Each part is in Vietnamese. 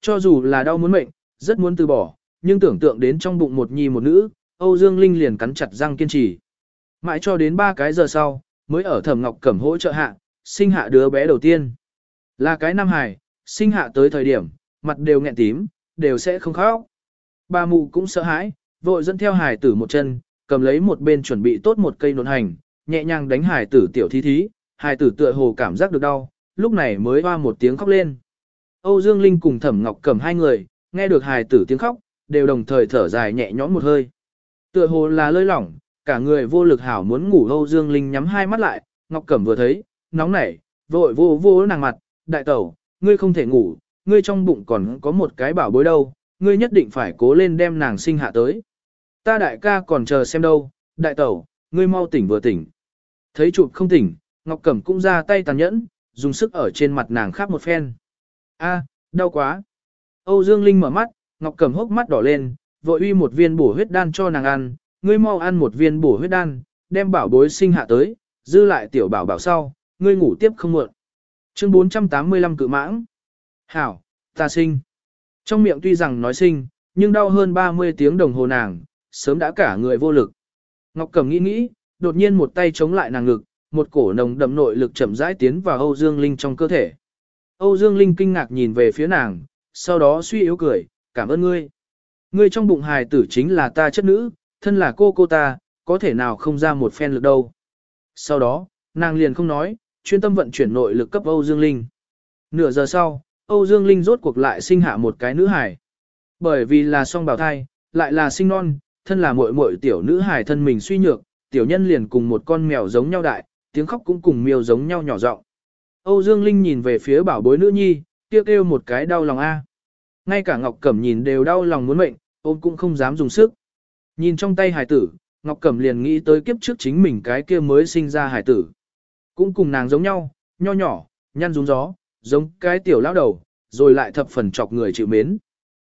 Cho dù là đau muốn mệnh, rất muốn từ bỏ, nhưng tưởng tượng đến trong bụng một nhi một nữ, Âu Dương Linh liền cắn chặt răng kiên trì. Mãi cho đến 3 cái giờ sau, mới ở Thẩm Ngọc Cẩm hỗ trợ hạ, sinh hạ đứa bé đầu tiên. Là cái nam hài, sinh hạ tới thời điểm, mặt đều nghẹn tím, đều sẽ không khóc. Ba mụ cũng sợ hãi, vội dẫn theo hài tử một chân, cầm lấy một bên chuẩn bị tốt một cây nón hành, nhẹ nhàng đánh hài tử tiểu thí thí, hài tử tựa hồ cảm giác được đau, lúc này mới hoa một tiếng khóc lên. Âu Dương Linh cùng Thẩm Ngọc Cẩm hai người, nghe được hài tử tiếng khóc, đều đồng thời thở dài nhẹ nhõm một hơi. Tựa hồ là lơi lỏng, cả người vô lực hảo muốn ngủ Âu Dương Linh nhắm hai mắt lại, Ngọc Cẩm vừa thấy, nóng nảy, vội vô vô nàng mặt, đại tẩu, ngươi không thể ngủ, ngươi trong bụng còn có một cái bảo bối đâu, ngươi nhất định phải cố lên đem nàng sinh hạ tới. Ta đại ca còn chờ xem đâu, đại tẩu, ngươi mau tỉnh vừa tỉnh. Thấy chụp không tỉnh, Ngọc Cẩm cũng ra tay tàn nhẫn, dùng sức ở trên mặt nàng khắp một phen. A, đau quá. Âu Dương Linh mở mắt, Ngọc Cẩm hốc mắt đỏ lên, vội uy một viên bổ huyết đan cho nàng ăn, ngươi mau ăn một viên bổ huyết đan, đem bảo bối sinh hạ tới, dư lại tiểu bảo bảo sau, ngươi ngủ tiếp không muộn. Chương 485 cự mãng. Hảo, ta sinh. Trong miệng tuy rằng nói sinh, nhưng đau hơn 30 tiếng đồng hồ nàng, sớm đã cả người vô lực. Ngọc Cẩm nghĩ nghĩ, đột nhiên một tay chống lại nàng ngực, một cổ nồng đậm nội lực chậm rãi tiến vào Âu Dương Linh trong cơ thể. Âu Dương Linh kinh ngạc nhìn về phía nàng, sau đó suy yếu cười, cảm ơn ngươi. Ngươi trong bụng hài tử chính là ta chất nữ, thân là cô cô ta, có thể nào không ra một phen lực đâu. Sau đó, nàng liền không nói, chuyên tâm vận chuyển nội lực cấp Âu Dương Linh. Nửa giờ sau, Âu Dương Linh rốt cuộc lại sinh hạ một cái nữ hài. Bởi vì là song bào thai, lại là sinh non, thân là muội muội tiểu nữ hài thân mình suy nhược, tiểu nhân liền cùng một con mèo giống nhau đại, tiếng khóc cũng cùng miêu giống nhau nhỏ giọng. Âu Dương Linh nhìn về phía bảo bối nữ nhi, kêu kêu một cái đau lòng a. Ngay cả Ngọc Cẩm nhìn đều đau lòng muốn mệnh, ôm cũng không dám dùng sức. Nhìn trong tay hải tử, Ngọc Cẩm liền nghĩ tới kiếp trước chính mình cái kia mới sinh ra hải tử. Cũng cùng nàng giống nhau, nho nhỏ, nhăn rúng gió, giống cái tiểu lão đầu, rồi lại thập phần chọc người chịu mến.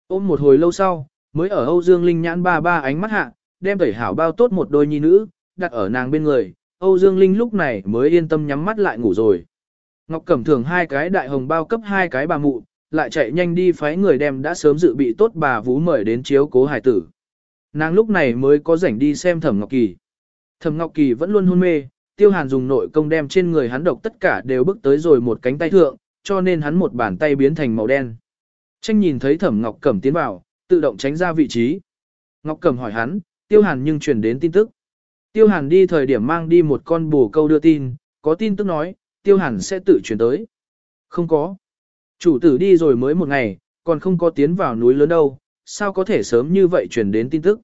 Ôm một hồi lâu sau, mới ở Âu Dương Linh nhãn ba ba ánh mắt hạ, đem tẩy hảo bao tốt một đôi nhi nữ, đặt ở nàng bên người, Âu Dương Linh lúc này mới yên tâm nhắm mắt lại ngủ rồi. Ngọc Cẩm Thường hai cái đại hồng bao cấp hai cái bà mụ, lại chạy nhanh đi phái người đem đã sớm dự bị tốt bà vú mời đến chiếu cố hải tử. Nàng lúc này mới có rảnh đi xem Thẩm Ngọc Kỳ. Thẩm Ngọc Kỳ vẫn luôn hôn mê, Tiêu Hàn dùng nội công đem trên người hắn độc tất cả đều bước tới rồi một cánh tay thượng, cho nên hắn một bàn tay biến thành màu đen. Tranh nhìn thấy Thẩm Ngọc Cẩm tiến vào, tự động tránh ra vị trí. Ngọc Cẩm hỏi hắn, Tiêu Hàn nhưng truyền đến tin tức. Tiêu Hàn đi thời điểm mang đi một con bồ câu đưa tin, có tin tức nói, tiêu hẳn sẽ tự chuyển tới. Không có. Chủ tử đi rồi mới một ngày, còn không có tiến vào núi lớn đâu, sao có thể sớm như vậy chuyển đến tin tức.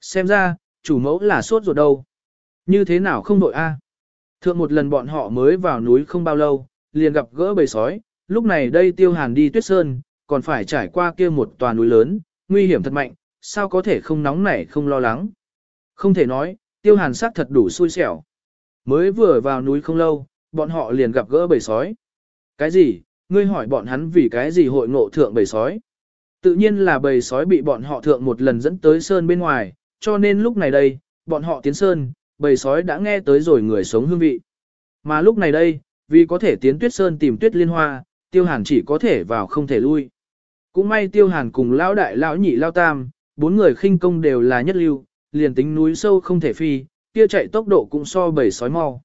Xem ra, chủ mẫu là sốt ruột đâu. Như thế nào không đội a? Thượng một lần bọn họ mới vào núi không bao lâu, liền gặp gỡ bầy sói, lúc này đây tiêu hàn đi tuyết sơn, còn phải trải qua kia một tòa núi lớn, nguy hiểm thật mạnh, sao có thể không nóng nảy không lo lắng. Không thể nói, tiêu hàn sắc thật đủ xui xẻo. Mới vừa vào núi không lâu, bọn họ liền gặp gỡ bầy sói. Cái gì, ngươi hỏi bọn hắn vì cái gì hội ngộ thượng bầy sói? Tự nhiên là bầy sói bị bọn họ thượng một lần dẫn tới sơn bên ngoài, cho nên lúc này đây, bọn họ tiến sơn, bầy sói đã nghe tới rồi người sống hương vị. Mà lúc này đây, vì có thể tiến tuyết sơn tìm tuyết liên hoa, tiêu hàn chỉ có thể vào không thể lui. Cũng may tiêu hàn cùng lão đại lão nhị lao tam, bốn người khinh công đều là nhất lưu, liền tính núi sâu không thể phi, kia chạy tốc độ cũng so bầy sói mau.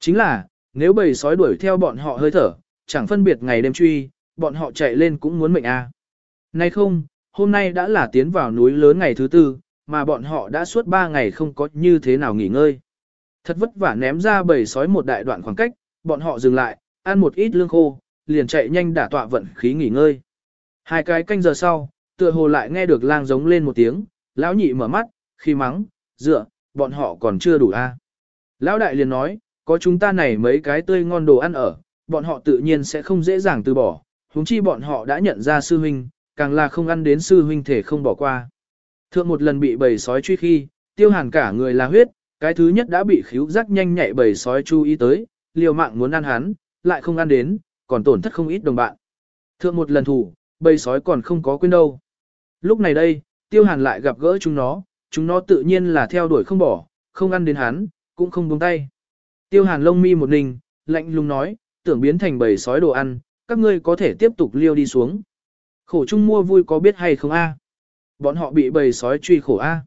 Chính là, nếu bầy sói đuổi theo bọn họ hơi thở, chẳng phân biệt ngày đêm truy, bọn họ chạy lên cũng muốn mệnh a. Nay không, hôm nay đã là tiến vào núi lớn ngày thứ tư, mà bọn họ đã suốt ba ngày không có như thế nào nghỉ ngơi. Thật vất vả ném ra bầy sói một đại đoạn khoảng cách, bọn họ dừng lại, ăn một ít lương khô, liền chạy nhanh đả tọa vận khí nghỉ ngơi. Hai cái canh giờ sau, tựa hồ lại nghe được lang giống lên một tiếng, lão nhị mở mắt, khi mắng, dựa, bọn họ còn chưa đủ a. Lão đại liền nói, có chúng ta này mấy cái tươi ngon đồ ăn ở, bọn họ tự nhiên sẽ không dễ dàng từ bỏ, huống chi bọn họ đã nhận ra sư huynh, càng là không ăn đến sư huynh thể không bỏ qua. Thượng một lần bị bầy sói truy khi, tiêu hàn cả người là huyết, cái thứ nhất đã bị khíu giác nhanh nhạy bầy sói chú ý tới, liều mạng muốn ăn hắn, lại không ăn đến, còn tổn thất không ít đồng bạn. Thượng một lần thủ, bầy sói còn không có quên đâu. Lúc này đây, tiêu hàn lại gặp gỡ chúng nó, chúng nó tự nhiên là theo đuổi không bỏ, không ăn đến hắn, cũng không buông tay. Tiêu hàn lông mi một ninh, lạnh lùng nói, tưởng biến thành bầy sói đồ ăn, các ngươi có thể tiếp tục liêu đi xuống. Khổ chung mua vui có biết hay không a? Bọn họ bị bầy sói truy khổ a.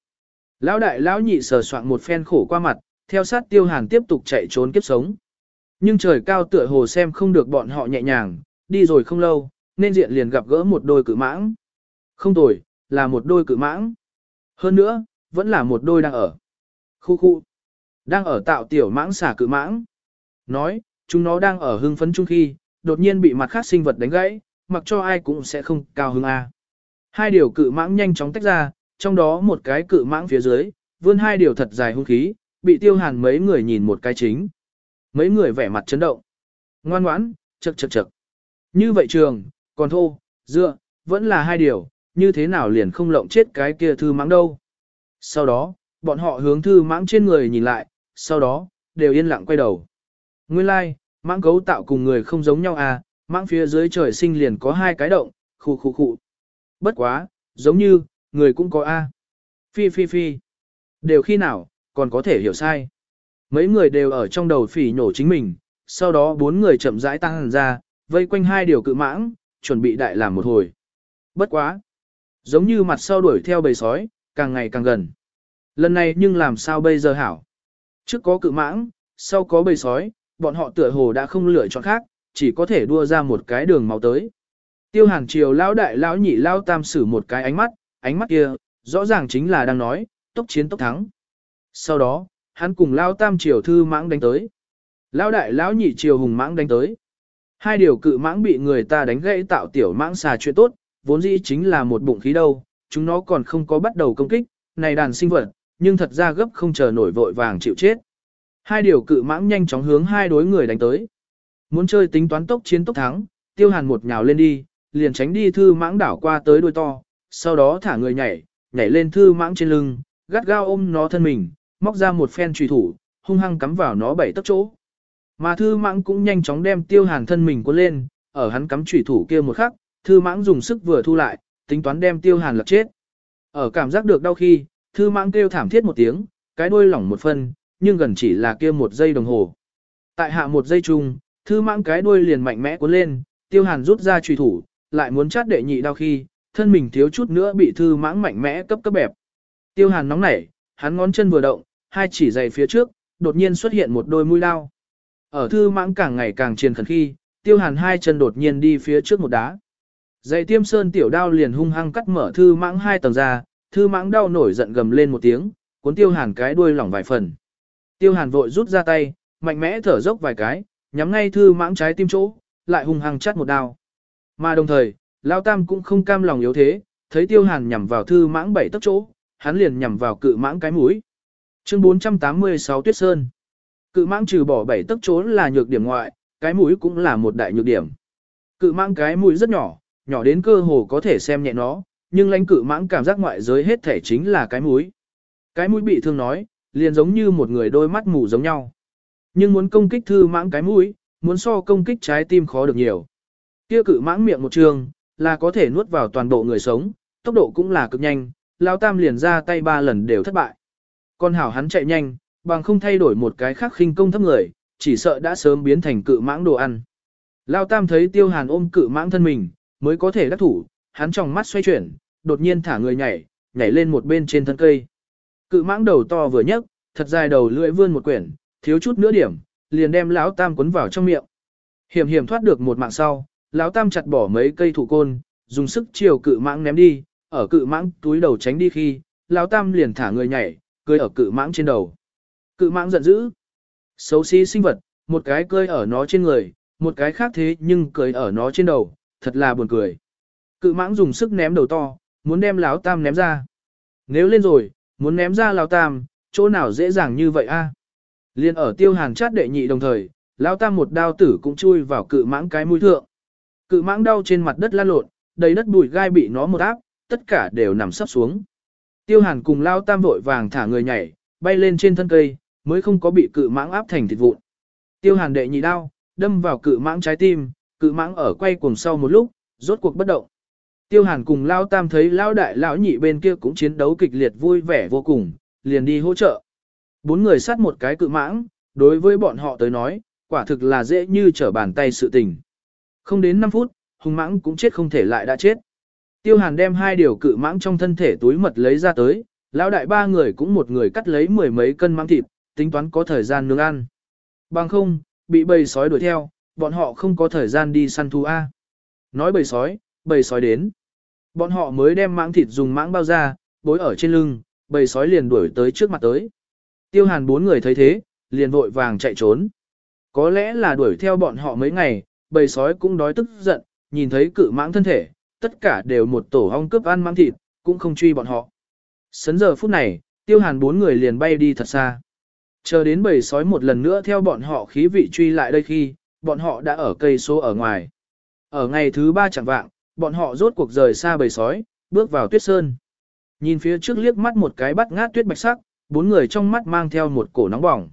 Lão đại lão nhị sờ soạn một phen khổ qua mặt, theo sát tiêu hàn tiếp tục chạy trốn kiếp sống. Nhưng trời cao tựa hồ xem không được bọn họ nhẹ nhàng, đi rồi không lâu, nên diện liền gặp gỡ một đôi cự mãng. Không tồi, là một đôi cự mãng. Hơn nữa, vẫn là một đôi đang ở. Khu khu. Đang ở tạo tiểu mãng xả cự mãng. Nói, chúng nó đang ở hưng phấn chung khi, đột nhiên bị mặt khác sinh vật đánh gãy, mặc cho ai cũng sẽ không cao hứng A. Hai điều cự mãng nhanh chóng tách ra, trong đó một cái cự mãng phía dưới, vươn hai điều thật dài hung khí, bị tiêu hàn mấy người nhìn một cái chính. Mấy người vẻ mặt chấn động. Ngoan ngoãn, chật chật chật. Như vậy trường, còn thô, dựa, vẫn là hai điều, như thế nào liền không lộng chết cái kia thư mãng đâu. Sau đó, bọn họ hướng thư mãng trên người nhìn lại, sau đó, đều yên lặng quay đầu. Nguyên lai, like, mãng cấu tạo cùng người không giống nhau à, mãng phía dưới trời sinh liền có hai cái động, khu khu khu. Bất quá, giống như, người cũng có a. À. Phi phi phi. Đều khi nào, còn có thể hiểu sai. Mấy người đều ở trong đầu phỉ nhổ chính mình, sau đó bốn người chậm rãi tăng hẳn ra, vây quanh hai điều cự mãng, chuẩn bị đại làm một hồi. Bất quá. Giống như mặt sau đuổi theo bầy sói, càng ngày càng gần. Lần này nhưng làm sao bây giờ hảo? Trước có cự mãng, sau có bầy sói, bọn họ tựa hồ đã không lựa chọn khác, chỉ có thể đua ra một cái đường máu tới. Tiêu Hàn Triều lão đại lão nhị lao tam sử một cái ánh mắt, ánh mắt kia, rõ ràng chính là đang nói, tốc chiến tốc thắng. Sau đó, hắn cùng lao tam triều thư mãng đánh tới. Lão đại lão nhị triều hùng mãng đánh tới. Hai điều cự mãng bị người ta đánh gãy tạo tiểu mãng xà chuyện tốt, vốn dĩ chính là một bụng khí đâu, chúng nó còn không có bắt đầu công kích, này đàn sinh vật, nhưng thật ra gấp không chờ nổi vội vàng chịu chết. Hai điều cự mãng nhanh chóng hướng hai đối người đánh tới. Muốn chơi tính toán tốc chiến tốc thắng, tiêu hàn một nhào lên đi, liền tránh đi thư mãng đảo qua tới đuôi to, sau đó thả người nhảy, nhảy lên thư mãng trên lưng, gắt gao ôm nó thân mình, móc ra một phen trùy thủ, hung hăng cắm vào nó bảy tấc chỗ. Mà thư mãng cũng nhanh chóng đem tiêu hàn thân mình cuốn lên, ở hắn cắm trùy thủ kia một khắc, thư mãng dùng sức vừa thu lại, tính toán đem tiêu hàn lật chết. Ở cảm giác được đau khi, thư mãng kêu thảm thiết một tiếng, cái đuôi lỏng một phân, nhưng gần chỉ là kia một giây đồng hồ. Tại hạ một giây chung, thư mãng cái đuôi liền mạnh mẽ cuốn lên, tiêu hàn rút ra truy thủ, lại muốn chát đệ nhị đau khi, thân mình thiếu chút nữa bị thư mãng mạnh mẽ cấp cấp bẹp. Tiêu hàn nóng nảy, hắn ngón chân vừa động, hai chỉ giày phía trước, đột nhiên xuất hiện một đôi mũi lao. Ở thư mãng càng ngày càng triền khẩn khi, tiêu hàn hai chân đột nhiên đi phía trước một đá. Dạy tiêm sơn tiểu đao liền hung hăng cắt mở thư mãng hai tầng ra, thư mãng đau nổi giận gầm lên một tiếng, cuốn tiêu hàn cái đuôi lỏng vài phần. Tiêu hàn vội rút ra tay, mạnh mẽ thở dốc vài cái, nhắm ngay thư mãng trái tim chỗ, lại hung hăng chắt một đao. Mà đồng thời, Lao Tam cũng không cam lòng yếu thế, thấy tiêu hàn nhằm vào thư mãng bảy tấc chỗ, hắn liền nhằm vào cự mãng cái mũi. Chương 486 Tuyết Sơn Cự mãng trừ bỏ bảy tấc chỗ là nhược điểm ngoại, cái mũi cũng là một đại nhược điểm. Cự mãng cái mũi rất nhỏ, nhỏ đến cơ hồ có thể xem nhẹ nó, nhưng lãnh cự mãng cảm giác ngoại giới hết thể chính là cái mũi. Cái mũi bị thương nói, liền giống như một người đôi mắt mù giống nhau. Nhưng muốn công kích thư mãng cái mũi, muốn so công kích trái tim khó được nhiều. Kia cự mãng miệng một trường, là có thể nuốt vào toàn bộ người sống, tốc độ cũng là cực nhanh, lao tam liền ra tay ba lần đều thất bại. Con hảo hắn chạy nhanh, bằng không thay đổi một cái khác khinh công thấp người, chỉ sợ đã sớm biến thành cự mãng đồ ăn. Lao tam thấy tiêu hàn ôm cự mãng thân mình, mới có thể đắc thủ, hắn trong mắt xoay chuyển, đột nhiên thả người nhảy, nhảy lên một bên trên thân cây. Cự mãng đầu to vừa nhấc, thật dài đầu lưỡi vươn một quyển, thiếu chút nữa điểm, liền đem lão tam quấn vào trong miệng. Hiểm hiểm thoát được một mạng sau, lão tam chặt bỏ mấy cây thủ côn, dùng sức chiều cự mãng ném đi, ở cự mãng túi đầu tránh đi khi, lão tam liền thả người nhảy, cười ở cự mãng trên đầu. Cự mãng giận dữ. Xấu xí sinh vật, một cái cười ở nó trên người, một cái khác thế nhưng cười ở nó trên đầu, thật là buồn cười. Cự mãng dùng sức ném đầu to, muốn đem Lão tam ném ra. Nếu lên rồi, muốn ném ra Lão tam, chỗ nào dễ dàng như vậy a? Liên ở tiêu hàn chát đệ nhị đồng thời, lão tam một đao tử cũng chui vào cự mãng cái mũi thượng. Cự mãng đau trên mặt đất lan lộn, đầy đất bụi gai bị nó một áp, tất cả đều nằm sắp xuống. Tiêu hàn cùng Lão tam vội vàng thả người nhảy, bay lên trên thân cây, mới không có bị cự mãng áp thành thịt vụn. Tiêu hàn đệ nhị đao, đâm vào cự mãng trái tim, cự mãng ở quay cuồng sau một lúc, rốt cuộc bất động. Tiêu Hàn cùng Lao Tam thấy Lao Đại Lão Nhị bên kia cũng chiến đấu kịch liệt vui vẻ vô cùng, liền đi hỗ trợ. Bốn người sát một cái cự mãng, đối với bọn họ tới nói, quả thực là dễ như trở bàn tay sự tình. Không đến 5 phút, hùng mãng cũng chết không thể lại đã chết. Tiêu Hàn đem hai điều cự mãng trong thân thể túi mật lấy ra tới, lão đại ba người cũng một người cắt lấy mười mấy cân mãng thịt, tính toán có thời gian nướng ăn. Bằng không, bị bầy sói đuổi theo, bọn họ không có thời gian đi săn thu A. Nói bầy sói, bầy sói đến. Bọn họ mới đem mãng thịt dùng mãng bao ra, bối ở trên lưng, bầy sói liền đuổi tới trước mặt tới. Tiêu hàn bốn người thấy thế, liền vội vàng chạy trốn. Có lẽ là đuổi theo bọn họ mấy ngày, bầy sói cũng đói tức giận, nhìn thấy cự mãng thân thể, tất cả đều một tổ hong cướp ăn mãng thịt, cũng không truy bọn họ. Sấn giờ phút này, tiêu hàn bốn người liền bay đi thật xa. Chờ đến bầy sói một lần nữa theo bọn họ khí vị truy lại đây khi, bọn họ đã ở cây số ở ngoài. Ở ngày thứ ba chẳng vạng, bọn họ rốt cuộc rời xa bầy sói, bước vào tuyết sơn. Nhìn phía trước liếc mắt một cái bắt ngát tuyết bạch sắc, bốn người trong mắt mang theo một cổ nóng bỏng.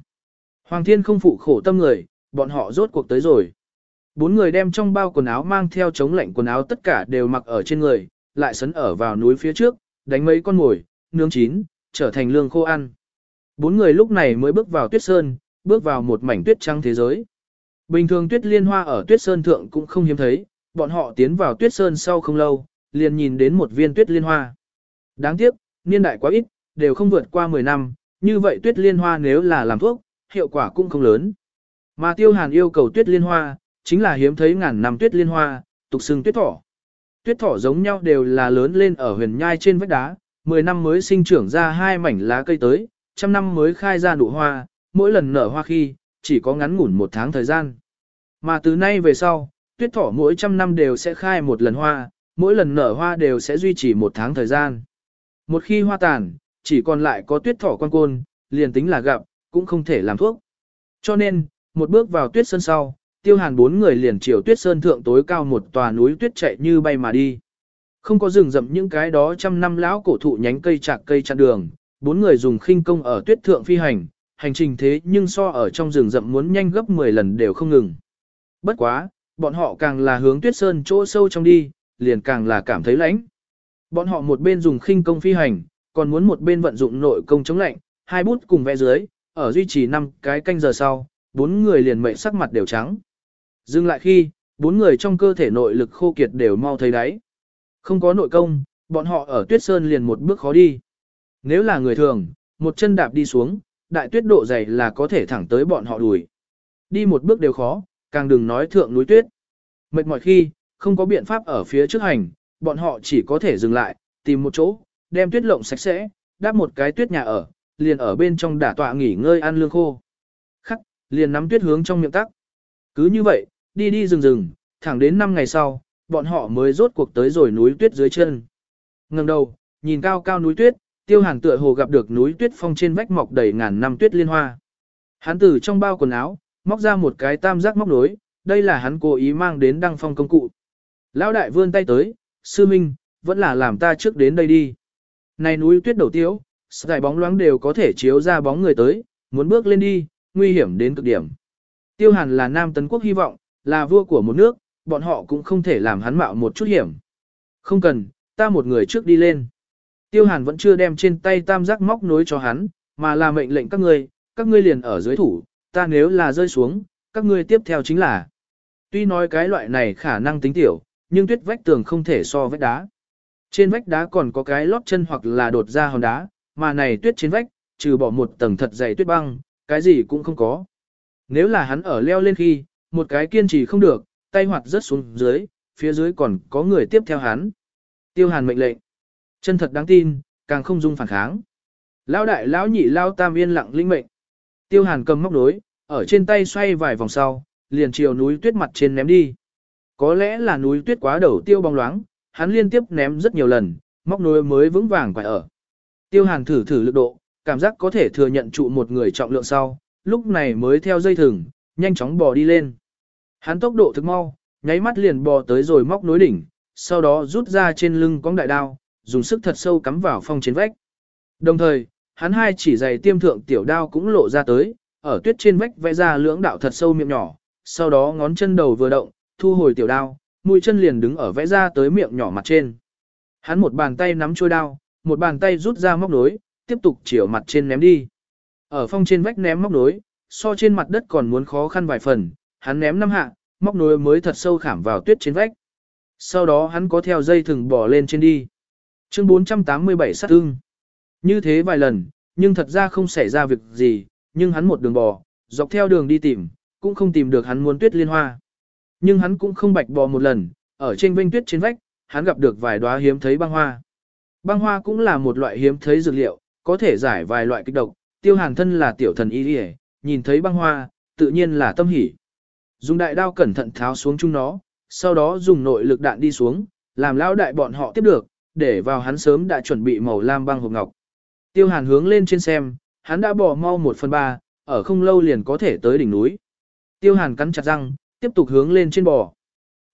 Hoàng thiên không phụ khổ tâm người, bọn họ rốt cuộc tới rồi. Bốn người đem trong bao quần áo mang theo chống lạnh quần áo tất cả đều mặc ở trên người, lại sấn ở vào núi phía trước, đánh mấy con mồi, nướng chín, trở thành lương khô ăn. Bốn người lúc này mới bước vào tuyết sơn, bước vào một mảnh tuyết trắng thế giới. Bình thường tuyết liên hoa ở tuyết sơn thượng cũng không hiếm thấy, bọn họ tiến vào tuyết sơn sau không lâu, liền nhìn đến một viên tuyết liên hoa. Đáng tiếc, niên đại quá ít, đều không vượt qua 10 năm, như vậy tuyết liên hoa nếu là làm thuốc, hiệu quả cũng không lớn. Mà tiêu hàn yêu cầu tuyết liên hoa, chính là hiếm thấy ngàn năm tuyết liên hoa, tục xưng tuyết thỏ. Tuyết thỏ giống nhau đều là lớn lên ở huyền nhai trên vách đá, 10 năm mới sinh trưởng ra hai mảnh lá cây tới, trăm năm mới khai ra nụ hoa, mỗi lần nở hoa khi, chỉ có ngắn ngủn một tháng thời gian. Mà từ nay về sau, tuyết thỏ mỗi trăm năm đều sẽ khai một lần hoa, mỗi lần nở hoa đều sẽ duy trì một tháng thời gian. Một khi hoa tàn, chỉ còn lại có tuyết thỏ quan côn, liền tính là gặp, cũng không thể làm thuốc. Cho nên, một bước vào tuyết sơn sau, tiêu hàn bốn người liền chiều tuyết sơn thượng tối cao một tòa núi tuyết chạy như bay mà đi. Không có rừng rậm những cái đó trăm năm lão cổ thụ nhánh cây chạc cây chặn đường, bốn người dùng khinh công ở tuyết thượng phi hành, hành trình thế nhưng so ở trong rừng rậm muốn nhanh gấp 10 lần đều không ngừng. Bất quá, bọn họ càng là hướng tuyết sơn chỗ sâu trong đi, liền càng là cảm thấy lạnh. Bọn họ một bên dùng khinh công phi hành, còn muốn một bên vận dụng nội công chống lạnh, hai bút cùng vẽ dưới, ở duy trì năm cái canh giờ sau, bốn người liền mệnh sắc mặt đều trắng. Dừng lại khi, bốn người trong cơ thể nội lực khô kiệt đều mau thấy đáy. Không có nội công, bọn họ ở tuyết sơn liền một bước khó đi. Nếu là người thường, một chân đạp đi xuống, đại tuyết độ dày là có thể thẳng tới bọn họ đùi. Đi một bước đều khó, càng đừng nói thượng núi tuyết. Mệt mỏi khi, không có biện pháp ở phía trước hành, bọn họ chỉ có thể dừng lại, tìm một chỗ, đem tuyết lộng sạch sẽ, đáp một cái tuyết nhà ở, liền ở bên trong đả tọa nghỉ ngơi ăn lương khô. Khắc, liền nắm tuyết hướng trong miệng tắc. Cứ như vậy, đi đi rừng rừng, thẳng đến 5 ngày sau, bọn họ mới rốt cuộc tới rồi núi tuyết dưới chân. Ngừng đầu, nhìn cao cao núi tuyết, tiêu hàng tựa hồ gặp được núi tuyết phong trên vách mọc đầy ngàn năm tuyết liên hoa. Hắn từ trong bao quần áo, móc ra một cái tam giác móc nối, đây là hắn cố ý mang đến đăng phong công cụ. Lão đại vươn tay tới, sư minh, vẫn là làm ta trước đến đây đi. Này núi tuyết đầu tiếu, sải bóng loáng đều có thể chiếu ra bóng người tới, muốn bước lên đi, nguy hiểm đến cực điểm. Tiêu hàn là nam tấn quốc hy vọng, là vua của một nước, bọn họ cũng không thể làm hắn mạo một chút hiểm. Không cần, ta một người trước đi lên. Tiêu hàn vẫn chưa đem trên tay tam giác móc nối cho hắn, mà là mệnh lệnh các ngươi, các ngươi liền ở dưới thủ, ta nếu là rơi xuống, các ngươi tiếp theo chính là. Tuy nói cái loại này khả năng tính tiểu, nhưng tuyết vách tường không thể so với đá. Trên vách đá còn có cái lót chân hoặc là đột ra hòn đá, mà này tuyết trên vách, trừ bỏ một tầng thật dày tuyết băng, cái gì cũng không có. Nếu là hắn ở leo lên khi, một cái kiên trì không được, tay hoạt rất xuống dưới, phía dưới còn có người tiếp theo hắn. Tiêu hàn mệnh lệnh. Chân thật đáng tin, càng không dung phản kháng. Lão đại lão nhị lao tam yên lặng linh mệnh. Tiêu hàn cầm móc đối, ở trên tay xoay vài vòng sau, liền chiều núi tuyết mặt trên ném đi. Có lẽ là núi tuyết quá đầu tiêu bóng loáng, hắn liên tiếp ném rất nhiều lần, móc nối mới vững vàng quay ở. Tiêu hàn thử thử lực độ, cảm giác có thể thừa nhận trụ một người trọng lượng sau, lúc này mới theo dây thừng, nhanh chóng bò đi lên. Hắn tốc độ thực mau, nháy mắt liền bò tới rồi móc nối đỉnh, sau đó rút ra trên lưng cong đại đao, dùng sức thật sâu cắm vào phong chiến vách. Đồng thời, hắn hai chỉ giày tiêm thượng tiểu đao cũng lộ ra tới, ở tuyết trên vách vẽ ra lưỡng đạo thật sâu miệng nhỏ, sau đó ngón chân đầu vừa động, thu hồi tiểu đao, mũi chân liền đứng ở vẽ ra tới miệng nhỏ mặt trên. Hắn một bàn tay nắm chuôi đao, một bàn tay rút ra móc nối, tiếp tục chiều mặt trên ném đi. Ở phong trên vách ném móc nối, so trên mặt đất còn muốn khó khăn vài phần, hắn ném năm hạ, móc nối mới thật sâu khảm vào tuyết trên vách. Sau đó hắn có theo dây thừng bỏ lên trên đi. Chương 487 sát thương. Như thế vài lần, nhưng thật ra không xảy ra việc gì, nhưng hắn một đường bò, dọc theo đường đi tìm, cũng không tìm được hắn muốn tuyết liên hoa. Nhưng hắn cũng không bạch bò một lần, ở trên vinh tuyết trên vách, hắn gặp được vài đóa hiếm thấy băng hoa. Băng hoa cũng là một loại hiếm thấy dược liệu, có thể giải vài loại kích độc, tiêu hàng thân là tiểu thần y y nhìn thấy băng hoa, tự nhiên là tâm hỷ Dùng đại đao cẩn thận tháo xuống chúng nó, sau đó dùng nội lực đạn đi xuống, làm lão đại bọn họ tiếp được, để vào hắn sớm đã chuẩn bị màu lam băng hộp ngọc. Tiêu hàn hướng lên trên xem, hắn đã bỏ mau một phần ba, ở không lâu liền có thể tới đỉnh núi. Tiêu hàn cắn chặt răng, tiếp tục hướng lên trên bò.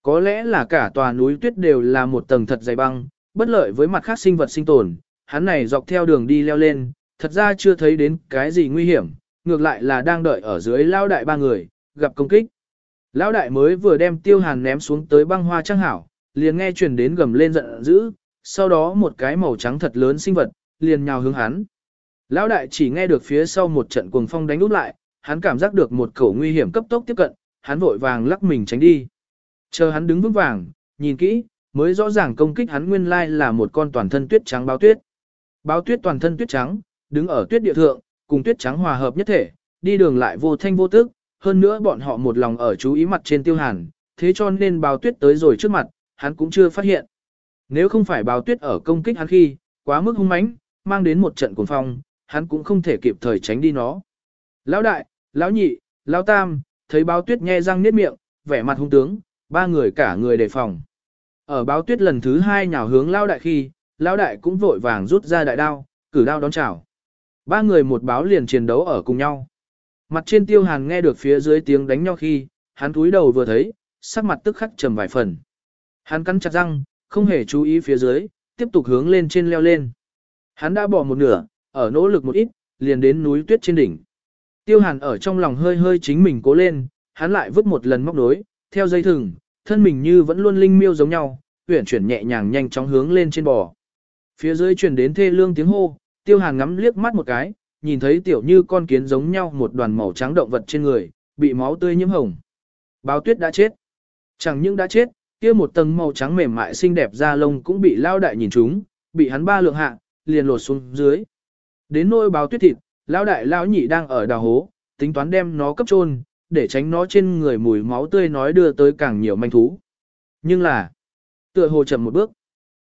Có lẽ là cả tòa núi tuyết đều là một tầng thật dày băng, bất lợi với mặt khác sinh vật sinh tồn, hắn này dọc theo đường đi leo lên, thật ra chưa thấy đến cái gì nguy hiểm, ngược lại là đang đợi ở dưới lao đại ba người, gặp công kích. Lão đại mới vừa đem tiêu hàn ném xuống tới băng hoa Trang hảo, liền nghe truyền đến gầm lên giận dữ, sau đó một cái màu trắng thật lớn sinh vật, liền nhào hướng hắn. Lão đại chỉ nghe được phía sau một trận cuồng phong đánh úp lại, hắn cảm giác được một khẩu nguy hiểm cấp tốc tiếp cận, hắn vội vàng lắc mình tránh đi. Chờ hắn đứng vững vàng, nhìn kỹ, mới rõ ràng công kích hắn nguyên lai là một con toàn thân tuyết trắng báo tuyết. Báo tuyết toàn thân tuyết trắng, đứng ở tuyết địa thượng, cùng tuyết trắng hòa hợp nhất thể, đi đường lại vô thanh vô tức, hơn nữa bọn họ một lòng ở chú ý mặt trên tiêu hàn, thế cho nên báo tuyết tới rồi trước mặt, hắn cũng chưa phát hiện. Nếu không phải báo tuyết ở công kích hắn khi, quá mức hung mãnh, mang đến một trận cuồng phong, hắn cũng không thể kịp thời tránh đi nó. Lão đại, lão nhị, lão tam, thấy báo tuyết nhe răng niết miệng, vẻ mặt hung tướng, ba người cả người đề phòng. Ở báo tuyết lần thứ hai nhào hướng lão đại khi, lão đại cũng vội vàng rút ra đại đao, cử đao đón chào. Ba người một báo liền chiến đấu ở cùng nhau. Mặt trên tiêu hàn nghe được phía dưới tiếng đánh nhau khi, hắn túi đầu vừa thấy, sắc mặt tức khắc trầm vài phần. Hắn cắn chặt răng, không hề chú ý phía dưới, tiếp tục hướng lên trên leo lên. Hắn đã bỏ một nửa, ở nỗ lực một ít, liền đến núi tuyết trên đỉnh. Tiêu hàn ở trong lòng hơi hơi chính mình cố lên, hắn lại vứt một lần móc nối, theo dây thừng, thân mình như vẫn luôn linh miêu giống nhau, uyển chuyển nhẹ nhàng nhanh chóng hướng lên trên bò. Phía dưới chuyển đến thê lương tiếng hô, tiêu hàn ngắm liếc mắt một cái, nhìn thấy tiểu như con kiến giống nhau một đoàn màu trắng động vật trên người, bị máu tươi nhiễm hồng. Báo tuyết đã chết. Chẳng những đã chết, kia một tầng màu trắng mềm mại xinh đẹp da lông cũng bị lao đại nhìn chúng, bị hắn ba lượng hạng liền lột xuống dưới. Đến nôi báo tuyết thịt, lão đại lão nhị đang ở đào hố, tính toán đem nó cấp trôn, để tránh nó trên người mùi máu tươi nói đưa tới càng nhiều manh thú. Nhưng là, tựa hồ chậm một bước.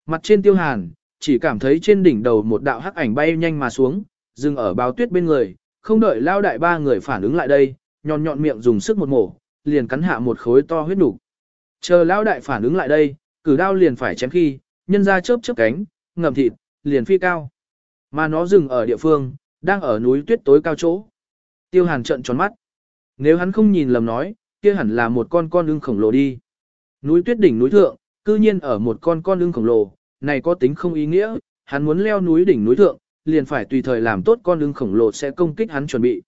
Mặt trên tiêu hàn, chỉ cảm thấy trên đỉnh đầu một đạo hắc ảnh bay nhanh mà xuống, dừng ở báo tuyết bên người, không đợi lão đại ba người phản ứng lại đây, nhọn nhọn miệng dùng sức một mổ, liền cắn hạ một khối to huyết đủ. Chờ lão đại phản ứng lại đây, cử đao liền phải chém khi, nhân ra chớp chớp cánh, ngậm thịt liền phi cao. Mà nó dừng ở địa phương, đang ở núi tuyết tối cao chỗ. Tiêu hàn trận tròn mắt. Nếu hắn không nhìn lầm nói, kia hẳn là một con con ưng khổng lồ đi. Núi tuyết đỉnh núi thượng, cư nhiên ở một con con ưng khổng lồ, này có tính không ý nghĩa, hắn muốn leo núi đỉnh núi thượng, liền phải tùy thời làm tốt con ưng khổng lồ sẽ công kích hắn chuẩn bị.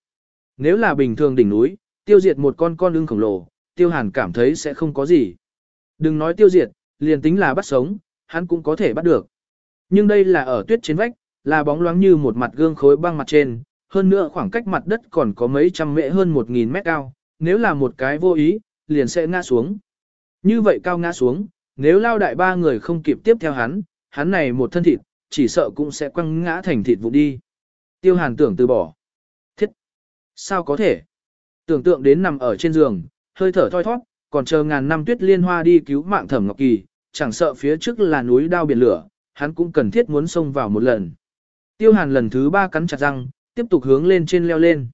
Nếu là bình thường đỉnh núi, tiêu diệt một con con ưng khổng lồ, tiêu hàn cảm thấy sẽ không có gì. Đừng nói tiêu diệt, liền tính là bắt sống, hắn cũng có thể bắt được. Nhưng đây là ở tuyết trên vách, là bóng loáng như một mặt gương khối băng mặt trên, hơn nữa khoảng cách mặt đất còn có mấy trăm mễ hơn một nghìn mét cao, nếu là một cái vô ý, liền sẽ ngã xuống. Như vậy cao ngã xuống, nếu lao đại ba người không kịp tiếp theo hắn, hắn này một thân thịt, chỉ sợ cũng sẽ quăng ngã thành thịt vụ đi. Tiêu hàn tưởng từ bỏ. Thiết! Sao có thể? Tưởng tượng đến nằm ở trên giường, hơi thở thoi thoát, còn chờ ngàn năm tuyết liên hoa đi cứu mạng thẩm ngọc kỳ, chẳng sợ phía trước là núi đao biển lửa, hắn cũng cần thiết muốn xông vào một lần. Tiêu hàn lần thứ ba cắn chặt răng, tiếp tục hướng lên trên leo lên.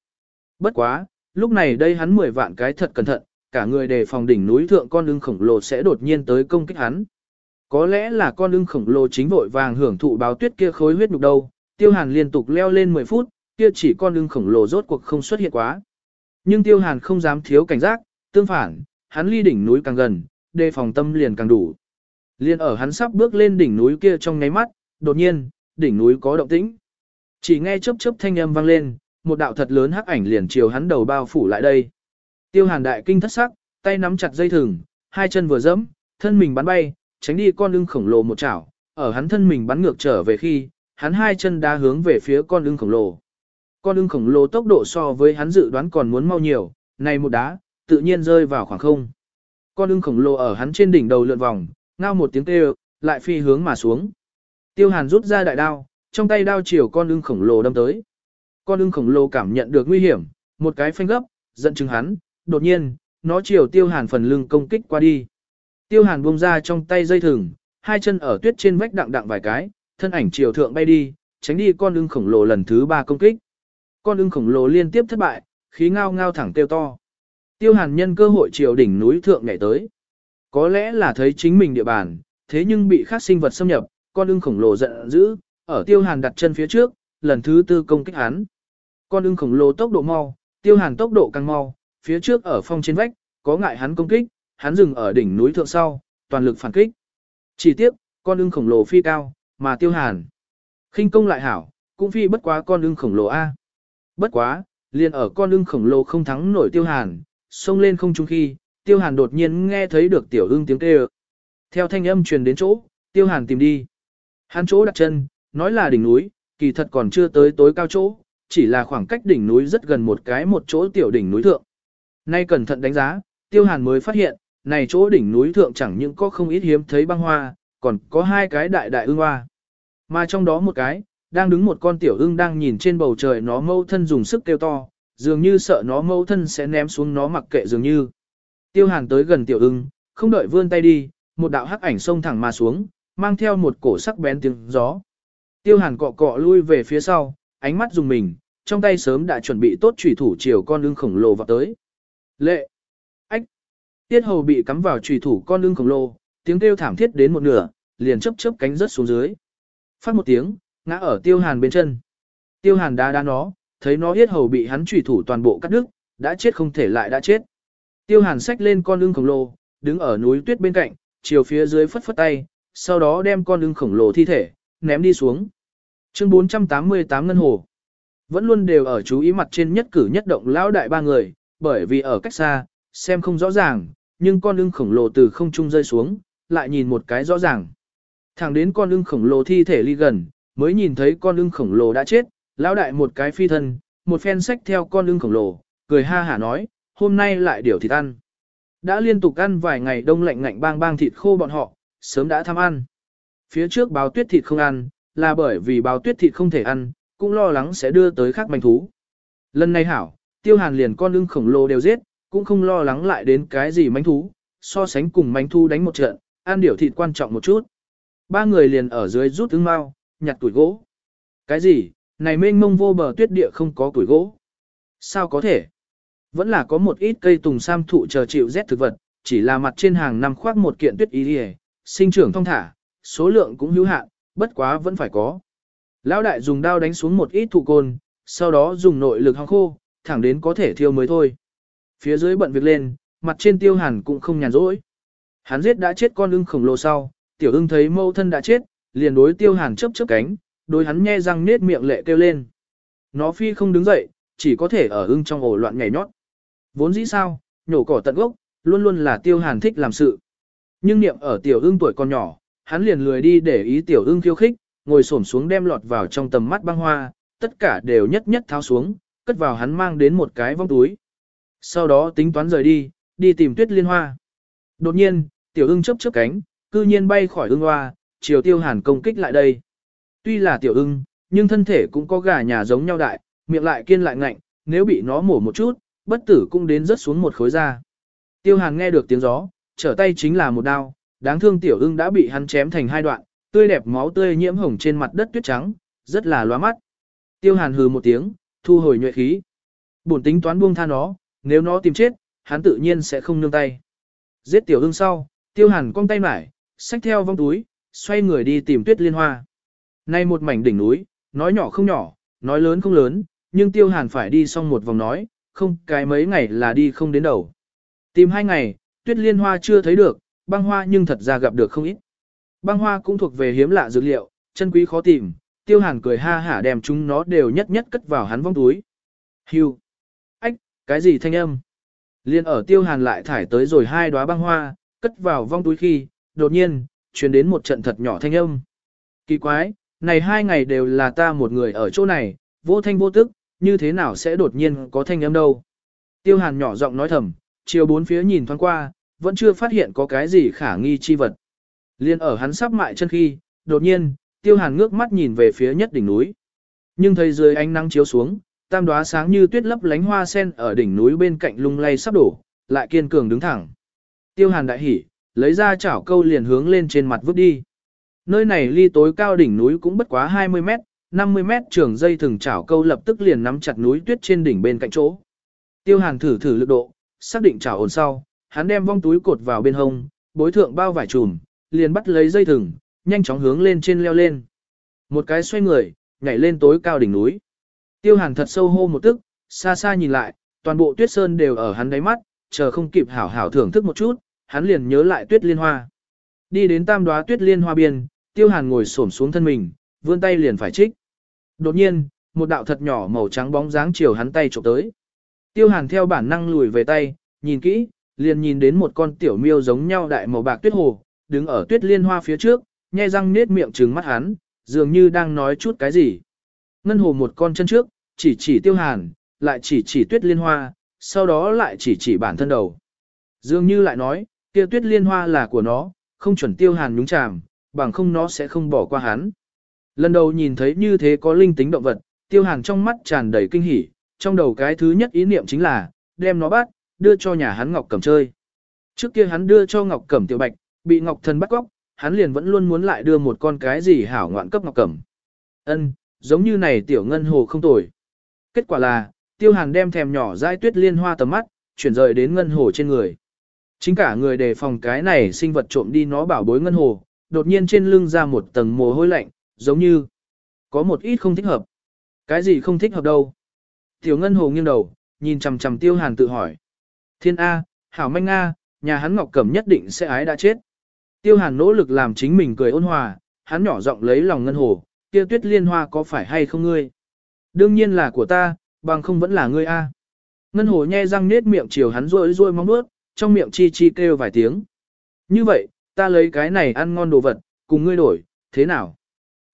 Bất quá, lúc này đây hắn mười vạn cái thật cẩn thận, cả người đề phòng đỉnh núi thượng con ưng khổng lồ sẽ đột nhiên tới công kích hắn. Có lẽ là con ưng khổng lồ chính vội vàng hưởng thụ báo tuyết kia khối huyết nhục đâu, tiêu hàn liên tục leo lên 10 phút, kia chỉ con ưng khổng lồ rốt cuộc không xuất hiện quá. Nhưng tiêu hàn không dám thiếu cảnh giác, tương phản, hắn ly đỉnh núi càng gần, đề phòng tâm liền càng đủ. Liên ở hắn sắp bước lên đỉnh núi kia trong nháy mắt, đột nhiên, đỉnh núi có động tĩnh. Chỉ nghe chớp chớp thanh âm vang lên, một đạo thật lớn hắc ảnh liền chiều hắn đầu bao phủ lại đây. Tiêu Hàn đại kinh thất sắc, tay nắm chặt dây thừng, hai chân vừa dẫm, thân mình bắn bay, tránh đi con lưng khổng lồ một chảo, ở hắn thân mình bắn ngược trở về khi, hắn hai chân đá hướng về phía con lưng khổng lồ. Con lưng khổng lồ tốc độ so với hắn dự đoán còn muốn mau nhiều, này một đá, tự nhiên rơi vào khoảng không. Con lưng khổng lồ ở hắn trên đỉnh đầu lượn vòng, Ngao một tiếng kêu, lại phi hướng mà xuống. Tiêu Hàn rút ra đại đao, trong tay đao chiều con ưng khổng lồ đâm tới. Con ưng khổng lồ cảm nhận được nguy hiểm, một cái phanh gấp, giận chứng hắn, đột nhiên, nó chiều Tiêu Hàn phần lưng công kích qua đi. Tiêu Hàn buông ra trong tay dây thừng, hai chân ở tuyết trên vách đặng đặng vài cái, thân ảnh chiều thượng bay đi, tránh đi con ưng khổng lồ lần thứ ba công kích. Con ưng khổng lồ liên tiếp thất bại, khí ngao ngao thẳng tiêu to. Tiêu Hàn nhân cơ hội chiều đỉnh núi thượng nhảy tới. Có lẽ là thấy chính mình địa bàn, thế nhưng bị khác sinh vật xâm nhập, con ưng khổng lồ giận dữ, ở tiêu hàn đặt chân phía trước, lần thứ tư công kích hắn. Con ưng khổng lồ tốc độ mau, tiêu hàn tốc độ càng mau, phía trước ở phong trên vách, có ngại hắn công kích, hắn dừng ở đỉnh núi thượng sau, toàn lực phản kích. Chỉ tiếc, con ưng khổng lồ phi cao, mà tiêu hàn. khinh công lại hảo, cũng phi bất quá con ưng khổng lồ A. Bất quá, liền ở con ưng khổng lồ không thắng nổi tiêu hàn, xông lên không trung khi, tiêu hàn đột nhiên nghe thấy được tiểu ưng tiếng kêu. Theo thanh âm truyền đến chỗ, tiêu hàn tìm đi. Hắn chỗ đặt chân, nói là đỉnh núi, kỳ thật còn chưa tới tối cao chỗ, chỉ là khoảng cách đỉnh núi rất gần một cái một chỗ tiểu đỉnh núi thượng. Nay cẩn thận đánh giá, tiêu hàn mới phát hiện, này chỗ đỉnh núi thượng chẳng những có không ít hiếm thấy băng hoa, còn có hai cái đại đại ưng hoa. Mà trong đó một cái, đang đứng một con tiểu ưng đang nhìn trên bầu trời nó mâu thân dùng sức kêu to, dường như sợ nó mâu thân sẽ ném xuống nó mặc kệ dường như. Tiêu hàn tới gần tiểu ưng, không đợi vươn tay đi, một đạo hắc ảnh xông thẳng mà xuống, mang theo một cổ sắc bén tiếng gió. Tiêu hàn cọ cọ lui về phía sau, ánh mắt dùng mình, trong tay sớm đã chuẩn bị tốt chủy thủ chiều con ưng khổng lồ vào tới. Lệ! Ách! Tiết hầu bị cắm vào chủy thủ con ưng khổng lồ, tiếng kêu thảm thiết đến một nửa, liền chớp chớp cánh rớt xuống dưới. Phát một tiếng, ngã ở tiêu hàn bên chân. Tiêu hàn đá đá nó, thấy nó Tiết hầu bị hắn chủy thủ toàn bộ cắt đứt, đã chết không thể lại đã chết. Tiêu hàn sách lên con ưng khổng lồ, đứng ở núi tuyết bên cạnh, chiều phía dưới phất phất tay, sau đó đem con ưng khổng lồ thi thể, ném đi xuống. Chương 488 Ngân Hồ Vẫn luôn đều ở chú ý mặt trên nhất cử nhất động lão đại ba người, bởi vì ở cách xa, xem không rõ ràng, nhưng con ưng khổng lồ từ không trung rơi xuống, lại nhìn một cái rõ ràng. Thẳng đến con ưng khổng lồ thi thể ly gần, mới nhìn thấy con ưng khổng lồ đã chết, lão đại một cái phi thân, một phen sách theo con ưng khổng lồ, cười ha hả nói, hôm nay lại điều thịt ăn. Đã liên tục ăn vài ngày đông lạnh ngạnh bang bang thịt khô bọn họ, sớm đã tham ăn. Phía trước báo tuyết thịt không ăn, là bởi vì báo tuyết thịt không thể ăn, cũng lo lắng sẽ đưa tới khác manh thú. Lần này hảo, tiêu hàn liền con ưng khổng lồ đều giết, cũng không lo lắng lại đến cái gì manh thú, so sánh cùng manh thú đánh một trận, ăn điều thịt quan trọng một chút. Ba người liền ở dưới rút thương mau, nhặt tuổi gỗ. Cái gì, này mênh mông vô bờ tuyết địa không có tuổi gỗ. Sao có thể? Vẫn là có một ít cây tùng sam thụ chờ chịu rét thực vật, chỉ là mặt trên hàng năm khoác một kiện tuyết y đi sinh trưởng thong thả, số lượng cũng hữu hạn, bất quá vẫn phải có. Lão đại dùng đao đánh xuống một ít thụ côn, sau đó dùng nội lực hong khô, thẳng đến có thể thiêu mới thôi. Phía dưới bận việc lên, mặt trên tiêu hàn cũng không nhàn rỗi. Hắn giết đã chết con ưng khổng lồ sau, tiểu ưng thấy mâu thân đã chết, liền đối tiêu hàn chớp chớp cánh, đối hắn nhe răng nết miệng lệ kêu lên. Nó phi không đứng dậy, chỉ có thể ở ưng trong ổ loạn nhảy nhót. Vốn dĩ sao, nhổ cỏ tận gốc, luôn luôn là tiêu hàn thích làm sự. Nhưng niệm ở tiểu ưng tuổi còn nhỏ, hắn liền lười đi để ý tiểu ưng khiêu khích, ngồi xổm xuống đem lọt vào trong tầm mắt băng hoa, tất cả đều nhất nhất tháo xuống, cất vào hắn mang đến một cái vong túi. Sau đó tính toán rời đi, đi tìm tuyết liên hoa. Đột nhiên, tiểu ưng chớp chớp cánh, cư nhiên bay khỏi ưng hoa, chiều tiêu hàn công kích lại đây. Tuy là tiểu ưng, nhưng thân thể cũng có gà nhà giống nhau đại, miệng lại kiên lại ngạnh, nếu bị nó mổ một chút, bất tử cũng đến rớt xuống một khối ra. Tiêu Hàn nghe được tiếng gió, trở tay chính là một đao, đáng thương tiểu ưng đã bị hắn chém thành hai đoạn, tươi đẹp máu tươi nhiễm hồng trên mặt đất tuyết trắng, rất là loa mắt. Tiêu Hàn hừ một tiếng, thu hồi nhuệ khí. Bổn tính toán buông tha nó, nếu nó tìm chết, hắn tự nhiên sẽ không nương tay. Giết tiểu ưng sau, Tiêu Hàn cong tay mải, xách theo vong túi, xoay người đi tìm tuyết liên hoa. Nay một mảnh đỉnh núi, nói nhỏ không nhỏ, nói lớn không lớn, nhưng Tiêu Hàn phải đi xong một vòng nói, không cái mấy ngày là đi không đến đầu. Tìm hai ngày, tuyết liên hoa chưa thấy được, băng hoa nhưng thật ra gặp được không ít. Băng hoa cũng thuộc về hiếm lạ dược liệu, chân quý khó tìm, tiêu hàn cười ha hả đem chúng nó đều nhất nhất cất vào hắn vong túi. hiu, Ách, cái gì thanh âm? Liên ở tiêu hàn lại thải tới rồi hai đóa băng hoa, cất vào vong túi khi, đột nhiên, truyền đến một trận thật nhỏ thanh âm. Kỳ quái, này hai ngày đều là ta một người ở chỗ này, vô thanh vô tức, như thế nào sẽ đột nhiên có thanh âm đâu. Tiêu hàn nhỏ giọng nói thầm, chiều bốn phía nhìn thoáng qua, vẫn chưa phát hiện có cái gì khả nghi chi vật. Liên ở hắn sắp mại chân khi, đột nhiên, tiêu hàn ngước mắt nhìn về phía nhất đỉnh núi. Nhưng thấy dưới ánh nắng chiếu xuống, tam đoá sáng như tuyết lấp lánh hoa sen ở đỉnh núi bên cạnh lung lay sắp đổ, lại kiên cường đứng thẳng. Tiêu hàn đại hỉ, lấy ra chảo câu liền hướng lên trên mặt vứt đi. Nơi này ly tối cao đỉnh núi cũng bất quá 20 mét, 50 mét trường dây thừng chảo câu lập tức liền nắm chặt núi tuyết trên đỉnh bên cạnh chỗ. Tiêu Hàn thử thử lực độ, xác định chảo ổn sau, hắn đem vong túi cột vào bên hông, bối thượng bao vải trùm, liền bắt lấy dây thừng, nhanh chóng hướng lên trên leo lên. Một cái xoay người, nhảy lên tối cao đỉnh núi. Tiêu Hàn thật sâu hô một tức, xa xa nhìn lại, toàn bộ tuyết sơn đều ở hắn đáy mắt, chờ không kịp hảo hảo thưởng thức một chút, hắn liền nhớ lại tuyết liên hoa. Đi đến tam đóa tuyết liên hoa biên, Tiêu Hàn ngồi xổm xuống thân mình, vươn tay liền phải trích. Đột nhiên, một đạo thật nhỏ màu trắng bóng dáng chiều hắn tay chụp tới. Tiêu Hàn theo bản năng lùi về tay, nhìn kỹ, liền nhìn đến một con tiểu miêu giống nhau đại màu bạc tuyết hồ, đứng ở tuyết liên hoa phía trước, nhai răng nết miệng trừng mắt hắn, dường như đang nói chút cái gì. Ngân hồ một con chân trước, chỉ chỉ tiêu hàn, lại chỉ chỉ tuyết liên hoa, sau đó lại chỉ chỉ bản thân đầu. Dường như lại nói, kia tuyết liên hoa là của nó, không chuẩn tiêu hàn nhúng chàm, bằng không nó sẽ không bỏ qua hắn. Lần đầu nhìn thấy như thế có linh tính động vật, tiêu hàn trong mắt tràn đầy kinh hỉ, trong đầu cái thứ nhất ý niệm chính là, đem nó bắt, đưa cho nhà hắn Ngọc Cẩm chơi. Trước kia hắn đưa cho Ngọc Cẩm tiểu bạch, bị Ngọc Thần bắt cóc, hắn liền vẫn luôn muốn lại đưa một con cái gì hảo ngoạn cấp Ngọc Cẩm. Ân, giống như này tiểu ngân hồ không tồi. Kết quả là, tiêu hàn đem thèm nhỏ dai tuyết liên hoa tầm mắt, chuyển rời đến ngân hồ trên người. Chính cả người đề phòng cái này sinh vật trộm đi nó bảo bối ngân hồ, đột nhiên trên lưng ra một tầng mồ hôi lạnh, giống như có một ít không thích hợp. Cái gì không thích hợp đâu? Tiểu Ngân Hồ nghiêng đầu, nhìn chằm chằm Tiêu Hàn tự hỏi. Thiên A, Hảo Manh A, nhà hắn Ngọc Cẩm nhất định sẽ ái đã chết. Tiêu Hàn nỗ lực làm chính mình cười ôn hòa, hắn nhỏ giọng lấy lòng Ngân Hồ, tiêu tuyết liên hoa có phải hay không ngươi? Đương nhiên là của ta, bằng không vẫn là ngươi A. Ngân Hồ nhe răng nết miệng chiều hắn rôi rôi mong bước, trong miệng chi chi kêu vài tiếng. Như vậy, ta lấy cái này ăn ngon đồ vật, cùng ngươi đổi, thế nào?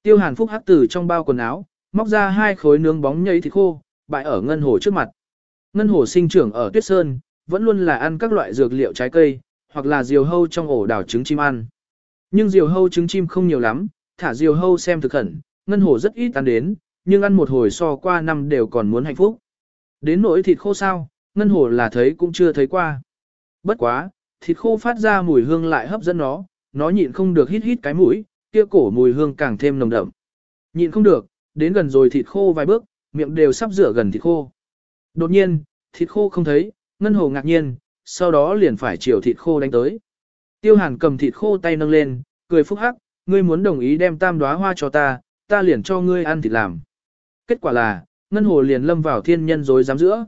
Tiêu Hàn Phúc hắc từ trong bao quần áo, móc ra hai khối nướng bóng nhảy thịt khô, bày ở ngân hồ trước mặt. Ngân hồ sinh trưởng ở tuyết sơn, vẫn luôn là ăn các loại dược liệu trái cây, hoặc là diều hâu trong ổ đảo trứng chim ăn. Nhưng diều hâu trứng chim không nhiều lắm, thả diều hâu xem thực khẩn, ngân hồ rất ít ăn đến, nhưng ăn một hồi so qua năm đều còn muốn hạnh phúc. Đến nỗi thịt khô sao, ngân hồ là thấy cũng chưa thấy qua. Bất quá, thịt khô phát ra mùi hương lại hấp dẫn nó, nó nhịn không được hít hít cái mũi, kia cổ mùi hương càng thêm nồng đậm. Nhịn không được, đến gần rồi thịt khô vài bước, miệng đều sắp rửa gần thịt khô. Đột nhiên, thịt khô không thấy, Ngân Hồ ngạc nhiên, sau đó liền phải chiều thịt khô đánh tới. Tiêu Hàn cầm thịt khô tay nâng lên, cười phúc hắc, ngươi muốn đồng ý đem tam đóa hoa cho ta, ta liền cho ngươi ăn thịt làm. Kết quả là, Ngân Hồ liền lâm vào thiên nhân dối dám giữa.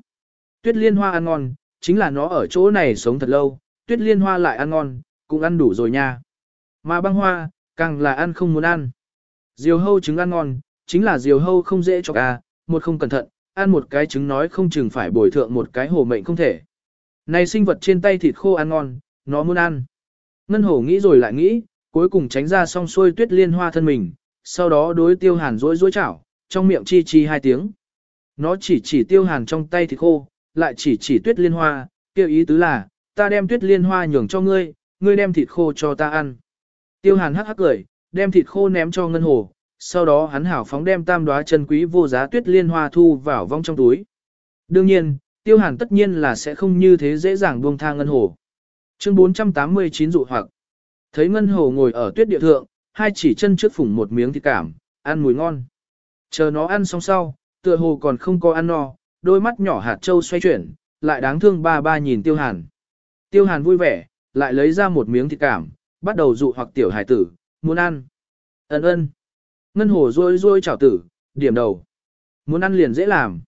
Tuyết liên hoa ăn ngon, chính là nó ở chỗ này sống thật lâu, tuyết liên hoa lại ăn ngon, cũng ăn đủ rồi nha. Mà băng hoa, càng là ăn không muốn ăn. Diều hâu trứng ăn ngon, chính là diều hâu không dễ cho ca, một không cẩn thận, ăn một cái trứng nói không chừng phải bồi thượng một cái hổ mệnh không thể. Này sinh vật trên tay thịt khô ăn ngon, nó muốn ăn. Ngân hổ nghĩ rồi lại nghĩ, cuối cùng tránh ra song xuôi tuyết liên hoa thân mình, sau đó đối tiêu hàn rối rối chảo, trong miệng chi chi hai tiếng. Nó chỉ chỉ tiêu hàn trong tay thịt khô, lại chỉ chỉ tuyết liên hoa, kêu ý tứ là, ta đem tuyết liên hoa nhường cho ngươi, ngươi đem thịt khô cho ta ăn. Tiêu hàn hắc hắc cười, đem thịt khô ném cho ngân hồ, sau đó hắn hảo phóng đem tam đóa chân quý vô giá tuyết liên hoa thu vào vong trong túi. Đương nhiên, tiêu hàn tất nhiên là sẽ không như thế dễ dàng buông tha ngân hồ. Chương 489 dụ hoặc. Thấy ngân hồ ngồi ở tuyết địa thượng, hai chỉ chân trước phủng một miếng thịt cảm, ăn mùi ngon. Chờ nó ăn xong sau, tựa hồ còn không có ăn no, đôi mắt nhỏ hạt châu xoay chuyển, lại đáng thương ba ba nhìn tiêu hàn. Tiêu hàn vui vẻ, lại lấy ra một miếng thịt cảm, bắt đầu dụ hoặc tiểu hải tử, muốn ăn. Ấn ơn. Ngân hồ rôi rôi chảo tử, điểm đầu. Muốn ăn liền dễ làm.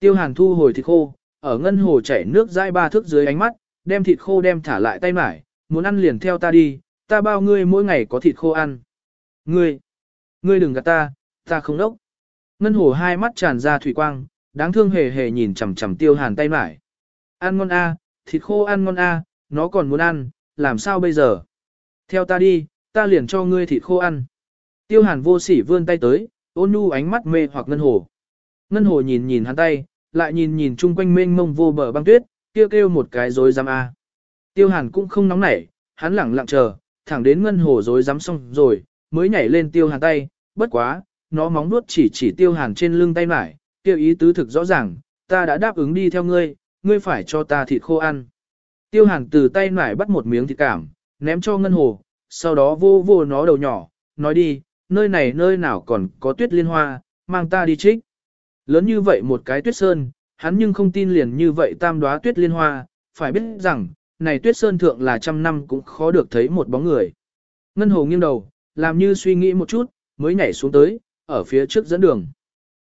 Tiêu hàn thu hồi thịt khô, ở ngân hồ chảy nước dai ba thước dưới ánh mắt, đem thịt khô đem thả lại tay mải, muốn ăn liền theo ta đi, ta bao ngươi mỗi ngày có thịt khô ăn. Ngươi, ngươi đừng gạt ta, ta không đốc. Ngân hồ hai mắt tràn ra thủy quang, đáng thương hề hề nhìn chằm chằm tiêu hàn tay mải. Ăn ngon a, thịt khô ăn ngon a, nó còn muốn ăn, làm sao bây giờ? Theo ta đi, ta liền cho ngươi thịt khô ăn. Tiêu hàn vô sỉ vươn tay tới, ôn nhu ánh mắt mê hoặc ngân hồ. Ngân hồ nhìn nhìn hắn tay, lại nhìn nhìn chung quanh mênh mông vô bờ băng tuyết, kêu kêu một cái rối dám a. Tiêu hàn cũng không nóng nảy, hắn lẳng lặng chờ, thẳng đến ngân hồ rối dám xong rồi, mới nhảy lên tiêu hàn tay, bất quá, nó móng nuốt chỉ chỉ tiêu hàn trên lưng tay mải, tiêu ý tứ thực rõ ràng, ta đã đáp ứng đi theo ngươi, ngươi phải cho ta thịt khô ăn. Tiêu hàn từ tay mải bắt một miếng thịt cảm, ném cho ngân hồ, sau đó vô vô nó đầu nhỏ, nói đi, nơi này nơi nào còn có tuyết liên hoa, mang ta đi trích. Lớn như vậy một cái tuyết sơn, hắn nhưng không tin liền như vậy tam đóa tuyết liên hoa, phải biết rằng, này tuyết sơn thượng là trăm năm cũng khó được thấy một bóng người. Ngân hồ nghiêng đầu, làm như suy nghĩ một chút, mới nhảy xuống tới, ở phía trước dẫn đường.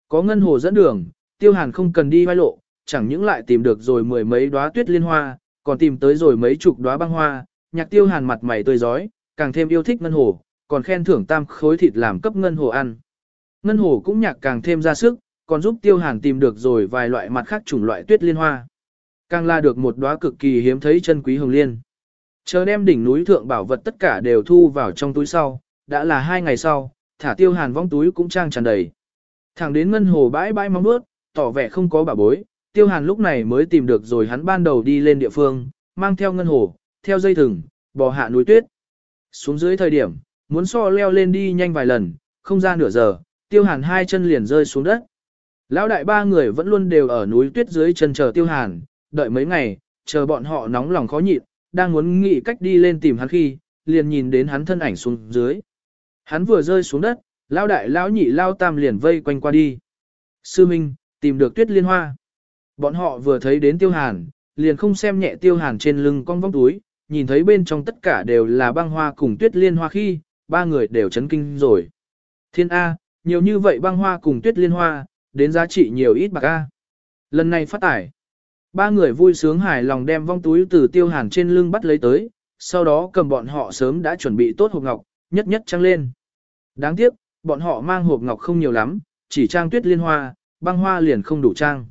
Có ngân hồ dẫn đường, tiêu hàn không cần đi vai lộ, chẳng những lại tìm được rồi mười mấy đóa tuyết liên hoa, còn tìm tới rồi mấy chục đóa băng hoa, nhạc tiêu hàn mặt mày tươi giói, càng thêm yêu thích ngân hồ, còn khen thưởng tam khối thịt làm cấp ngân hồ ăn. Ngân hồ cũng nhạc càng thêm ra sức, còn giúp tiêu hàn tìm được rồi vài loại mặt khác chủng loại tuyết liên hoa. Càng la được một đóa cực kỳ hiếm thấy chân quý hồng liên. Chờ đem đỉnh núi thượng bảo vật tất cả đều thu vào trong túi sau, đã là hai ngày sau, thả tiêu hàn vong túi cũng trang tràn đầy. Thẳng đến ngân hồ bãi bãi mong bước, tỏ vẻ không có bà bối, tiêu hàn lúc này mới tìm được rồi hắn ban đầu đi lên địa phương, mang theo ngân hồ, theo dây thừng, bò hạ núi tuyết. Xuống dưới thời điểm, muốn so leo lên đi nhanh vài lần, không ra nửa giờ, tiêu hàn hai chân liền rơi xuống đất. Lão đại ba người vẫn luôn đều ở núi tuyết dưới chân chờ tiêu hàn, đợi mấy ngày, chờ bọn họ nóng lòng khó nhịn, đang muốn nghĩ cách đi lên tìm hắn khi, liền nhìn đến hắn thân ảnh xuống dưới. Hắn vừa rơi xuống đất, lão đại lão nhị lao tam liền vây quanh qua đi. Sư Minh, tìm được tuyết liên hoa. Bọn họ vừa thấy đến tiêu hàn, liền không xem nhẹ tiêu hàn trên lưng con vong túi, nhìn thấy bên trong tất cả đều là băng hoa cùng tuyết liên hoa khi, ba người đều chấn kinh rồi. Thiên A, nhiều như vậy băng hoa cùng tuyết liên hoa, đến giá trị nhiều ít bạc A. Lần này phát tải. Ba người vui sướng hài lòng đem vong túi từ tiêu hàn trên lưng bắt lấy tới, sau đó cầm bọn họ sớm đã chuẩn bị tốt hộp ngọc, nhất nhất trăng lên. Đáng tiếc, bọn họ mang hộp ngọc không nhiều lắm, chỉ trang tuyết liên hoa, băng hoa liền không đủ trang.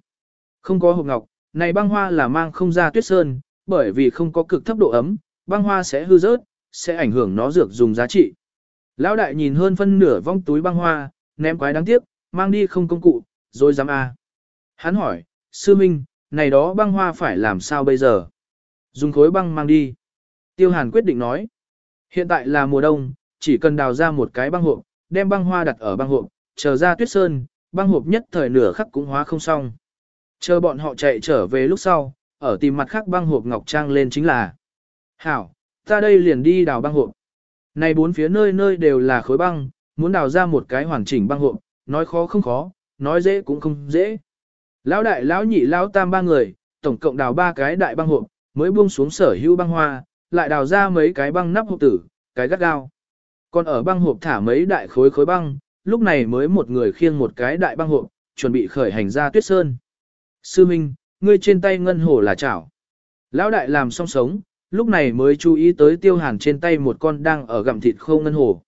Không có hộp ngọc, này băng hoa là mang không ra tuyết sơn, bởi vì không có cực thấp độ ấm, băng hoa sẽ hư rớt, sẽ ảnh hưởng nó dược dùng giá trị. Lão đại nhìn hơn phân nửa vong túi băng hoa, ném quái đáng tiếc, mang đi không công cụ, rồi dám. À. Hắn hỏi, sư minh, này đó băng hoa phải làm sao bây giờ? Dùng khối băng mang đi. Tiêu Hàn quyết định nói, hiện tại là mùa đông, chỉ cần đào ra một cái băng hộp, đem băng hoa đặt ở băng hộp, chờ ra tuyết sơn, băng hộp nhất thời nửa khắc cũng hóa không xong. Chờ bọn họ chạy trở về lúc sau, ở tìm mặt khác băng hộp ngọc trang lên chính là. Hảo, ta đây liền đi đào băng hộp. Này bốn phía nơi nơi đều là khối băng, muốn đào ra một cái hoàn chỉnh băng hộp, nói khó không khó, nói dễ cũng không dễ. Lão đại lão nhị lão tam ba người, tổng cộng đào ba cái đại băng hộp, mới buông xuống sở hữu băng hoa, lại đào ra mấy cái băng nắp hộp tử, cái gắt gao. Còn ở băng hộp thả mấy đại khối khối băng, lúc này mới một người khiêng một cái đại băng hộp, chuẩn bị khởi hành ra tuyết sơn. Sư Minh, ngươi trên tay ngân hổ là chảo. Lão đại làm xong sống, lúc này mới chú ý tới tiêu hàn trên tay một con đang ở gặm thịt khô ngân hổ.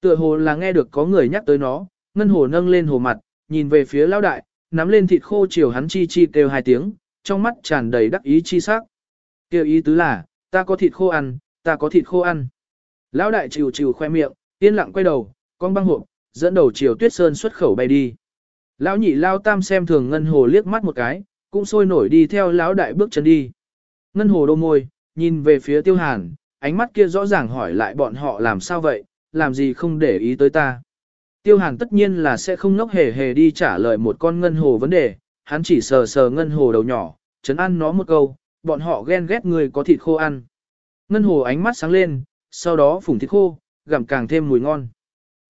Tựa hồ là nghe được có người nhắc tới nó, ngân hổ nâng lên hồ mặt, nhìn về phía lão đại, nắm lên thịt khô chiều hắn chi chi kêu hai tiếng, trong mắt tràn đầy đắc ý chi sắc. Kêu ý tứ là, ta có thịt khô ăn, ta có thịt khô ăn. Lão đại chiều chiều khoe miệng, yên lặng quay đầu, con băng hộp, dẫn đầu chiều tuyết sơn xuất khẩu bay đi. Lão nhị lao tam xem thường ngân hồ liếc mắt một cái, cũng sôi nổi đi theo lão đại bước chân đi. Ngân hồ đô môi, nhìn về phía tiêu hàn, ánh mắt kia rõ ràng hỏi lại bọn họ làm sao vậy, làm gì không để ý tới ta. Tiêu hàn tất nhiên là sẽ không ngốc hề hề đi trả lời một con ngân hồ vấn đề, hắn chỉ sờ sờ ngân hồ đầu nhỏ, chấn ăn nó một câu, bọn họ ghen ghét người có thịt khô ăn. Ngân hồ ánh mắt sáng lên, sau đó phủng thịt khô, gặm càng thêm mùi ngon.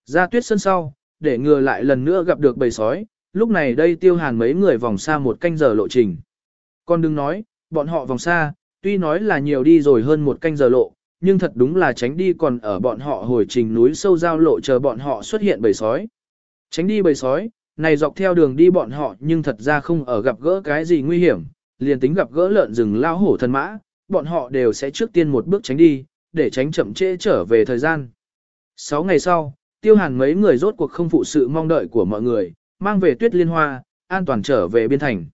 Ra tuyết sân sau, để ngừa lại lần nữa gặp được bầy sói, lúc này đây tiêu hàn mấy người vòng xa một canh giờ lộ trình. con đừng nói, bọn họ vòng xa, tuy nói là nhiều đi rồi hơn một canh giờ lộ, nhưng thật đúng là tránh đi còn ở bọn họ hồi trình núi sâu giao lộ chờ bọn họ xuất hiện bầy sói. Tránh đi bầy sói, này dọc theo đường đi bọn họ nhưng thật ra không ở gặp gỡ cái gì nguy hiểm, liền tính gặp gỡ lợn rừng lao hổ thân mã, bọn họ đều sẽ trước tiên một bước tránh đi, để tránh chậm trễ trở về thời gian. 6 ngày sau, tiêu hàn mấy người rốt cuộc không phụ sự mong đợi của mọi người, mang về tuyết liên hoa, an toàn trở về biên thành.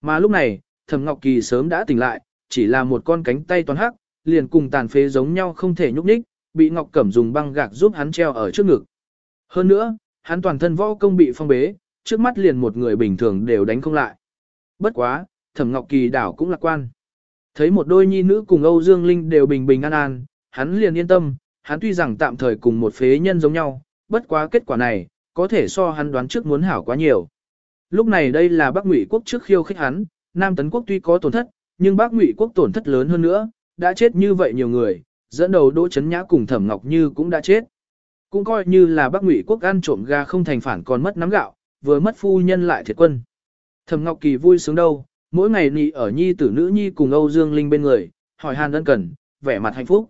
Mà lúc này, Thẩm Ngọc Kỳ sớm đã tỉnh lại, chỉ là một con cánh tay toàn hắc, liền cùng tàn phế giống nhau không thể nhúc nhích, bị Ngọc Cẩm dùng băng gạc giúp hắn treo ở trước ngực. Hơn nữa, hắn toàn thân võ công bị phong bế, trước mắt liền một người bình thường đều đánh không lại. Bất quá, Thẩm Ngọc Kỳ đảo cũng lạc quan. Thấy một đôi nhi nữ cùng Âu Dương Linh đều bình bình an an, hắn liền yên tâm, hắn tuy rằng tạm thời cùng một phế nhân giống nhau, bất quá kết quả này, có thể so hắn đoán trước muốn hảo quá nhiều. Lúc này đây là Bắc Ngụy quốc trước khiêu khích hắn, Nam Tấn quốc tuy có tổn thất, nhưng Bắc Ngụy quốc tổn thất lớn hơn nữa, đã chết như vậy nhiều người, dẫn đầu Đỗ Chấn Nhã cùng Thẩm Ngọc Như cũng đã chết. Cũng coi như là Bắc Ngụy quốc ăn trộm gà không thành phản còn mất nắm gạo, vừa mất phu nhân lại thiệt quân. Thẩm Ngọc Kỳ vui sướng đâu, mỗi ngày nị ở nhi tử nữ nhi cùng Âu Dương Linh bên người, hỏi Hàn Ân Cần, vẻ mặt hạnh phúc.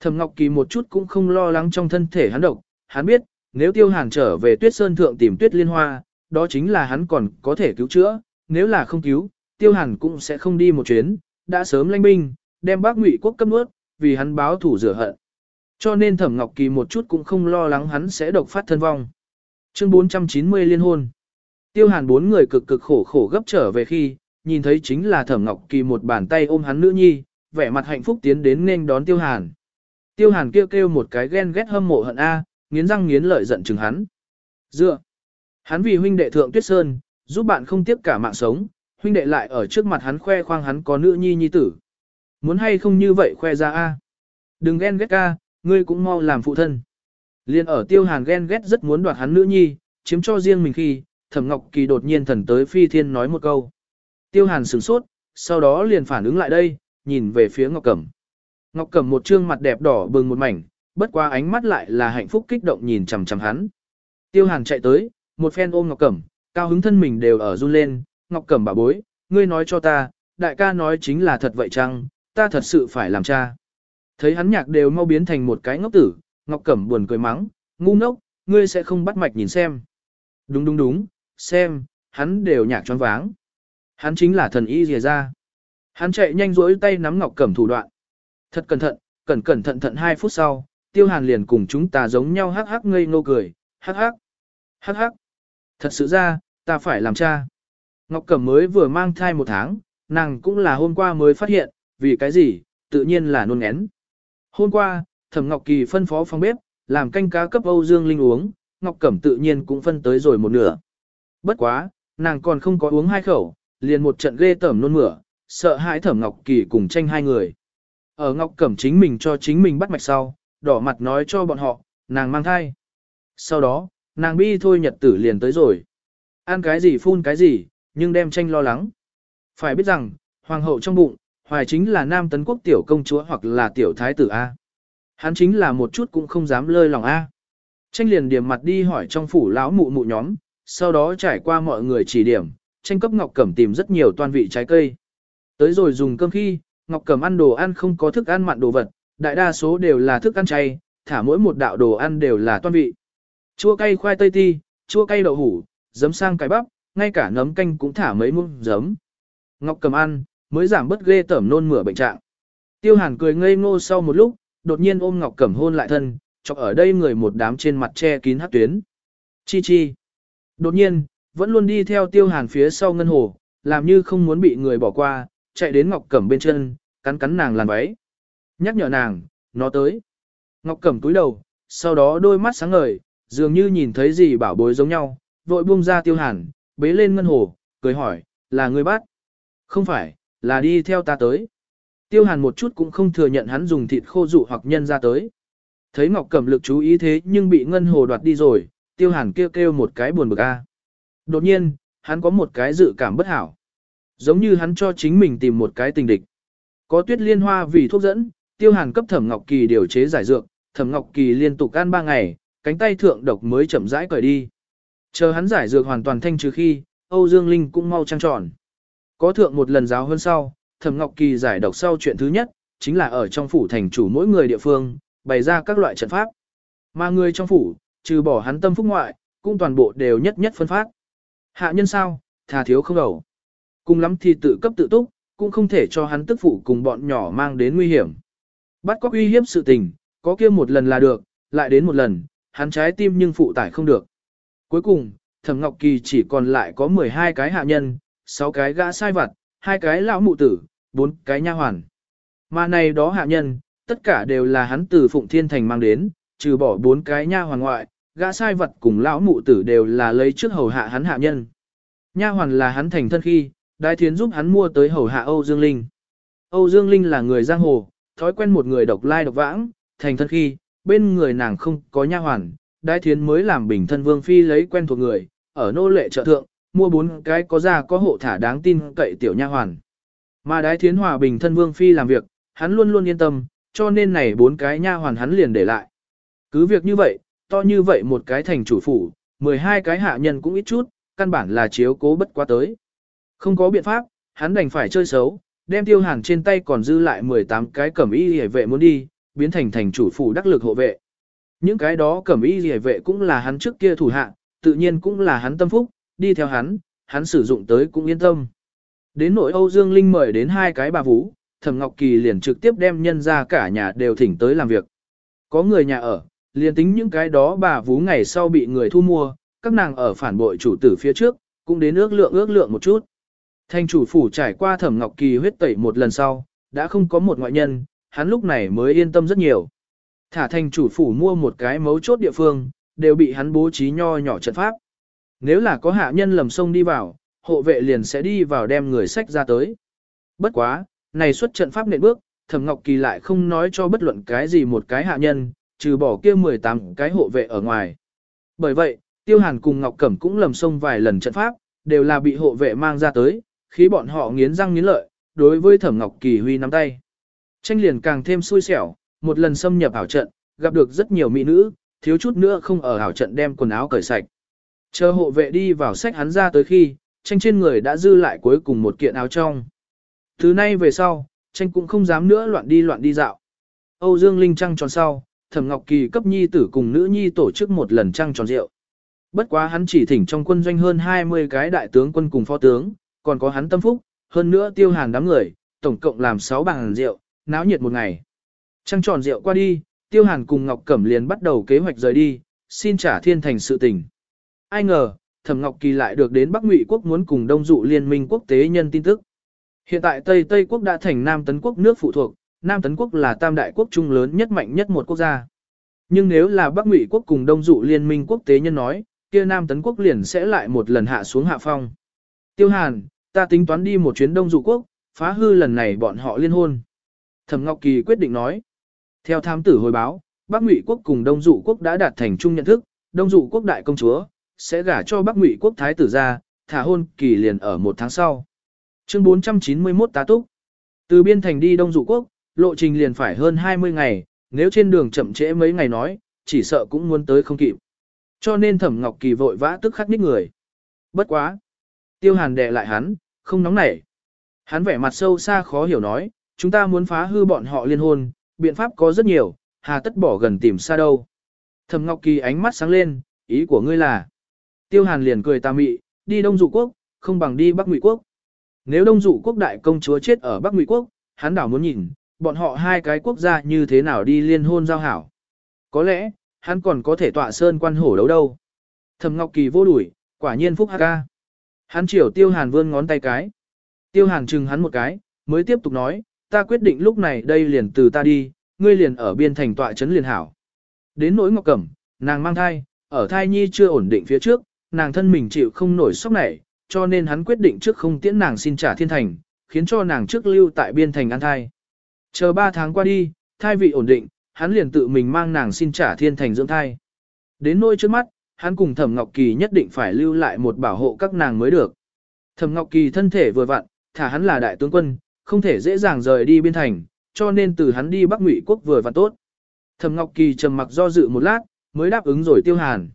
Thẩm Ngọc Kỳ một chút cũng không lo lắng trong thân thể hắn độc, hắn biết, nếu tiêu hàn trở về tuyết sơn thượng tìm tuyết liên hoa, đó chính là hắn còn có thể cứu chữa, nếu là không cứu, tiêu hàn cũng sẽ không đi một chuyến, đã sớm lanh binh, đem bác ngụy quốc cấp nuốt, vì hắn báo thủ rửa hận. Cho nên thẩm ngọc kỳ một chút cũng không lo lắng hắn sẽ độc phát thân vong. Chương 490 liên hôn. Tiêu hàn bốn người cực cực khổ khổ gấp trở về khi, nhìn thấy chính là thẩm ngọc kỳ một bàn tay ôm hắn nữ nhi, vẻ mặt hạnh phúc tiến đến nên đón tiêu hàn. Tiêu hàn kêu kêu một cái ghen ghét hâm mộ hận A, nghiến răng nghiến lợi giận chừng hắn. Dựa, hắn vì huynh đệ thượng tuyết sơn, giúp bạn không tiếp cả mạng sống, huynh đệ lại ở trước mặt hắn khoe khoang hắn có nữ nhi nhi tử. Muốn hay không như vậy khoe ra a? Đừng ghen ghét ca, ngươi cũng mau làm phụ thân. Liên ở tiêu hàn ghen ghét rất muốn đoạt hắn nữ nhi, chiếm cho riêng mình khi, thẩm ngọc kỳ đột nhiên thần tới phi thiên nói một câu. Tiêu hàn sửng sốt, sau đó liền phản ứng lại đây, nhìn về phía ngọc cẩm. Ngọc cẩm một trương mặt đẹp đỏ bừng một mảnh, bất qua ánh mắt lại là hạnh phúc kích động nhìn chằm chằm hắn. Tiêu Hàn chạy tới, một phen ôm Ngọc Cẩm, cao hứng thân mình đều ở run lên, Ngọc Cẩm bà bối, ngươi nói cho ta, đại ca nói chính là thật vậy chăng, ta thật sự phải làm cha. Thấy hắn nhạc đều mau biến thành một cái ngốc tử, Ngọc Cẩm buồn cười mắng, ngu ngốc, ngươi sẽ không bắt mạch nhìn xem. Đúng đúng đúng, xem, hắn đều nhạc choáng váng. Hắn chính là thần y rìa ra. Hắn chạy nhanh rỗi tay nắm Ngọc Cẩm thủ đoạn. Thật cẩn thận, cẩn cẩn thận thận 2 phút sau, tiêu hàn liền cùng chúng ta giống nhau hắc hắc ngây ngô cười, hắc hắc, hắc hắc. Thật sự ra, ta phải làm cha. Ngọc Cẩm mới vừa mang thai một tháng, nàng cũng là hôm qua mới phát hiện, vì cái gì, tự nhiên là nôn ngén. Hôm qua, Thẩm Ngọc Kỳ phân phó phòng bếp, làm canh cá cấp Âu Dương Linh uống, Ngọc Cẩm tự nhiên cũng phân tới rồi một nửa. Bất quá, nàng còn không có uống hai khẩu, liền một trận ghê tẩm nôn mửa, sợ hãi Thẩm Ngọc Kỳ cùng tranh hai người. Ở Ngọc Cẩm chính mình cho chính mình bắt mạch sau, đỏ mặt nói cho bọn họ, nàng mang thai. Sau đó, nàng bi thôi nhật tử liền tới rồi. Ăn cái gì phun cái gì, nhưng đem tranh lo lắng. Phải biết rằng, hoàng hậu trong bụng, hoài chính là nam tấn quốc tiểu công chúa hoặc là tiểu thái tử A. Hắn chính là một chút cũng không dám lơi lòng A. Tranh liền điểm mặt đi hỏi trong phủ lão mụ mụ nhóm, sau đó trải qua mọi người chỉ điểm, tranh cấp Ngọc Cẩm tìm rất nhiều toan vị trái cây. Tới rồi dùng cơm khi, Ngọc Cẩm ăn đồ ăn không có thức ăn mặn đồ vật, đại đa số đều là thức ăn chay, thả mỗi một đạo đồ ăn đều là toan vị. Chua cay khoai tây ti, chua cay đậu hủ, giấm sang cải bắp, ngay cả nấm canh cũng thả mấy muỗng giấm. Ngọc cầm ăn, mới giảm bớt ghê tởm nôn mửa bệnh trạng. Tiêu Hàn cười ngây ngô sau một lúc, đột nhiên ôm Ngọc Cẩm hôn lại thân, chọc ở đây người một đám trên mặt che kín hát tuyến. Chi chi. Đột nhiên, vẫn luôn đi theo Tiêu Hàn phía sau ngân hồ, làm như không muốn bị người bỏ qua, chạy đến Ngọc Cẩm bên chân, cắn cắn nàng làn váy nhắc nhở nàng, nó tới. Ngọc cầm túi đầu, sau đó đôi mắt sáng ngời, dường như nhìn thấy gì bảo bối giống nhau, vội buông ra tiêu hàn, bế lên ngân hồ, cười hỏi, là người bắt? Không phải, là đi theo ta tới. Tiêu hàn một chút cũng không thừa nhận hắn dùng thịt khô dụ hoặc nhân ra tới. Thấy Ngọc cầm lực chú ý thế nhưng bị ngân hồ đoạt đi rồi, tiêu hàn kêu kêu một cái buồn bực a. Đột nhiên, hắn có một cái dự cảm bất hảo. Giống như hắn cho chính mình tìm một cái tình địch. Có tuyết liên hoa vì thuốc dẫn, tiêu hàn cấp thẩm ngọc kỳ điều chế giải dược, thẩm ngọc kỳ liên tục ăn ba ngày, cánh tay thượng độc mới chậm rãi cởi đi. Chờ hắn giải dược hoàn toàn thanh trừ khi, âu dương linh cũng mau trang tròn. Có thượng một lần giáo hơn sau, thẩm ngọc kỳ giải độc sau chuyện thứ nhất, chính là ở trong phủ thành chủ mỗi người địa phương, bày ra các loại trận pháp. Mà người trong phủ, trừ bỏ hắn tâm phúc ngoại, cũng toàn bộ đều nhất nhất phân phát. Hạ nhân sao thà thiếu không đầu. Cùng lắm thì tự cấp tự túc, cũng không thể cho hắn tức phụ cùng bọn nhỏ mang đến nguy hiểm. Bắt cóc uy hiếp sự tình, có kia một lần là được, lại đến một lần, hắn trái tim nhưng phụ tải không được. Cuối cùng, Thẩm Ngọc Kỳ chỉ còn lại có 12 cái hạ nhân, 6 cái gã sai vặt, 2 cái lão mụ tử, 4 cái nha hoàn. Mà này đó hạ nhân, tất cả đều là hắn từ Phụng Thiên Thành mang đến, trừ bỏ 4 cái nha hoàn ngoại, gã sai vặt cùng lão mụ tử đều là lấy trước hầu hạ hắn hạ nhân. Nha hoàn là hắn thành thân khi, Đại Thiến giúp hắn mua tới hầu hạ Âu Dương Linh. Âu Dương Linh là người giang hồ, thói quen một người độc lai độc vãng, thành thân khi, bên người nàng không có nha hoàn, đái thiến mới làm bình thân vương phi lấy quen thuộc người, ở nô lệ trợ thượng, mua bốn cái có ra có hộ thả đáng tin cậy tiểu nha hoàn. Mà đái thiến hòa bình thân vương phi làm việc, hắn luôn luôn yên tâm, cho nên này bốn cái nha hoàn hắn liền để lại. Cứ việc như vậy, to như vậy một cái thành chủ phủ, 12 cái hạ nhân cũng ít chút, căn bản là chiếu cố bất quá tới. Không có biện pháp, hắn đành phải chơi xấu, đem tiêu hàn trên tay còn dư lại 18 cái cẩm y hề vệ muốn đi, biến thành thành chủ phủ đắc lực hộ vệ. Những cái đó cẩm y hề vệ cũng là hắn trước kia thủ hạ, tự nhiên cũng là hắn tâm phúc, đi theo hắn, hắn sử dụng tới cũng yên tâm. Đến nội Âu Dương Linh mời đến hai cái bà vũ, Thẩm Ngọc Kỳ liền trực tiếp đem nhân ra cả nhà đều thỉnh tới làm việc. Có người nhà ở, liền tính những cái đó bà vũ ngày sau bị người thu mua, các nàng ở phản bội chủ tử phía trước, cũng đến ước lượng ước lượng một chút. Thanh chủ phủ trải qua thẩm ngọc kỳ huyết tẩy một lần sau, đã không có một ngoại nhân, hắn lúc này mới yên tâm rất nhiều. Thả Thanh chủ phủ mua một cái mấu chốt địa phương, đều bị hắn bố trí nho nhỏ trận pháp. Nếu là có hạ nhân lầm sông đi vào, hộ vệ liền sẽ đi vào đem người sách ra tới. Bất quá, này xuất trận pháp nện bước, Thẩm Ngọc Kỳ lại không nói cho bất luận cái gì một cái hạ nhân, trừ bỏ kia 18 cái hộ vệ ở ngoài. Bởi vậy, Tiêu Hàn cùng Ngọc Cẩm cũng lầm sông vài lần trận pháp, đều là bị hộ vệ mang ra tới, khi bọn họ nghiến răng nghiến lợi, đối với Thẩm Ngọc Kỳ Huy nắm tay. Tranh liền càng thêm xui xẻo, một lần xâm nhập ảo trận, gặp được rất nhiều mỹ nữ, thiếu chút nữa không ở ảo trận đem quần áo cởi sạch. Chờ hộ vệ đi vào sách hắn ra tới khi, tranh trên người đã dư lại cuối cùng một kiện áo trong. Thứ nay về sau, tranh cũng không dám nữa loạn đi loạn đi dạo. Âu Dương Linh trăng tròn sau, Thẩm Ngọc Kỳ cấp nhi tử cùng nữ nhi tổ chức một lần trăng tròn rượu. Bất quá hắn chỉ thỉnh trong quân doanh hơn 20 cái đại tướng quân cùng phó tướng, còn có hắn tâm phúc, hơn nữa tiêu hàng đám người, tổng cộng làm 6 bàn rượu, náo nhiệt một ngày. Trăng tròn rượu qua đi, tiêu hàng cùng Ngọc Cẩm liền bắt đầu kế hoạch rời đi, xin trả thiên thành sự tình. Ai ngờ, Thẩm Ngọc Kỳ lại được đến Bắc Ngụy quốc muốn cùng Đông dụ liên minh quốc tế nhân tin tức. Hiện tại Tây Tây quốc đã thành Nam Tấn quốc nước phụ thuộc, Nam Tấn quốc là tam đại quốc trung lớn nhất mạnh nhất một quốc gia. Nhưng nếu là Bắc Ngụy quốc cùng Đông dụ liên minh quốc tế nhân nói, kia Nam Tấn quốc liền sẽ lại một lần hạ xuống hạ phong. Tiêu Hàn, ta tính toán đi một chuyến Đông Dụ Quốc, phá hư lần này bọn họ liên hôn. Thẩm Ngọc Kỳ quyết định nói. Theo thám tử hồi báo, Bắc Ngụy quốc cùng Đông Dụ quốc đã đạt thành chung nhận thức, Đông Dụ quốc đại công chúa sẽ gả cho Bắc Ngụy quốc thái tử ra, thả hôn kỳ liền ở một tháng sau. Chương 491 tá túc. Từ biên thành đi Đông Dụ quốc, lộ trình liền phải hơn 20 ngày, nếu trên đường chậm trễ mấy ngày nói, chỉ sợ cũng muốn tới không kịp. Cho nên Thẩm Ngọc Kỳ vội vã tức khắc ních người. Bất quá, tiêu hàn đè lại hắn, không nóng nảy. Hắn vẻ mặt sâu xa khó hiểu nói, chúng ta muốn phá hư bọn họ liên hôn, biện pháp có rất nhiều, hà tất bỏ gần tìm xa đâu. Thẩm Ngọc Kỳ ánh mắt sáng lên, ý của ngươi là. Tiêu Hàn liền cười tà mị, đi Đông Dụ Quốc, không bằng đi Bắc Ngụy Quốc. Nếu Đông Dụ Quốc đại công chúa chết ở Bắc Ngụy Quốc, hắn đảo muốn nhìn, bọn họ hai cái quốc gia như thế nào đi liên hôn giao hảo. Có lẽ, hắn còn có thể tọa sơn quan hổ đấu đâu. Thẩm Ngọc Kỳ vô đuổi, quả nhiên phúc ca. Hắn chiều tiêu hàn vươn ngón tay cái. Tiêu hàn chừng hắn một cái, mới tiếp tục nói, ta quyết định lúc này đây liền từ ta đi, ngươi liền ở biên thành tọa trấn liền hảo. Đến nỗi ngọc cẩm, nàng mang thai, ở thai nhi chưa ổn định phía trước, nàng thân mình chịu không nổi sốc này, cho nên hắn quyết định trước không tiễn nàng xin trả thiên thành, khiến cho nàng trước lưu tại biên thành an thai. Chờ 3 tháng qua đi, thai vị ổn định, hắn liền tự mình mang nàng xin trả thiên thành dưỡng thai. Đến nỗi trước mắt, hắn cùng Thẩm Ngọc Kỳ nhất định phải lưu lại một bảo hộ các nàng mới được. Thẩm Ngọc Kỳ thân thể vừa vặn, thả hắn là đại tướng quân, không thể dễ dàng rời đi biên thành, cho nên từ hắn đi Bắc Ngụy quốc vừa vặn tốt. Thẩm Ngọc Kỳ trầm mặc do dự một lát, mới đáp ứng rồi Tiêu Hàn.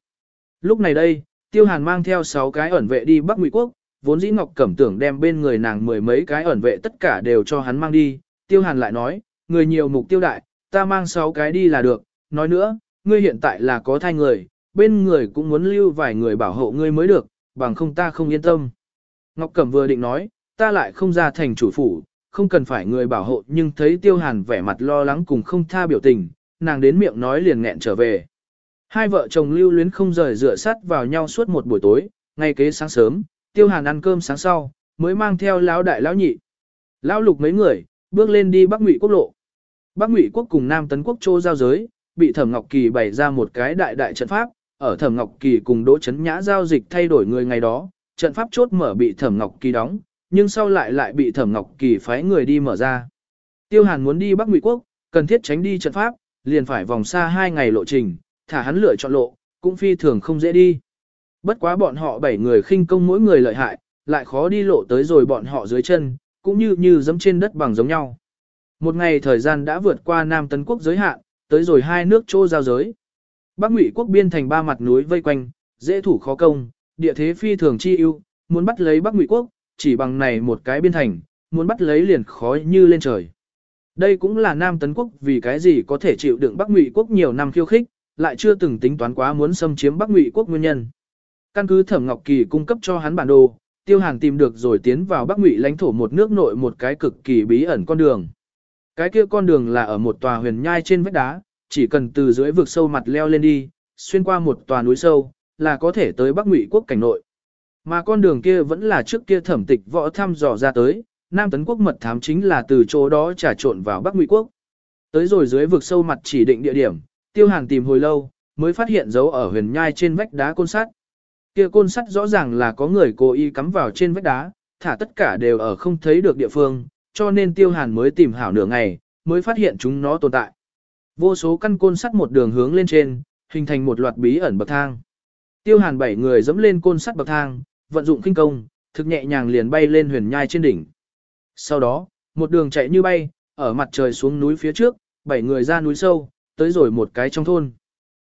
Lúc này đây, Tiêu Hàn mang theo 6 cái ẩn vệ đi Bắc Ngụy quốc, vốn dĩ Ngọc Cẩm tưởng đem bên người nàng mười mấy cái ẩn vệ tất cả đều cho hắn mang đi, Tiêu Hàn lại nói, người nhiều mục tiêu đại, ta mang 6 cái đi là được, nói nữa, ngươi hiện tại là có thai người, bên người cũng muốn lưu vài người bảo hộ ngươi mới được, bằng không ta không yên tâm. Ngọc Cẩm vừa định nói, ta lại không ra thành chủ phủ, không cần phải người bảo hộ nhưng thấy Tiêu Hàn vẻ mặt lo lắng cùng không tha biểu tình, nàng đến miệng nói liền nghẹn trở về. Hai vợ chồng lưu luyến không rời rửa sắt vào nhau suốt một buổi tối, ngay kế sáng sớm, Tiêu Hàn ăn cơm sáng sau, mới mang theo lão đại lão nhị. Lão lục mấy người, bước lên đi Bắc Ngụy quốc lộ. Bắc Ngụy quốc cùng Nam Tấn quốc chô giao giới, bị Thẩm Ngọc Kỳ bày ra một cái đại đại trận pháp, ở Thẩm Ngọc Kỳ cùng Đỗ Chấn Nhã giao dịch thay đổi người ngày đó, trận pháp chốt mở bị Thẩm Ngọc Kỳ đóng, nhưng sau lại lại bị Thẩm Ngọc Kỳ phái người đi mở ra. Tiêu Hàn muốn đi Bắc Ngụy Quốc, cần thiết tránh đi trận pháp, liền phải vòng xa hai ngày lộ trình, thả hắn lựa chọn lộ, cũng phi thường không dễ đi. Bất quá bọn họ bảy người khinh công mỗi người lợi hại, lại khó đi lộ tới rồi bọn họ dưới chân, cũng như như dẫm trên đất bằng giống nhau. Một ngày thời gian đã vượt qua Nam Tân Quốc giới hạn, tới rồi hai nước chỗ giao giới. Bắc Ngụy quốc biên thành ba mặt núi vây quanh, dễ thủ khó công, địa thế phi thường chi ưu, muốn bắt lấy Bắc Ngụy quốc, chỉ bằng này một cái biên thành, muốn bắt lấy liền khó như lên trời. Đây cũng là Nam Tấn quốc vì cái gì có thể chịu đựng Bắc Ngụy quốc nhiều năm khiêu khích, lại chưa từng tính toán quá muốn xâm chiếm Bắc Ngụy quốc nguyên nhân. Căn cứ Thẩm Ngọc Kỳ cung cấp cho hắn bản đồ, Tiêu Hàn tìm được rồi tiến vào Bắc Ngụy lãnh thổ một nước nội một cái cực kỳ bí ẩn con đường. Cái kia con đường là ở một tòa huyền nhai trên vách đá, chỉ cần từ dưới vực sâu mặt leo lên đi, xuyên qua một tòa núi sâu, là có thể tới Bắc Ngụy quốc cảnh nội. Mà con đường kia vẫn là trước kia thẩm tịch võ thăm dò ra tới, Nam Tấn quốc mật thám chính là từ chỗ đó trà trộn vào Bắc Ngụy quốc. Tới rồi dưới vực sâu mặt chỉ định địa điểm, Tiêu Hàn tìm hồi lâu, mới phát hiện dấu ở huyền nhai trên vách đá côn sắt. Kia côn sắt rõ ràng là có người cố ý cắm vào trên vách đá, thả tất cả đều ở không thấy được địa phương, cho nên Tiêu Hàn mới tìm hảo nửa ngày, mới phát hiện chúng nó tồn tại. Vô số căn côn sắt một đường hướng lên trên, hình thành một loạt bí ẩn bậc thang. Tiêu Hàn bảy người dẫm lên côn sắt bậc thang, vận dụng kinh công, thực nhẹ nhàng liền bay lên huyền nhai trên đỉnh. Sau đó, một đường chạy như bay, ở mặt trời xuống núi phía trước, bảy người ra núi sâu, tới rồi một cái trong thôn.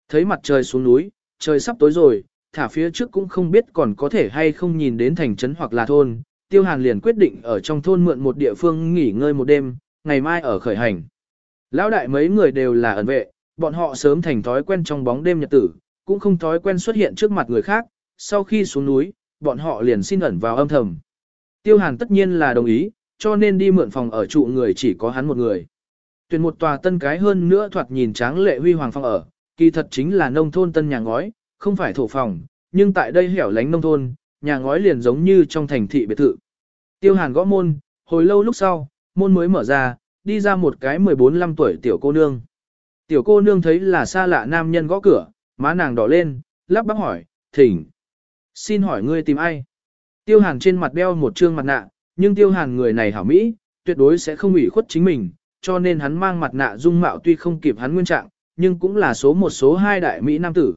Thấy mặt trời xuống núi, trời sắp tối rồi, thả phía trước cũng không biết còn có thể hay không nhìn đến thành trấn hoặc là thôn, Tiêu Hàn liền quyết định ở trong thôn mượn một địa phương nghỉ ngơi một đêm, ngày mai ở khởi hành. Lão đại mấy người đều là ẩn vệ, bọn họ sớm thành thói quen trong bóng đêm nhật tử, cũng không thói quen xuất hiện trước mặt người khác, sau khi xuống núi, bọn họ liền xin ẩn vào âm thầm. Tiêu Hàn tất nhiên là đồng ý, cho nên đi mượn phòng ở trụ người chỉ có hắn một người. Tuyển một tòa tân cái hơn nữa thoạt nhìn tráng lệ huy hoàng phòng ở, kỳ thật chính là nông thôn tân nhà ngói, không phải thổ phòng, nhưng tại đây hẻo lánh nông thôn, nhà ngói liền giống như trong thành thị biệt thự. Tiêu Hàn gõ môn, hồi lâu lúc sau, môn mới mở ra, đi ra một cái 14-15 tuổi tiểu cô nương. Tiểu cô nương thấy là xa lạ nam nhân gõ cửa, má nàng đỏ lên, lắp bắp hỏi, thỉnh. Xin hỏi ngươi tìm ai? Tiêu hàn trên mặt đeo một trương mặt nạ, nhưng tiêu hàn người này hảo Mỹ, tuyệt đối sẽ không ủy khuất chính mình, cho nên hắn mang mặt nạ dung mạo tuy không kịp hắn nguyên trạng, nhưng cũng là số một số hai đại Mỹ nam tử.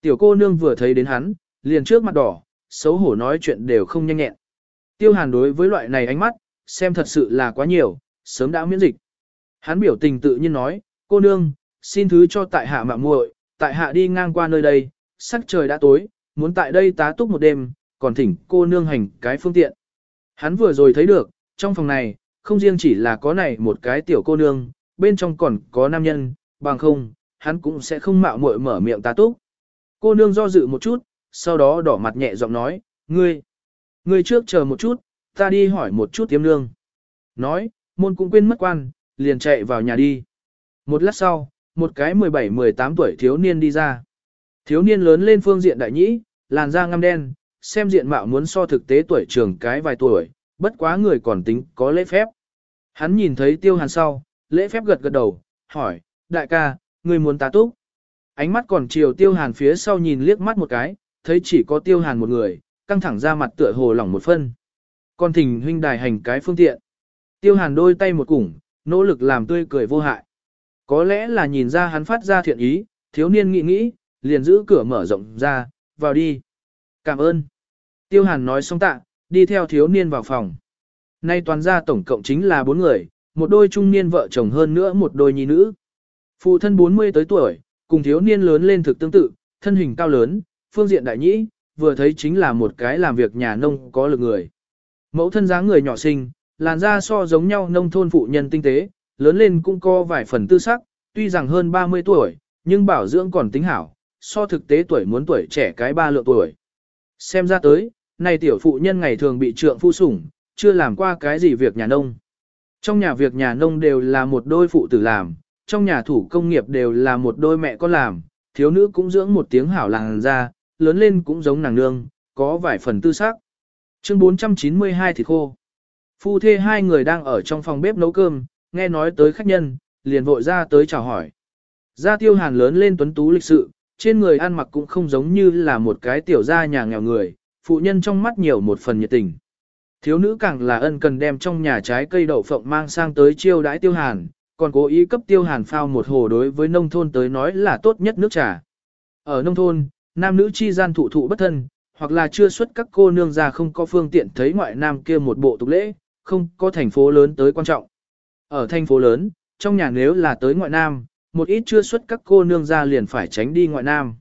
Tiểu cô nương vừa thấy đến hắn, liền trước mặt đỏ, xấu hổ nói chuyện đều không nhanh nhẹn. Tiêu hàn đối với loại này ánh mắt, xem thật sự là quá nhiều, sớm đã miễn dịch. Hắn biểu tình tự nhiên nói, cô nương, xin thứ cho tại hạ mạng muội, tại hạ đi ngang qua nơi đây, sắc trời đã tối, muốn tại đây tá túc một đêm, còn thỉnh cô nương hành cái phương tiện. Hắn vừa rồi thấy được, trong phòng này, không riêng chỉ là có này một cái tiểu cô nương, bên trong còn có nam nhân, bằng không, hắn cũng sẽ không mạo muội mở miệng tá túc. Cô nương do dự một chút, sau đó đỏ mặt nhẹ giọng nói, ngươi, ngươi trước chờ một chút, ta đi hỏi một chút tiêm nương. Nói, môn cũng quên mất quan, liền chạy vào nhà đi. Một lát sau, một cái 17-18 tuổi thiếu niên đi ra. Thiếu niên lớn lên phương diện đại nhĩ, làn da ngăm đen, xem diện mạo muốn so thực tế tuổi trưởng cái vài tuổi, bất quá người còn tính có lễ phép. Hắn nhìn thấy tiêu hàn sau, lễ phép gật gật đầu, hỏi, đại ca, người muốn tá túc. Ánh mắt còn chiều tiêu hàn phía sau nhìn liếc mắt một cái, thấy chỉ có tiêu hàn một người, căng thẳng ra mặt tựa hồ lỏng một phân. Con thỉnh huynh đài hành cái phương tiện. Tiêu hàn đôi tay một củng, nỗ lực làm tươi cười vô hại. Có lẽ là nhìn ra hắn phát ra thiện ý, thiếu niên nghĩ nghĩ, liền giữ cửa mở rộng ra, vào đi. Cảm ơn. Tiêu hàn nói xong tạ, đi theo thiếu niên vào phòng. Nay toàn gia tổng cộng chính là bốn người, một đôi trung niên vợ chồng hơn nữa một đôi nhi nữ. Phụ thân 40 tới tuổi, cùng thiếu niên lớn lên thực tương tự, thân hình cao lớn, phương diện đại nhĩ, vừa thấy chính là một cái làm việc nhà nông có lực người. Mẫu thân dáng người nhỏ xinh, làn da so giống nhau nông thôn phụ nhân tinh tế, lớn lên cũng có vài phần tư sắc, tuy rằng hơn 30 tuổi, nhưng bảo dưỡng còn tính hảo, so thực tế tuổi muốn tuổi trẻ cái ba lượng tuổi. Xem ra tới, này tiểu phụ nhân ngày thường bị trượng phu sủng, chưa làm qua cái gì việc nhà nông. Trong nhà việc nhà nông đều là một đôi phụ tử làm, trong nhà thủ công nghiệp đều là một đôi mẹ con làm, thiếu nữ cũng dưỡng một tiếng hảo làng da lớn lên cũng giống nàng nương, có vài phần tư sắc. Chương 492 thì khô. Phu thê hai người đang ở trong phòng bếp nấu cơm, nghe nói tới khách nhân, liền vội ra tới chào hỏi. Gia tiêu hàn lớn lên tuấn tú lịch sự, trên người ăn mặc cũng không giống như là một cái tiểu gia nhà nghèo người, phụ nhân trong mắt nhiều một phần nhiệt tình. Thiếu nữ càng là ân cần đem trong nhà trái cây đậu phộng mang sang tới chiêu đãi tiêu hàn, còn cố ý cấp tiêu hàn phao một hồ đối với nông thôn tới nói là tốt nhất nước trà. Ở nông thôn, nam nữ chi gian thụ thụ bất thân, hoặc là chưa xuất các cô nương ra không có phương tiện thấy ngoại nam kia một bộ tục lễ, không có thành phố lớn tới quan trọng. Ở thành phố lớn, trong nhà nếu là tới ngoại nam, một ít chưa xuất các cô nương ra liền phải tránh đi ngoại nam.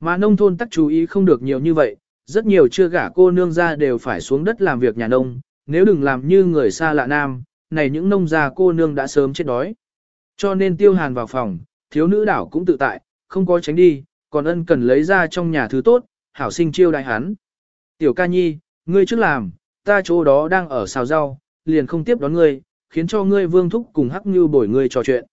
Mà nông thôn tắc chú ý không được nhiều như vậy, rất nhiều chưa gả cô nương ra đều phải xuống đất làm việc nhà nông, nếu đừng làm như người xa lạ nam, này những nông gia cô nương đã sớm chết đói. Cho nên tiêu hàn vào phòng, thiếu nữ đảo cũng tự tại, không có tránh đi, còn ân cần lấy ra trong nhà thứ tốt, hảo sinh chiêu đại hắn. Tiểu ca nhi, ngươi trước làm, ta chỗ đó đang ở xào rau, liền không tiếp đón ngươi, khiến cho ngươi vương thúc cùng hắc như bồi ngươi trò chuyện.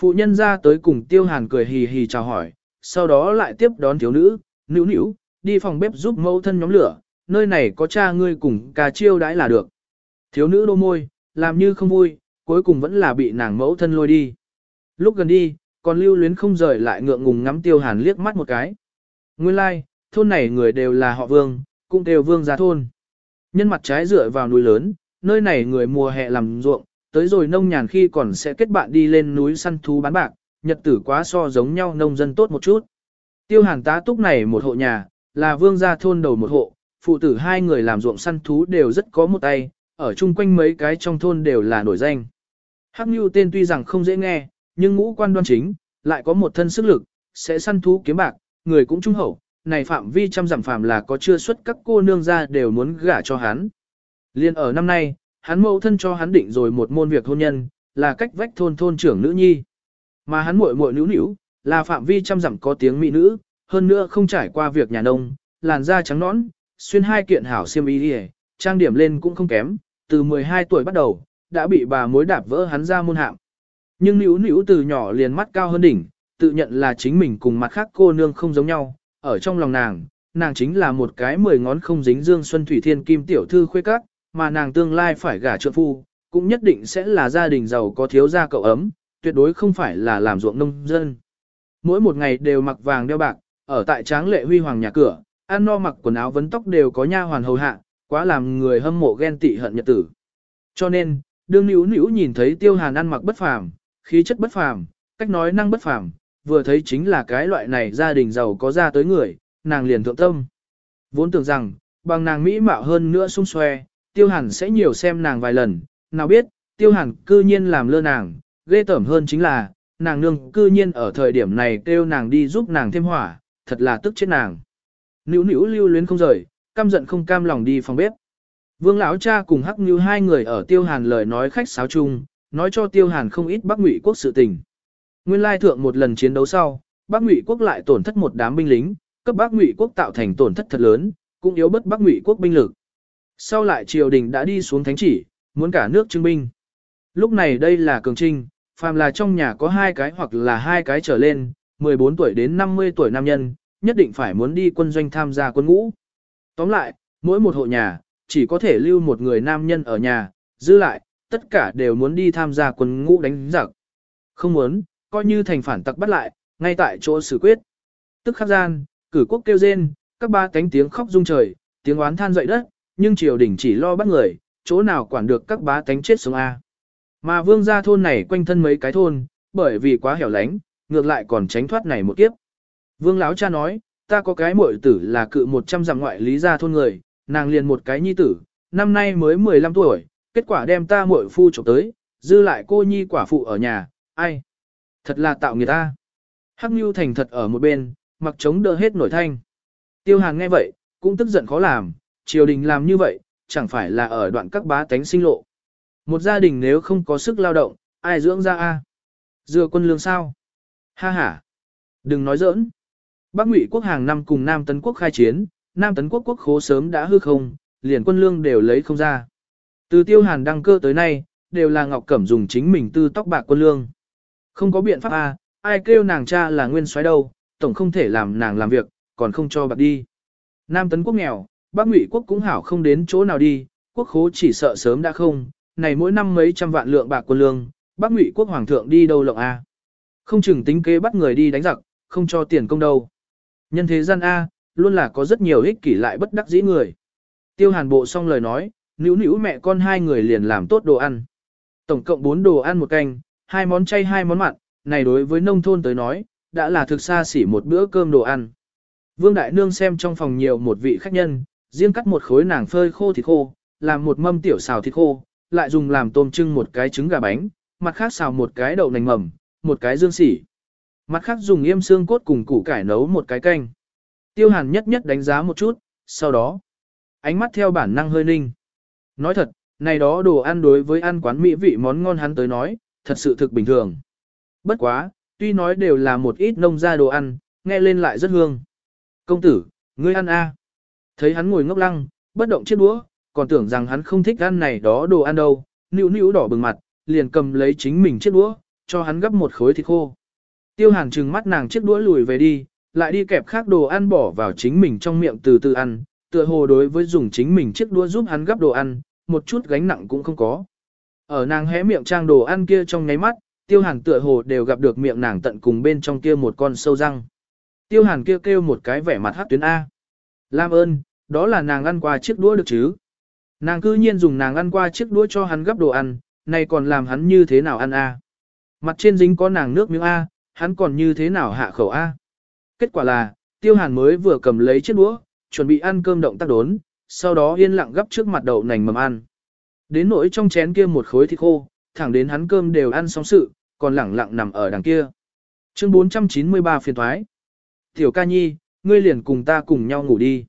Phụ nhân ra tới cùng tiêu hàn cười hì hì chào hỏi, sau đó lại tiếp đón thiếu nữ, nữ nữ, đi phòng bếp giúp mẫu thân nhóm lửa, nơi này có cha ngươi cùng cà chiêu đãi là được. Thiếu nữ đô môi, làm như không vui, cuối cùng vẫn là bị nàng mẫu thân lôi đi. Lúc gần đi, còn lưu luyến không rời lại ngượng ngùng ngắm tiêu hàn liếc mắt một cái. Nguyên lai, like, thôn này người đều là họ vương, cũng đều vương gia thôn. Nhân mặt trái dựa vào núi lớn, nơi này người mùa hè làm ruộng, tới rồi nông nhàn khi còn sẽ kết bạn đi lên núi săn thú bán bạc, nhật tử quá so giống nhau nông dân tốt một chút. Tiêu hàn tá túc này một hộ nhà, là vương gia thôn đầu một hộ, phụ tử hai người làm ruộng săn thú đều rất có một tay, ở chung quanh mấy cái trong thôn đều là nổi danh. Hắc Nhu tên tuy rằng không dễ nghe, nhưng ngũ quan đoan chính, lại có một thân sức lực, sẽ săn thú kiếm bạc, người cũng trung hậu, này phạm vi trăm dặm phạm là có chưa xuất các cô nương ra đều muốn gả cho hắn. Liên ở năm nay, hắn mẫu thân cho hắn định rồi một môn việc hôn nhân, là cách vách thôn thôn trưởng nữ nhi. Mà hắn muội muội nữ nữ, là phạm vi trăm dặm có tiếng mỹ nữ, hơn nữa không trải qua việc nhà nông, làn da trắng nõn, xuyên hai kiện hảo xiêm y đi trang điểm lên cũng không kém, từ 12 tuổi bắt đầu, đã bị bà mối đạp vỡ hắn ra môn hạm. Nhưng nữ nữ từ nhỏ liền mắt cao hơn đỉnh, tự nhận là chính mình cùng mặt khác cô nương không giống nhau, ở trong lòng nàng, nàng chính là một cái mười ngón không dính dương xuân thủy thiên kim tiểu thư khuê các, mà nàng tương lai phải gả trượng phu, cũng nhất định sẽ là gia đình giàu có thiếu gia cậu ấm, tuyệt đối không phải là làm ruộng nông dân. Mỗi một ngày đều mặc vàng đeo bạc, ở tại tráng lệ huy hoàng nhà cửa, ăn no mặc quần áo vấn tóc đều có nha hoàn hầu hạ, quá làm người hâm mộ ghen tị hận nhật tử. Cho nên, đương nữ nữ nhìn thấy tiêu hàn ăn mặc bất phàm, khí chất bất phàm, cách nói năng bất phàm, vừa thấy chính là cái loại này gia đình giàu có ra tới người, nàng liền thượng tâm. Vốn tưởng rằng, bằng nàng mỹ mạo hơn nữa sung xoe, tiêu hàn sẽ nhiều xem nàng vài lần, nào biết, tiêu hàn cư nhiên làm lơ nàng, ghê tởm hơn chính là, nàng nương cư nhiên ở thời điểm này kêu nàng đi giúp nàng thêm hỏa, thật là tức chết nàng. Nữu nữu lưu luyến không rời, căm giận không cam lòng đi phòng bếp. Vương lão cha cùng Hắc Nưu hai người ở Tiêu Hàn lời nói khách sáo chung, nói cho Tiêu Hàn không ít Bắc Ngụy quốc sự tình. Nguyên lai thượng một lần chiến đấu sau, Bắc Ngụy quốc lại tổn thất một đám binh lính, cấp Bắc Ngụy quốc tạo thành tổn thất thật lớn, cũng yếu bất Bắc Ngụy quốc binh lực. Sau lại triều đình đã đi xuống thánh chỉ, muốn cả nước trưng binh. Lúc này đây là cường trinh, phàm là trong nhà có hai cái hoặc là hai cái trở lên, 14 tuổi đến 50 tuổi nam nhân, nhất định phải muốn đi quân doanh tham gia quân ngũ. Tóm lại, mỗi một hộ nhà, chỉ có thể lưu một người nam nhân ở nhà, giữ lại, tất cả đều muốn đi tham gia quân ngũ đánh giặc. Không muốn, coi như thành phản tặc bắt lại, ngay tại chỗ xử quyết. Tức khắc gian, cử quốc kêu rên, các ba cánh tiếng khóc rung trời, tiếng oán than dậy đất, nhưng triều đình chỉ lo bắt người, chỗ nào quản được các bá tánh chết sống A. Mà vương gia thôn này quanh thân mấy cái thôn, bởi vì quá hẻo lánh, ngược lại còn tránh thoát này một kiếp. Vương lão cha nói, ta có cái muội tử là cự 100 dặm ngoại lý gia thôn người, nàng liền một cái nhi tử, năm nay mới 15 tuổi, kết quả đem ta muội phu chụp tới, dư lại cô nhi quả phụ ở nhà, ai. Thật là tạo người ta. Hắc Nưu thành thật ở một bên, mặc chống đỡ hết nổi thanh. Tiêu Hàn nghe vậy, cũng tức giận khó làm, triều đình làm như vậy, chẳng phải là ở đoạn các bá tánh sinh lộ. Một gia đình nếu không có sức lao động, ai dưỡng ra a? À? Dừa quân lương sao? Ha ha. Đừng nói giỡn. Bắc Ngụy quốc hàng năm cùng Nam Tấn quốc khai chiến, Nam Tấn quốc quốc khố sớm đã hư không, liền quân lương đều lấy không ra. Từ Tiêu Hàn đăng cơ tới nay, đều là Ngọc Cẩm dùng chính mình tư tóc bạc quân lương. Không có biện pháp a, à, ai kêu nàng cha là nguyên soái đâu, tổng không thể làm nàng làm việc, còn không cho bạc đi. Nam tấn quốc nghèo, Bắc Ngụy quốc cũng hảo không đến chỗ nào đi, quốc khố chỉ sợ sớm đã không, này mỗi năm mấy trăm vạn lượng bạc quân lương, Bắc Ngụy quốc hoàng thượng đi đâu lộng a? À? Không chừng tính kế bắt người đi đánh giặc, không cho tiền công đâu. Nhân thế gian a, luôn là có rất nhiều ích kỷ lại bất đắc dĩ người. Tiêu Hàn bộ xong lời nói, nữu nữu mẹ con hai người liền làm tốt đồ ăn. Tổng cộng bốn đồ ăn một canh, hai món chay hai món mặn, này đối với nông thôn tới nói, đã là thực xa xỉ một bữa cơm đồ ăn. Vương Đại Nương xem trong phòng nhiều một vị khách nhân, riêng cắt một khối nàng phơi khô thịt khô, làm một mâm tiểu xào thịt khô, lại dùng làm tôm trưng một cái trứng gà bánh, mặt khác xào một cái đậu nành mầm, một cái dương xỉ. Mặt khác dùng yêm xương cốt cùng củ cải nấu một cái canh. Tiêu hàn nhất nhất đánh giá một chút, sau đó, ánh mắt theo bản năng hơi ninh. Nói thật, này đó đồ ăn đối với ăn quán mỹ vị món ngon hắn tới nói, thật sự thực bình thường. Bất quá, tuy nói đều là một ít nông gia đồ ăn, nghe lên lại rất hương. Công tử, ngươi ăn a? Thấy hắn ngồi ngốc lăng, bất động chiếc đũa, còn tưởng rằng hắn không thích ăn này đó đồ ăn đâu, nữu nữu đỏ bừng mặt, liền cầm lấy chính mình chiếc đũa, cho hắn gấp một khối thịt khô. Tiêu hàn trừng mắt nàng chiếc đũa lùi về đi, lại đi kẹp khác đồ ăn bỏ vào chính mình trong miệng từ từ ăn, tựa hồ đối với dùng chính mình chiếc đũa giúp hắn gấp đồ ăn, một chút gánh nặng cũng không có. Ở nàng hé miệng trang đồ ăn kia trong nháy mắt, tiêu hàn tựa hồ đều gặp được miệng nàng tận cùng bên trong kia một con sâu răng. Tiêu hàn kia kêu, kêu một cái vẻ mặt hát tuyến A. Lam ơn, đó là nàng ăn qua chiếc đũa được chứ. Nàng cư nhiên dùng nàng ăn qua chiếc đũa cho hắn gấp đồ ăn, này còn làm hắn như thế nào ăn A. Mặt trên dính có nàng nước miếng A, hắn còn như thế nào hạ khẩu A. Kết quả là, tiêu hàn mới vừa cầm lấy chiếc đũa, chuẩn bị ăn cơm động tác đốn, sau đó yên lặng gấp trước mặt đậu nành mầm ăn. Đến nỗi trong chén kia một khối thịt khô, thẳng đến hắn cơm đều ăn xong sự, còn lẳng lặng nằm ở đằng kia. Chương 493 phiền thoái. Tiểu ca nhi, ngươi liền cùng ta cùng nhau ngủ đi.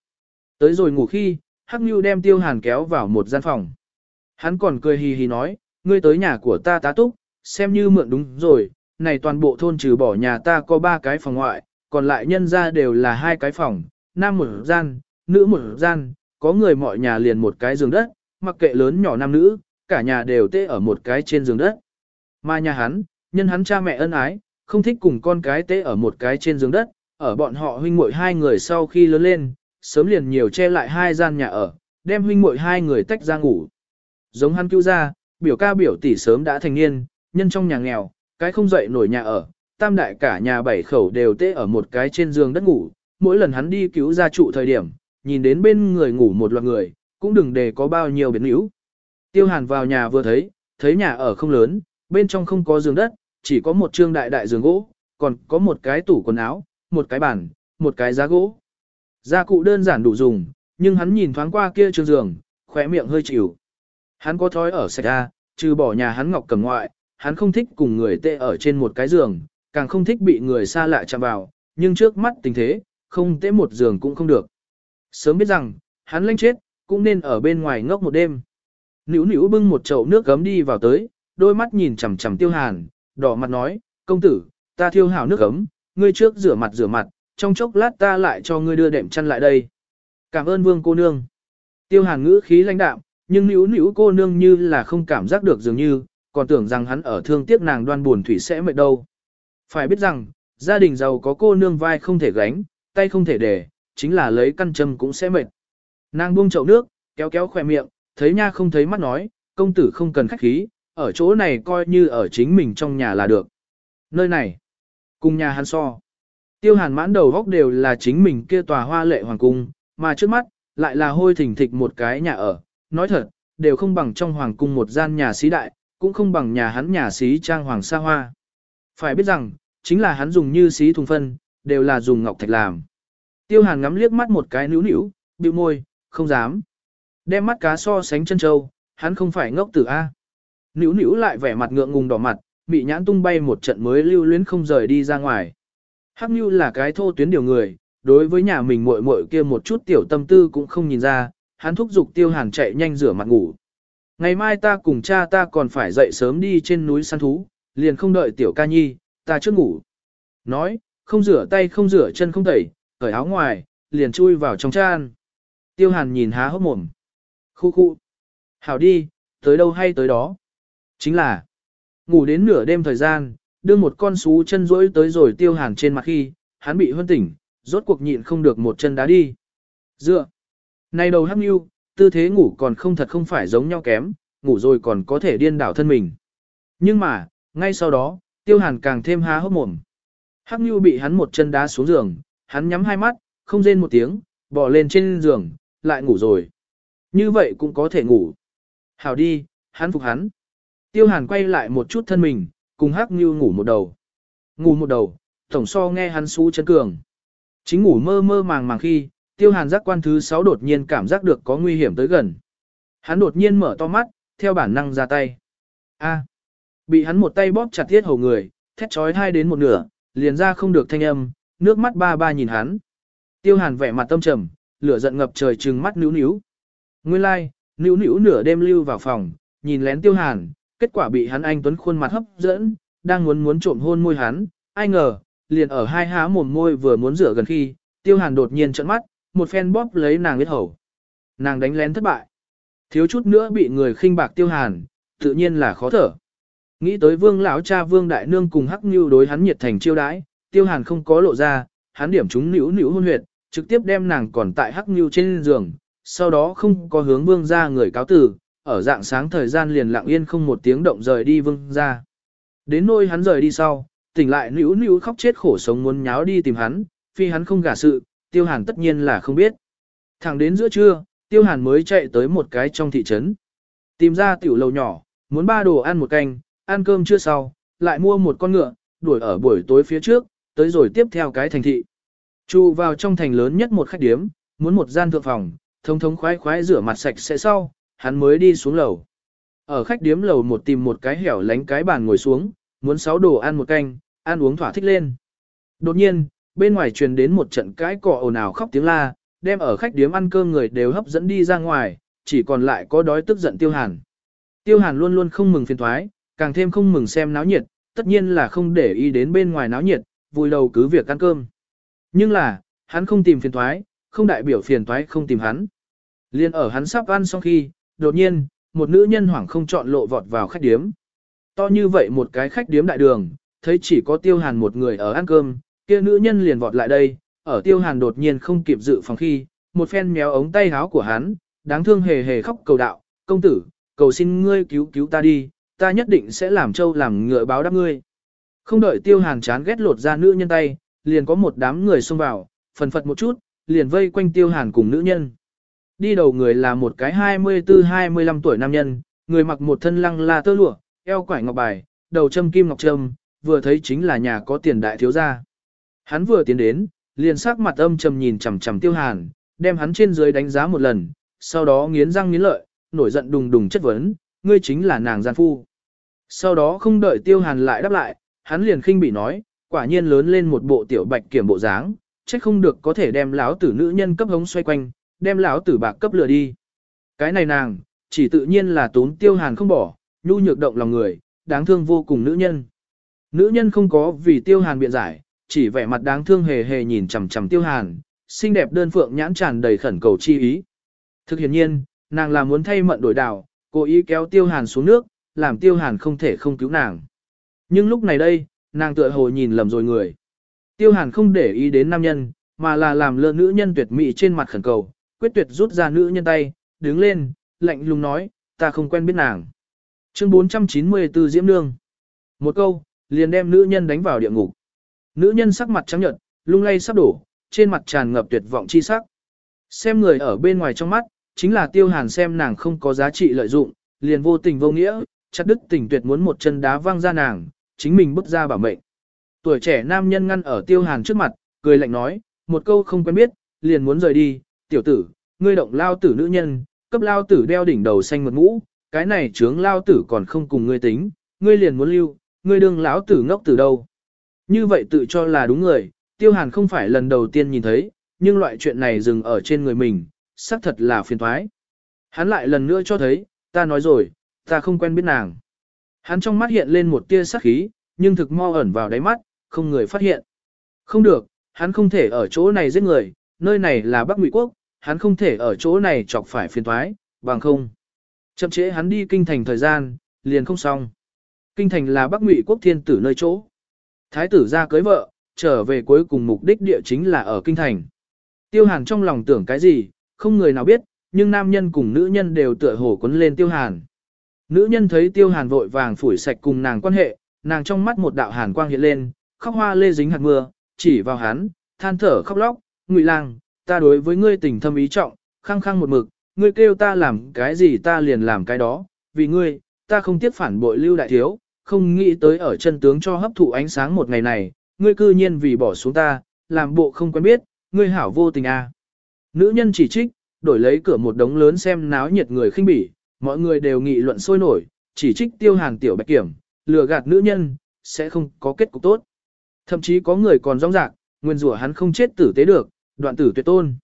Tới rồi ngủ khi, Hắc Nhu đem Tiêu Hàn kéo vào một gian phòng. Hắn còn cười hì hì nói, ngươi tới nhà của ta tá túc, xem như mượn đúng rồi, này toàn bộ thôn trừ bỏ nhà ta có ba cái phòng ngoại, còn lại nhân ra đều là hai cái phòng, nam một gian, nữ một gian, có người mọi nhà liền một cái giường đất, mặc kệ lớn nhỏ nam nữ, cả nhà đều tê ở một cái trên giường đất. Mà nhà hắn, nhân hắn cha mẹ ân ái, không thích cùng con cái tê ở một cái trên giường đất, ở bọn họ huynh muội hai người sau khi lớn lên, sớm liền nhiều che lại hai gian nhà ở, đem huynh muội hai người tách ra ngủ. Giống hắn cứu ra, biểu ca biểu tỷ sớm đã thành niên, nhân trong nhà nghèo, cái không dậy nổi nhà ở, tam đại cả nhà bảy khẩu đều tê ở một cái trên giường đất ngủ, mỗi lần hắn đi cứu ra trụ thời điểm, nhìn đến bên người ngủ một loạt người, cũng đừng để có bao nhiêu biến hữu. Tiêu Hàn vào nhà vừa thấy, thấy nhà ở không lớn, bên trong không có giường đất, chỉ có một trương đại đại giường gỗ, còn có một cái tủ quần áo, một cái bàn, một cái giá gỗ. Gia cụ đơn giản đủ dùng, nhưng hắn nhìn thoáng qua kia trương giường, khỏe miệng hơi chịu. Hắn có thói ở sạch ra, trừ bỏ nhà hắn ngọc cầm ngoại, hắn không thích cùng người tê ở trên một cái giường, càng không thích bị người xa lạ chạm vào, nhưng trước mắt tình thế, không tê một giường cũng không được. Sớm biết rằng, hắn lênh chết, cũng nên ở bên ngoài ngốc một đêm. Nữu nữu bưng một chậu nước gấm đi vào tới, đôi mắt nhìn chằm chằm tiêu hàn, đỏ mặt nói, công tử, ta thiêu hảo nước gấm, ngươi trước rửa mặt rửa mặt, trong chốc lát ta lại cho ngươi đưa đệm chăn lại đây. Cảm ơn vương cô nương. Tiêu hàn ngữ khí lãnh đạm, nhưng nữu nữu cô nương như là không cảm giác được dường như, còn tưởng rằng hắn ở thương tiếc nàng đoan buồn thủy sẽ mệt đâu. Phải biết rằng, gia đình giàu có cô nương vai không thể gánh, tay không thể để, chính là lấy căn châm cũng sẽ mệt. Nàng buông chậu nước, kéo kéo khỏe miệng, thấy nha không thấy mắt nói, công tử không cần khách khí, ở chỗ này coi như ở chính mình trong nhà là được. Nơi này, cùng nhà hắn so. Tiêu hàn mãn đầu góc đều là chính mình kia tòa hoa lệ hoàng cung, mà trước mắt, lại là hôi thỉnh thịch một cái nhà ở. Nói thật, đều không bằng trong hoàng cung một gian nhà sĩ đại, cũng không bằng nhà hắn nhà sĩ trang hoàng Sa hoa. Phải biết rằng, chính là hắn dùng như sĩ thùng phân, đều là dùng ngọc thạch làm. Tiêu hàn ngắm liếc mắt một cái níu níu, bĩu môi, không dám. Đem mắt cá so sánh chân châu, hắn không phải ngốc tử A. Nữu nữu lại vẻ mặt ngượng ngùng đỏ mặt, bị nhãn tung bay một trận mới lưu luyến không rời đi ra ngoài. Hắc Nhu là cái thô tuyến điều người, đối với nhà mình muội muội kia một chút tiểu tâm tư cũng không nhìn ra, hắn thúc giục Tiêu Hàn chạy nhanh rửa mặt ngủ. Ngày mai ta cùng cha ta còn phải dậy sớm đi trên núi săn thú, liền không đợi tiểu ca nhi, ta trước ngủ. Nói, không rửa tay không rửa chân không tẩy, cởi áo ngoài, liền chui vào trong cha. Tiêu Hàn nhìn há hốc mồm. Khu khu. Hảo đi, tới đâu hay tới đó. Chính là, ngủ đến nửa đêm thời gian, đưa một con sú chân rỗi tới rồi Tiêu Hàn trên mặt khi, hắn bị hân tỉnh, rốt cuộc nhịn không được một chân đá đi. Dựa. Này đầu hắc nhu, tư thế ngủ còn không thật không phải giống nhau kém, ngủ rồi còn có thể điên đảo thân mình. Nhưng mà, ngay sau đó, Tiêu Hàn càng thêm há hốc mồm. Hắc nhu bị hắn một chân đá xuống giường, hắn nhắm hai mắt, không rên một tiếng, bỏ lên trên giường, lại ngủ rồi. Như vậy cũng có thể ngủ. Hảo đi, hắn phục hắn. Tiêu hàn quay lại một chút thân mình, cùng hắc như ngủ một đầu. Ngủ một đầu, tổng so nghe hắn xú chân cường. Chính ngủ mơ mơ màng màng khi, tiêu hàn giác quan thứ 6 đột nhiên cảm giác được có nguy hiểm tới gần. Hắn đột nhiên mở to mắt, theo bản năng ra tay. A. Bị hắn một tay bóp chặt thiết hầu người, thét trói hai đến một nửa, liền ra không được thanh âm, nước mắt ba ba nhìn hắn. Tiêu hàn vẻ mặt tâm trầm, lửa giận ngập trời trừng mắt nữu nữu. Nguyên lai, like, nữu nữu nửa đêm lưu vào phòng, nhìn lén tiêu hàn, kết quả bị hắn anh tuấn khuôn mặt hấp dẫn, đang muốn muốn trộm hôn môi hắn, ai ngờ, liền ở hai há mồm môi vừa muốn rửa gần khi, tiêu hàn đột nhiên trợn mắt, một phen bóp lấy nàng huyết hầu. Nàng đánh lén thất bại. Thiếu chút nữa bị người khinh bạc tiêu hàn, tự nhiên là khó thở. Nghĩ tới vương lão cha vương đại nương cùng hắc như đối hắn nhiệt thành chiêu đái, tiêu hàn không có lộ ra, hắn điểm chúng nữu nữu hôn huyệt, trực tiếp đem nàng còn tại hắc nhu trên giường, sau đó không có hướng vương ra người cáo tử, ở dạng sáng thời gian liền lặng yên không một tiếng động rời đi vương ra. Đến nơi hắn rời đi sau, tỉnh lại nữ nữ khóc chết khổ sống muốn nháo đi tìm hắn, phi hắn không gả sự, tiêu hàn tất nhiên là không biết. Thẳng đến giữa trưa, tiêu hàn mới chạy tới một cái trong thị trấn. Tìm ra tiểu lầu nhỏ, muốn ba đồ ăn một canh, ăn cơm chưa sau, lại mua một con ngựa, đuổi ở buổi tối phía trước, tới rồi tiếp theo cái thành thị chu vào trong thành lớn nhất một khách điếm, muốn một gian thượng phòng, thông thống khoái khoái rửa mặt sạch sẽ sau, hắn mới đi xuống lầu. Ở khách điếm lầu một tìm một cái hẻo lánh cái bàn ngồi xuống, muốn sáu đồ ăn một canh, ăn uống thỏa thích lên. Đột nhiên, bên ngoài truyền đến một trận cãi cọ ồn ào khóc tiếng la, đem ở khách điếm ăn cơm người đều hấp dẫn đi ra ngoài, chỉ còn lại có đói tức giận Tiêu Hàn. Tiêu Hàn luôn luôn không mừng phiền thoái, càng thêm không mừng xem náo nhiệt, tất nhiên là không để ý đến bên ngoài náo nhiệt, vui đầu cứ việc ăn cơm. Nhưng là, hắn không tìm phiền thoái, không đại biểu phiền thoái không tìm hắn. Liên ở hắn sắp ăn xong khi, đột nhiên, một nữ nhân hoảng không chọn lộ vọt vào khách điếm. To như vậy một cái khách điếm đại đường, thấy chỉ có tiêu hàn một người ở ăn cơm, kia nữ nhân liền vọt lại đây, ở tiêu hàn đột nhiên không kịp dự phòng khi, một phen méo ống tay háo của hắn, đáng thương hề hề khóc cầu đạo, công tử, cầu xin ngươi cứu cứu ta đi, ta nhất định sẽ làm trâu làm ngựa báo đáp ngươi. Không đợi tiêu hàn chán ghét lột ra nữ nhân tay, liền có một đám người xông vào, phần phật một chút, liền vây quanh tiêu hàn cùng nữ nhân. Đi đầu người là một cái 24-25 tuổi nam nhân, người mặc một thân lăng la tơ lụa, eo quải ngọc bài, đầu châm kim ngọc trâm, vừa thấy chính là nhà có tiền đại thiếu gia. Hắn vừa tiến đến, liền sắc mặt âm trầm nhìn chằm chằm tiêu hàn, đem hắn trên dưới đánh giá một lần, sau đó nghiến răng nghiến lợi, nổi giận đùng đùng chất vấn, ngươi chính là nàng gian phu. Sau đó không đợi tiêu hàn lại đáp lại, hắn liền khinh bị nói, quả nhiên lớn lên một bộ tiểu bạch kiểm bộ dáng, trách không được có thể đem lão tử nữ nhân cấp hống xoay quanh, đem lão tử bạc cấp lừa đi. Cái này nàng, chỉ tự nhiên là tốn tiêu hàn không bỏ, nhu nhược động lòng người, đáng thương vô cùng nữ nhân. Nữ nhân không có vì tiêu hàn biện giải, chỉ vẻ mặt đáng thương hề hề nhìn chằm chằm tiêu hàn, xinh đẹp đơn phượng nhãn tràn đầy khẩn cầu chi ý. Thực hiện nhiên, nàng là muốn thay mận đổi đảo, cố ý kéo tiêu hàn xuống nước, làm tiêu hàn không thể không cứu nàng. Nhưng lúc này đây, nàng tựa hồ nhìn lầm rồi người. Tiêu hàn không để ý đến nam nhân, mà là làm lơ nữ nhân tuyệt mỹ trên mặt khẩn cầu, quyết tuyệt rút ra nữ nhân tay, đứng lên, lạnh lùng nói, ta không quen biết nàng. Chương 494 Diễm Nương Một câu, liền đem nữ nhân đánh vào địa ngục. Nữ nhân sắc mặt trắng nhợt, lung lay sắp đổ, trên mặt tràn ngập tuyệt vọng chi sắc. Xem người ở bên ngoài trong mắt, chính là tiêu hàn xem nàng không có giá trị lợi dụng, liền vô tình vô nghĩa, chặt đứt tình tuyệt muốn một chân đá văng ra nàng, chính mình bước ra bảo mệnh. Tuổi trẻ nam nhân ngăn ở tiêu hàn trước mặt, cười lạnh nói, một câu không quen biết, liền muốn rời đi, tiểu tử, ngươi động lao tử nữ nhân, cấp lao tử đeo đỉnh đầu xanh mật mũ, cái này trướng lao tử còn không cùng ngươi tính, ngươi liền muốn lưu, ngươi đương lão tử ngốc từ đâu. Như vậy tự cho là đúng người, tiêu hàn không phải lần đầu tiên nhìn thấy, nhưng loại chuyện này dừng ở trên người mình, xác thật là phiền thoái. Hắn lại lần nữa cho thấy, ta nói rồi, ta không quen biết nàng. Hắn trong mắt hiện lên một tia sắc khí, nhưng thực mo ẩn vào đáy mắt, không người phát hiện. Không được, hắn không thể ở chỗ này giết người, nơi này là Bắc Ngụy Quốc, hắn không thể ở chỗ này chọc phải phiền toái, bằng không. Chậm chế hắn đi kinh thành thời gian, liền không xong. Kinh thành là Bắc Ngụy Quốc thiên tử nơi chỗ. Thái tử ra cưới vợ, trở về cuối cùng mục đích địa chính là ở kinh thành. Tiêu Hàn trong lòng tưởng cái gì, không người nào biết, nhưng nam nhân cùng nữ nhân đều tựa hồ quấn lên Tiêu Hàn. Nữ nhân thấy tiêu hàn vội vàng phủi sạch cùng nàng quan hệ, nàng trong mắt một đạo hàn quang hiện lên, khóc hoa lê dính hạt mưa, chỉ vào hắn, than thở khóc lóc, ngụy lang, ta đối với ngươi tình thâm ý trọng, khăng khăng một mực, ngươi kêu ta làm cái gì ta liền làm cái đó, vì ngươi, ta không tiếc phản bội lưu đại thiếu, không nghĩ tới ở chân tướng cho hấp thụ ánh sáng một ngày này, ngươi cư nhiên vì bỏ xuống ta, làm bộ không quen biết, ngươi hảo vô tình à. Nữ nhân chỉ trích, đổi lấy cửa một đống lớn xem náo nhiệt người khinh bỉ, mọi người đều nghị luận sôi nổi, chỉ trích tiêu hàn tiểu bạch kiểm, lừa gạt nữ nhân, sẽ không có kết cục tốt. Thậm chí có người còn rong rạc, nguyên rủa hắn không chết tử tế được, đoạn tử tuyệt tôn.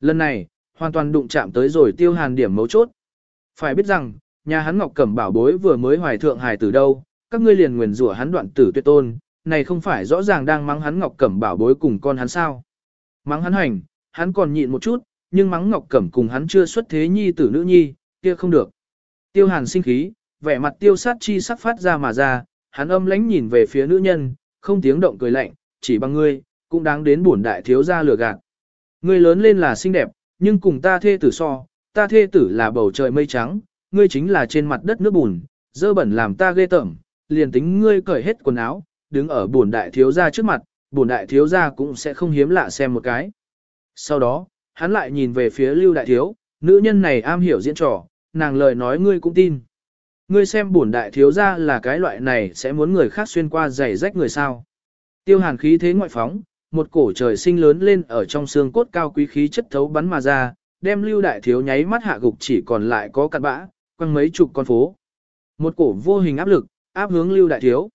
Lần này, hoàn toàn đụng chạm tới rồi tiêu hàn điểm mấu chốt. Phải biết rằng, nhà hắn Ngọc Cẩm bảo bối vừa mới hoài thượng hài tử đâu, các ngươi liền Nguyên rủa hắn đoạn tử tuyệt tôn, này không phải rõ ràng đang mắng hắn Ngọc Cẩm bảo bối cùng con hắn sao? Mắng hắn hành, hắn còn nhịn một chút, nhưng mắng Ngọc Cẩm cùng hắn chưa xuất thế nhi tử nữ nhi, kia không được. Tiêu hàn sinh khí, vẻ mặt tiêu sát chi sắc phát ra mà ra, hắn âm lánh nhìn về phía nữ nhân, không tiếng động cười lạnh, chỉ bằng ngươi, cũng đáng đến bổn đại thiếu gia lừa gạt. Ngươi lớn lên là xinh đẹp, nhưng cùng ta thê tử so, ta thê tử là bầu trời mây trắng, ngươi chính là trên mặt đất nước bùn, dơ bẩn làm ta ghê tởm, liền tính ngươi cởi hết quần áo, đứng ở bổn đại thiếu gia trước mặt, bổn đại thiếu gia cũng sẽ không hiếm lạ xem một cái. Sau đó, hắn lại nhìn về phía Lưu đại thiếu, nữ nhân này am hiểu diễn trò, nàng lời nói ngươi cũng tin. Ngươi xem bổn đại thiếu gia là cái loại này sẽ muốn người khác xuyên qua giày rách người sao. Tiêu hàn khí thế ngoại phóng, một cổ trời sinh lớn lên ở trong xương cốt cao quý khí chất thấu bắn mà ra, đem lưu đại thiếu nháy mắt hạ gục chỉ còn lại có cặn bã, quăng mấy chục con phố. Một cổ vô hình áp lực, áp hướng lưu đại thiếu.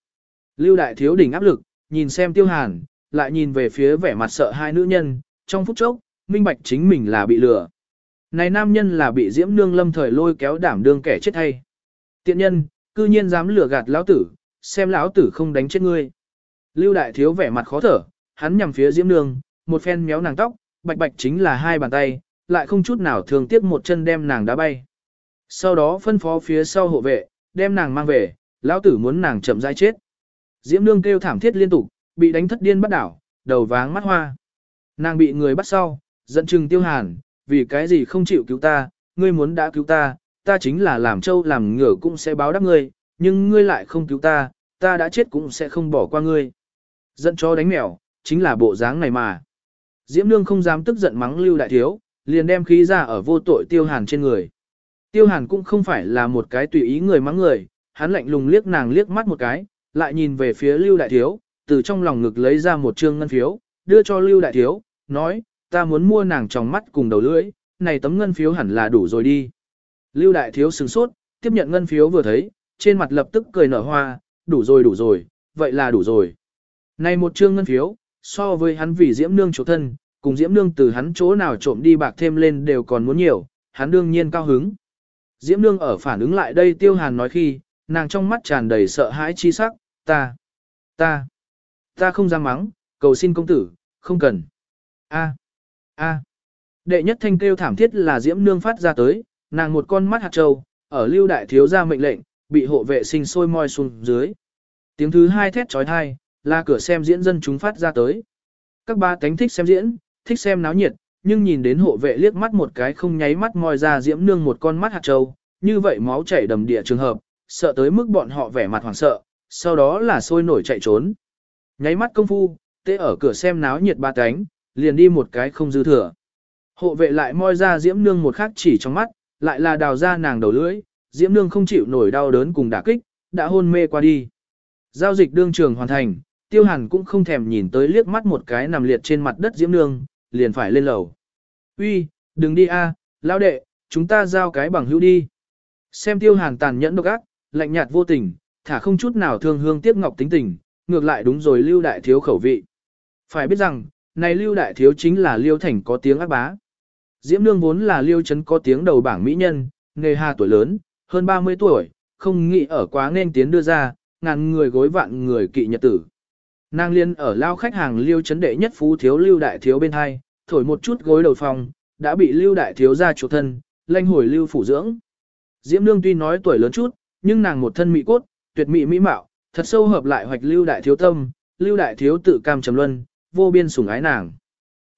Lưu đại thiếu đỉnh áp lực, nhìn xem tiêu hàn, lại nhìn về phía vẻ mặt sợ hai nữ nhân, trong phút chốc, minh bạch chính mình là bị lừa. Này nam nhân là bị Diễm Nương lâm thời lôi kéo đảm đương kẻ chết thay. Tiện nhân, cư nhiên dám lừa gạt lão tử, xem lão tử không đánh chết ngươi. Lưu Đại Thiếu vẻ mặt khó thở, hắn nhằm phía Diễm Nương, một phen méo nàng tóc, bạch bạch chính là hai bàn tay, lại không chút nào thường tiếc một chân đem nàng đá bay. Sau đó phân phó phía sau hộ vệ, đem nàng mang về, lão tử muốn nàng chậm rãi chết. Diễm Nương kêu thảm thiết liên tục, bị đánh thất điên bắt đảo, đầu váng mắt hoa. Nàng bị người bắt sau, giận chừng tiêu hàn, vì cái gì không chịu cứu ta, ngươi muốn đã cứu ta, ta chính là làm trâu làm ngựa cũng sẽ báo đáp ngươi, nhưng ngươi lại không cứu ta, ta đã chết cũng sẽ không bỏ qua ngươi. Giận cho đánh mèo, chính là bộ dáng này mà. Diễm Nương không dám tức giận mắng Lưu Đại Thiếu, liền đem khí ra ở vô tội Tiêu Hàn trên người. Tiêu Hàn cũng không phải là một cái tùy ý người mắng người, hắn lạnh lùng liếc nàng liếc mắt một cái, lại nhìn về phía Lưu Đại Thiếu, từ trong lòng ngực lấy ra một trương ngân phiếu, đưa cho Lưu Đại Thiếu, nói, ta muốn mua nàng trong mắt cùng đầu lưỡi, này tấm ngân phiếu hẳn là đủ rồi đi. Lưu đại thiếu sừng sốt, tiếp nhận ngân phiếu vừa thấy, trên mặt lập tức cười nở hoa, đủ rồi đủ rồi, vậy là đủ rồi. Này một trương ngân phiếu, so với hắn vì diễm nương chỗ thân, cùng diễm nương từ hắn chỗ nào trộm đi bạc thêm lên đều còn muốn nhiều, hắn đương nhiên cao hứng. Diễm nương ở phản ứng lại đây tiêu hàn nói khi, nàng trong mắt tràn đầy sợ hãi chi sắc, ta, ta, ta không dám mắng, cầu xin công tử, không cần. a A. Đệ nhất thanh kêu thảm thiết là Diễm Nương phát ra tới, nàng một con mắt hạt trâu, ở lưu đại thiếu gia mệnh lệnh, bị hộ vệ sinh sôi moi xuống dưới. Tiếng thứ hai thét trói thai, là cửa xem diễn dân chúng phát ra tới. Các ba cánh thích xem diễn, thích xem náo nhiệt, nhưng nhìn đến hộ vệ liếc mắt một cái không nháy mắt moi ra Diễm Nương một con mắt hạt trâu, như vậy máu chảy đầm địa trường hợp, sợ tới mức bọn họ vẻ mặt hoảng sợ, sau đó là sôi nổi chạy trốn. Nháy mắt công phu, tê ở cửa xem náo nhiệt ba cánh, liền đi một cái không dư thừa. Hộ vệ lại moi ra Diễm Nương một khắc chỉ trong mắt, lại là đào ra nàng đầu lưỡi, Diễm Nương không chịu nổi đau đớn cùng đả kích, đã hôn mê qua đi. Giao dịch đương trường hoàn thành, Tiêu Hàn cũng không thèm nhìn tới liếc mắt một cái nằm liệt trên mặt đất Diễm Nương, liền phải lên lầu. "Uy, đừng đi a, lão đệ, chúng ta giao cái bằng hữu đi." Xem Tiêu Hàn tàn nhẫn độc ác, lạnh nhạt vô tình, thả không chút nào thương hương tiếc ngọc tính tình, ngược lại đúng rồi lưu đại thiếu khẩu vị. Phải biết rằng, này Lưu Đại Thiếu chính là Liêu Thành có tiếng ác bá. Diễm Nương vốn là Liêu Trấn có tiếng đầu bảng mỹ nhân, nghề hà tuổi lớn, hơn 30 tuổi, không nghĩ ở quá nên tiến đưa ra, ngàn người gối vạn người kỵ nhật tử. Nàng liên ở lao khách hàng Liêu Trấn đệ nhất phú thiếu Lưu Đại Thiếu bên hai, thổi một chút gối đầu phòng, đã bị Lưu Đại Thiếu ra chủ thân, lanh hồi Lưu phủ dưỡng. Diễm Nương tuy nói tuổi lớn chút, nhưng nàng một thân mỹ cốt, tuyệt mỹ mỹ mạo, thật sâu hợp lại hoạch Lưu Đại Thiếu tâm, Lưu Đại Thiếu tự cam trầm luân, vô biên sủng ái nàng.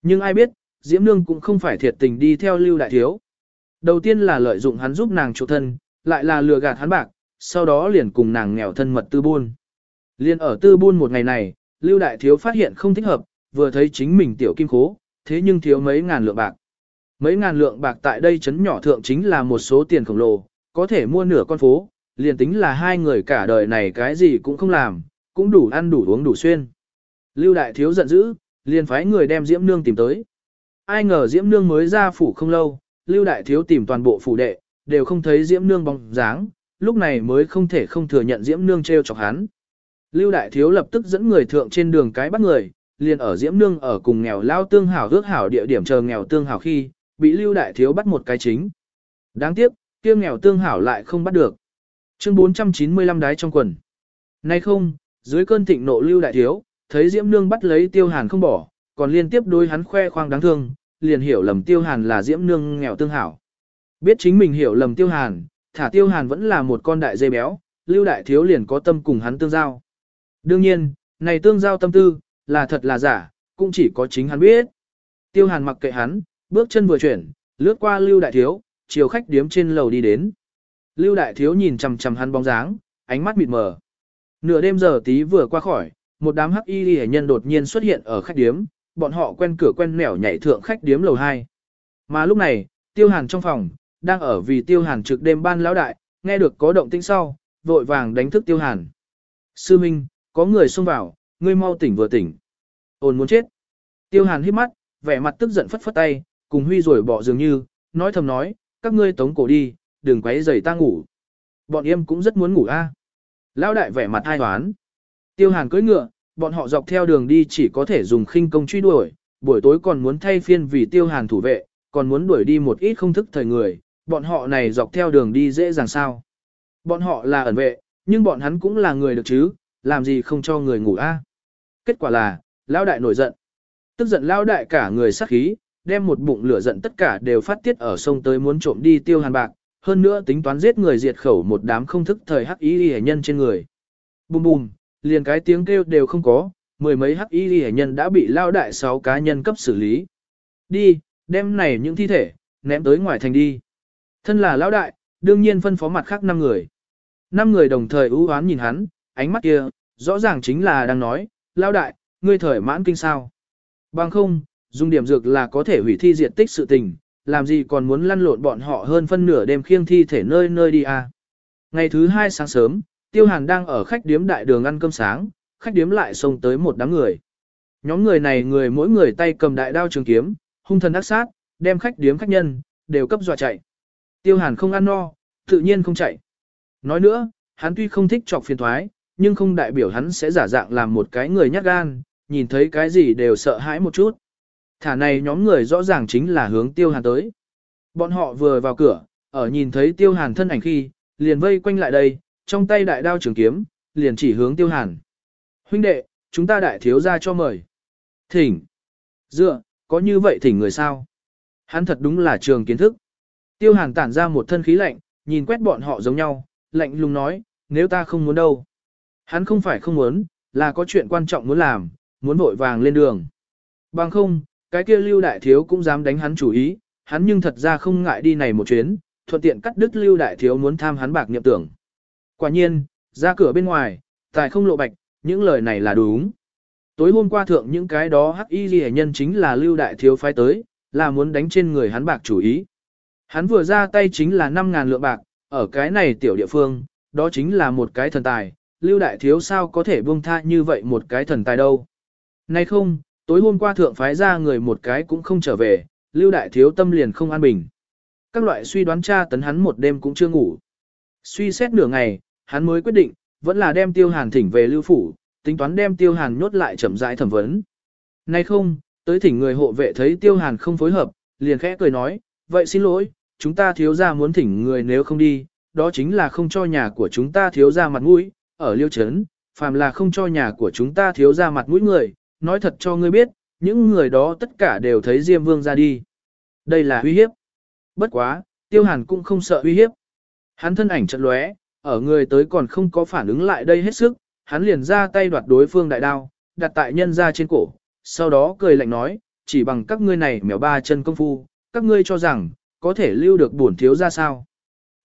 Nhưng ai biết, Diễm Nương cũng không phải thiệt tình đi theo Lưu Đại Thiếu. Đầu tiên là lợi dụng hắn giúp nàng chỗ thân, lại là lừa gạt hắn bạc, sau đó liền cùng nàng nghèo thân mật tư buôn. Liên ở tư buôn một ngày này, Lưu Đại Thiếu phát hiện không thích hợp, vừa thấy chính mình tiểu kim khố, thế nhưng thiếu mấy ngàn lượng bạc. Mấy ngàn lượng bạc tại đây chấn nhỏ thượng chính là một số tiền khổng lồ, có thể mua nửa con phố, liền tính là hai người cả đời này cái gì cũng không làm, cũng đủ ăn đủ uống đủ xuyên. Lưu đại thiếu giận dữ, liền phái người đem Diễm Nương tìm tới. Ai ngờ Diễm Nương mới ra phủ không lâu, Lưu đại thiếu tìm toàn bộ phủ đệ, đều không thấy Diễm Nương bóng dáng, lúc này mới không thể không thừa nhận Diễm Nương trêu chọc hắn. Lưu đại thiếu lập tức dẫn người thượng trên đường cái bắt người, liền ở Diễm Nương ở cùng nghèo lao tương hảo rước hảo địa điểm chờ nghèo tương hảo khi, bị Lưu đại thiếu bắt một cái chính. Đáng tiếc, kia nghèo tương hảo lại không bắt được. Chương 495 đái trong quần. Nay không, dưới cơn thịnh nộ Lưu đại thiếu, thấy Diễm Nương bắt lấy Tiêu Hàn không bỏ, còn liên tiếp đối hắn khoe khoang đáng thương, liền hiểu lầm Tiêu Hàn là Diễm Nương nghèo tương hảo. Biết chính mình hiểu lầm Tiêu Hàn, thả Tiêu Hàn vẫn là một con đại dây béo, Lưu Đại Thiếu liền có tâm cùng hắn tương giao. Đương nhiên, này tương giao tâm tư, là thật là giả, cũng chỉ có chính hắn biết. Tiêu Hàn mặc kệ hắn, bước chân vừa chuyển, lướt qua Lưu Đại Thiếu, chiều khách điếm trên lầu đi đến. Lưu Đại Thiếu nhìn chằm chằm hắn bóng dáng, ánh mắt mịt mờ. Nửa đêm giờ tí vừa qua khỏi, một đám hắc y hệ nhân đột nhiên xuất hiện ở khách điếm, bọn họ quen cửa quen nẻo nhảy thượng khách điếm lầu 2. Mà lúc này, tiêu hàn trong phòng, đang ở vì tiêu hàn trực đêm ban lão đại, nghe được có động tĩnh sau, vội vàng đánh thức tiêu hàn. Sư Minh, có người xông vào, ngươi mau tỉnh vừa tỉnh. Ôn muốn chết. Tiêu hàn hít mắt, vẻ mặt tức giận phất phất tay, cùng huy rồi bỏ dường như, nói thầm nói, các ngươi tống cổ đi, đừng quấy rầy ta ngủ. Bọn em cũng rất muốn ngủ a. Lão đại vẻ mặt ai hoán. Tiêu hàn cưỡi ngựa, bọn họ dọc theo đường đi chỉ có thể dùng khinh công truy đuổi, buổi tối còn muốn thay phiên vì tiêu hàn thủ vệ, còn muốn đuổi đi một ít không thức thời người, bọn họ này dọc theo đường đi dễ dàng sao. Bọn họ là ẩn vệ, nhưng bọn hắn cũng là người được chứ, làm gì không cho người ngủ a? Kết quả là, lão đại nổi giận. Tức giận lão đại cả người sắc khí, đem một bụng lửa giận tất cả đều phát tiết ở sông tới muốn trộm đi tiêu hàn bạc, hơn nữa tính toán giết người diệt khẩu một đám không thức thời hắc ý y nhân trên người. Bùm bùm, liền cái tiếng kêu đều không có, mười mấy hắc y hệ nhân đã bị lao đại sáu cá nhân cấp xử lý. Đi, đem này những thi thể, ném tới ngoài thành đi. Thân là lão đại, đương nhiên phân phó mặt khác năm người. Năm người đồng thời ưu oán nhìn hắn, ánh mắt kia, rõ ràng chính là đang nói, lao đại, ngươi thời mãn kinh sao. Bằng không, dùng điểm dược là có thể hủy thi diện tích sự tình, làm gì còn muốn lăn lộn bọn họ hơn phân nửa đêm khiêng thi thể nơi nơi đi à. Ngày thứ hai sáng sớm, Tiêu Hàn đang ở khách điếm đại đường ăn cơm sáng, khách điếm lại xông tới một đám người. Nhóm người này người mỗi người tay cầm đại đao trường kiếm, hung thần ác sát, đem khách điếm khách nhân, đều cấp dọa chạy. Tiêu Hàn không ăn no, tự nhiên không chạy. Nói nữa, hắn tuy không thích trọc phiền thoái, nhưng không đại biểu hắn sẽ giả dạng làm một cái người nhát gan, nhìn thấy cái gì đều sợ hãi một chút. Thả này nhóm người rõ ràng chính là hướng Tiêu Hàn tới. Bọn họ vừa vào cửa, ở nhìn thấy Tiêu Hàn thân ảnh khi, liền vây quanh lại đây, trong tay đại đao trường kiếm, liền chỉ hướng tiêu hàn. Huynh đệ, chúng ta đại thiếu ra cho mời. Thỉnh. Dựa, có như vậy thỉnh người sao? Hắn thật đúng là trường kiến thức. Tiêu hàn tản ra một thân khí lạnh, nhìn quét bọn họ giống nhau, lạnh lùng nói, nếu ta không muốn đâu. Hắn không phải không muốn, là có chuyện quan trọng muốn làm, muốn vội vàng lên đường. Bằng không, cái kia lưu đại thiếu cũng dám đánh hắn chủ ý, hắn nhưng thật ra không ngại đi này một chuyến, thuận tiện cắt đứt lưu đại thiếu muốn tham hắn bạc niệm tưởng. Quả nhiên, ra cửa bên ngoài, tài không lộ bạch, những lời này là đúng. Tối hôm qua thượng những cái đó hắc y ghi nhân chính là lưu đại thiếu phái tới, là muốn đánh trên người hắn bạc chủ ý. Hắn vừa ra tay chính là 5.000 lượng bạc, ở cái này tiểu địa phương, đó chính là một cái thần tài, lưu đại thiếu sao có thể buông tha như vậy một cái thần tài đâu. Nay không, tối hôm qua thượng phái ra người một cái cũng không trở về, lưu đại thiếu tâm liền không an bình. Các loại suy đoán tra tấn hắn một đêm cũng chưa ngủ. Suy xét nửa ngày, hắn mới quyết định, vẫn là đem tiêu hàn thỉnh về lưu phủ, tính toán đem tiêu hàn nhốt lại chậm rãi thẩm vấn. Nay không, tới thỉnh người hộ vệ thấy tiêu hàn không phối hợp, liền khẽ cười nói, vậy xin lỗi, chúng ta thiếu ra muốn thỉnh người nếu không đi, đó chính là không cho nhà của chúng ta thiếu ra mặt mũi, ở liêu trấn, phàm là không cho nhà của chúng ta thiếu ra mặt mũi người, nói thật cho ngươi biết, những người đó tất cả đều thấy Diêm Vương ra đi. Đây là uy hiếp. Bất quá, Tiêu Hàn cũng không sợ uy hiếp. Hắn thân ảnh chợt lóe, ở người tới còn không có phản ứng lại đây hết sức, hắn liền ra tay đoạt đối phương đại đao, đặt tại nhân ra trên cổ, sau đó cười lạnh nói, chỉ bằng các ngươi này mèo ba chân công phu, các ngươi cho rằng, có thể lưu được bổn thiếu ra sao.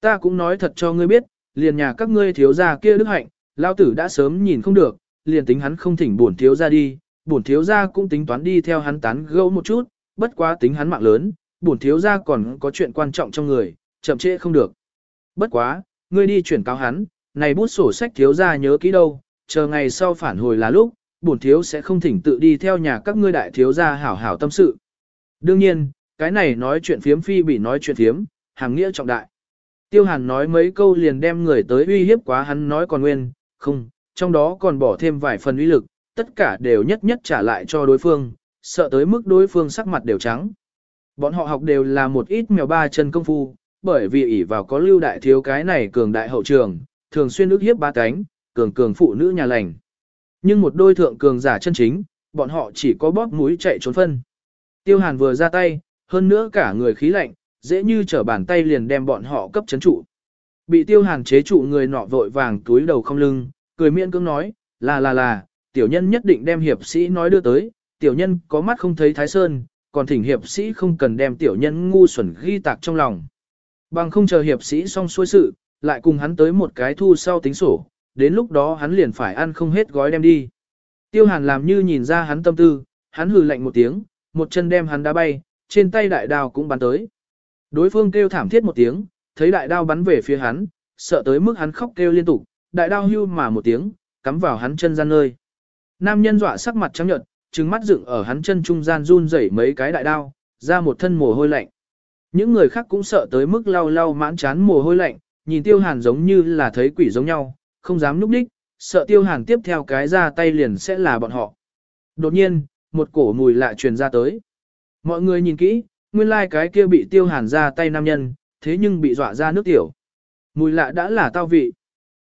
Ta cũng nói thật cho ngươi biết, liền nhà các ngươi thiếu ra kia đức hạnh, lao tử đã sớm nhìn không được, liền tính hắn không thỉnh bổn thiếu ra đi, bổn thiếu ra cũng tính toán đi theo hắn tán gẫu một chút, bất quá tính hắn mạng lớn, bổn thiếu ra còn có chuyện quan trọng trong người, chậm trễ không được. Bất quá, ngươi đi chuyển cáo hắn, này bút sổ sách thiếu ra nhớ kỹ đâu, chờ ngày sau phản hồi là lúc, bổn thiếu sẽ không thỉnh tự đi theo nhà các ngươi đại thiếu gia hảo hảo tâm sự. Đương nhiên, cái này nói chuyện phiếm phi bị nói chuyện phiếm, hàng nghĩa trọng đại. Tiêu Hàn nói mấy câu liền đem người tới uy hiếp quá hắn nói còn nguyên, không, trong đó còn bỏ thêm vài phần uy lực, tất cả đều nhất nhất trả lại cho đối phương, sợ tới mức đối phương sắc mặt đều trắng. Bọn họ học đều là một ít mèo ba chân công phu, bởi vì ỷ vào có lưu đại thiếu cái này cường đại hậu trường, thường xuyên ước hiếp ba cánh, cường cường phụ nữ nhà lành. Nhưng một đôi thượng cường giả chân chính, bọn họ chỉ có bóp mũi chạy trốn phân. Tiêu Hàn vừa ra tay, hơn nữa cả người khí lạnh, dễ như trở bàn tay liền đem bọn họ cấp chấn trụ. Bị Tiêu Hàn chế trụ người nọ vội vàng túi đầu không lưng, cười miệng cưỡng nói, là là là, tiểu nhân nhất định đem hiệp sĩ nói đưa tới, tiểu nhân có mắt không thấy Thái Sơn, còn thỉnh hiệp sĩ không cần đem tiểu nhân ngu xuẩn ghi tạc trong lòng. Bằng không chờ hiệp sĩ xong xuôi sự, lại cùng hắn tới một cái thu sau tính sổ, đến lúc đó hắn liền phải ăn không hết gói đem đi. Tiêu hàn làm như nhìn ra hắn tâm tư, hắn hừ lạnh một tiếng, một chân đem hắn đá bay, trên tay đại đao cũng bắn tới. Đối phương kêu thảm thiết một tiếng, thấy đại đao bắn về phía hắn, sợ tới mức hắn khóc kêu liên tục, đại đao hưu mà một tiếng, cắm vào hắn chân gian nơi. Nam nhân dọa sắc mặt trắng nhợt, trừng mắt dựng ở hắn chân trung gian run rẩy mấy cái đại đao, ra một thân mồ hôi lạnh. Những người khác cũng sợ tới mức lau lau mãn chán mồ hôi lạnh, nhìn tiêu hàn giống như là thấy quỷ giống nhau, không dám núp đích, sợ tiêu hàn tiếp theo cái ra tay liền sẽ là bọn họ. Đột nhiên, một cổ mùi lạ truyền ra tới. Mọi người nhìn kỹ, nguyên lai like cái kia bị tiêu hàn ra tay nam nhân, thế nhưng bị dọa ra nước tiểu. Mùi lạ đã là tao vị.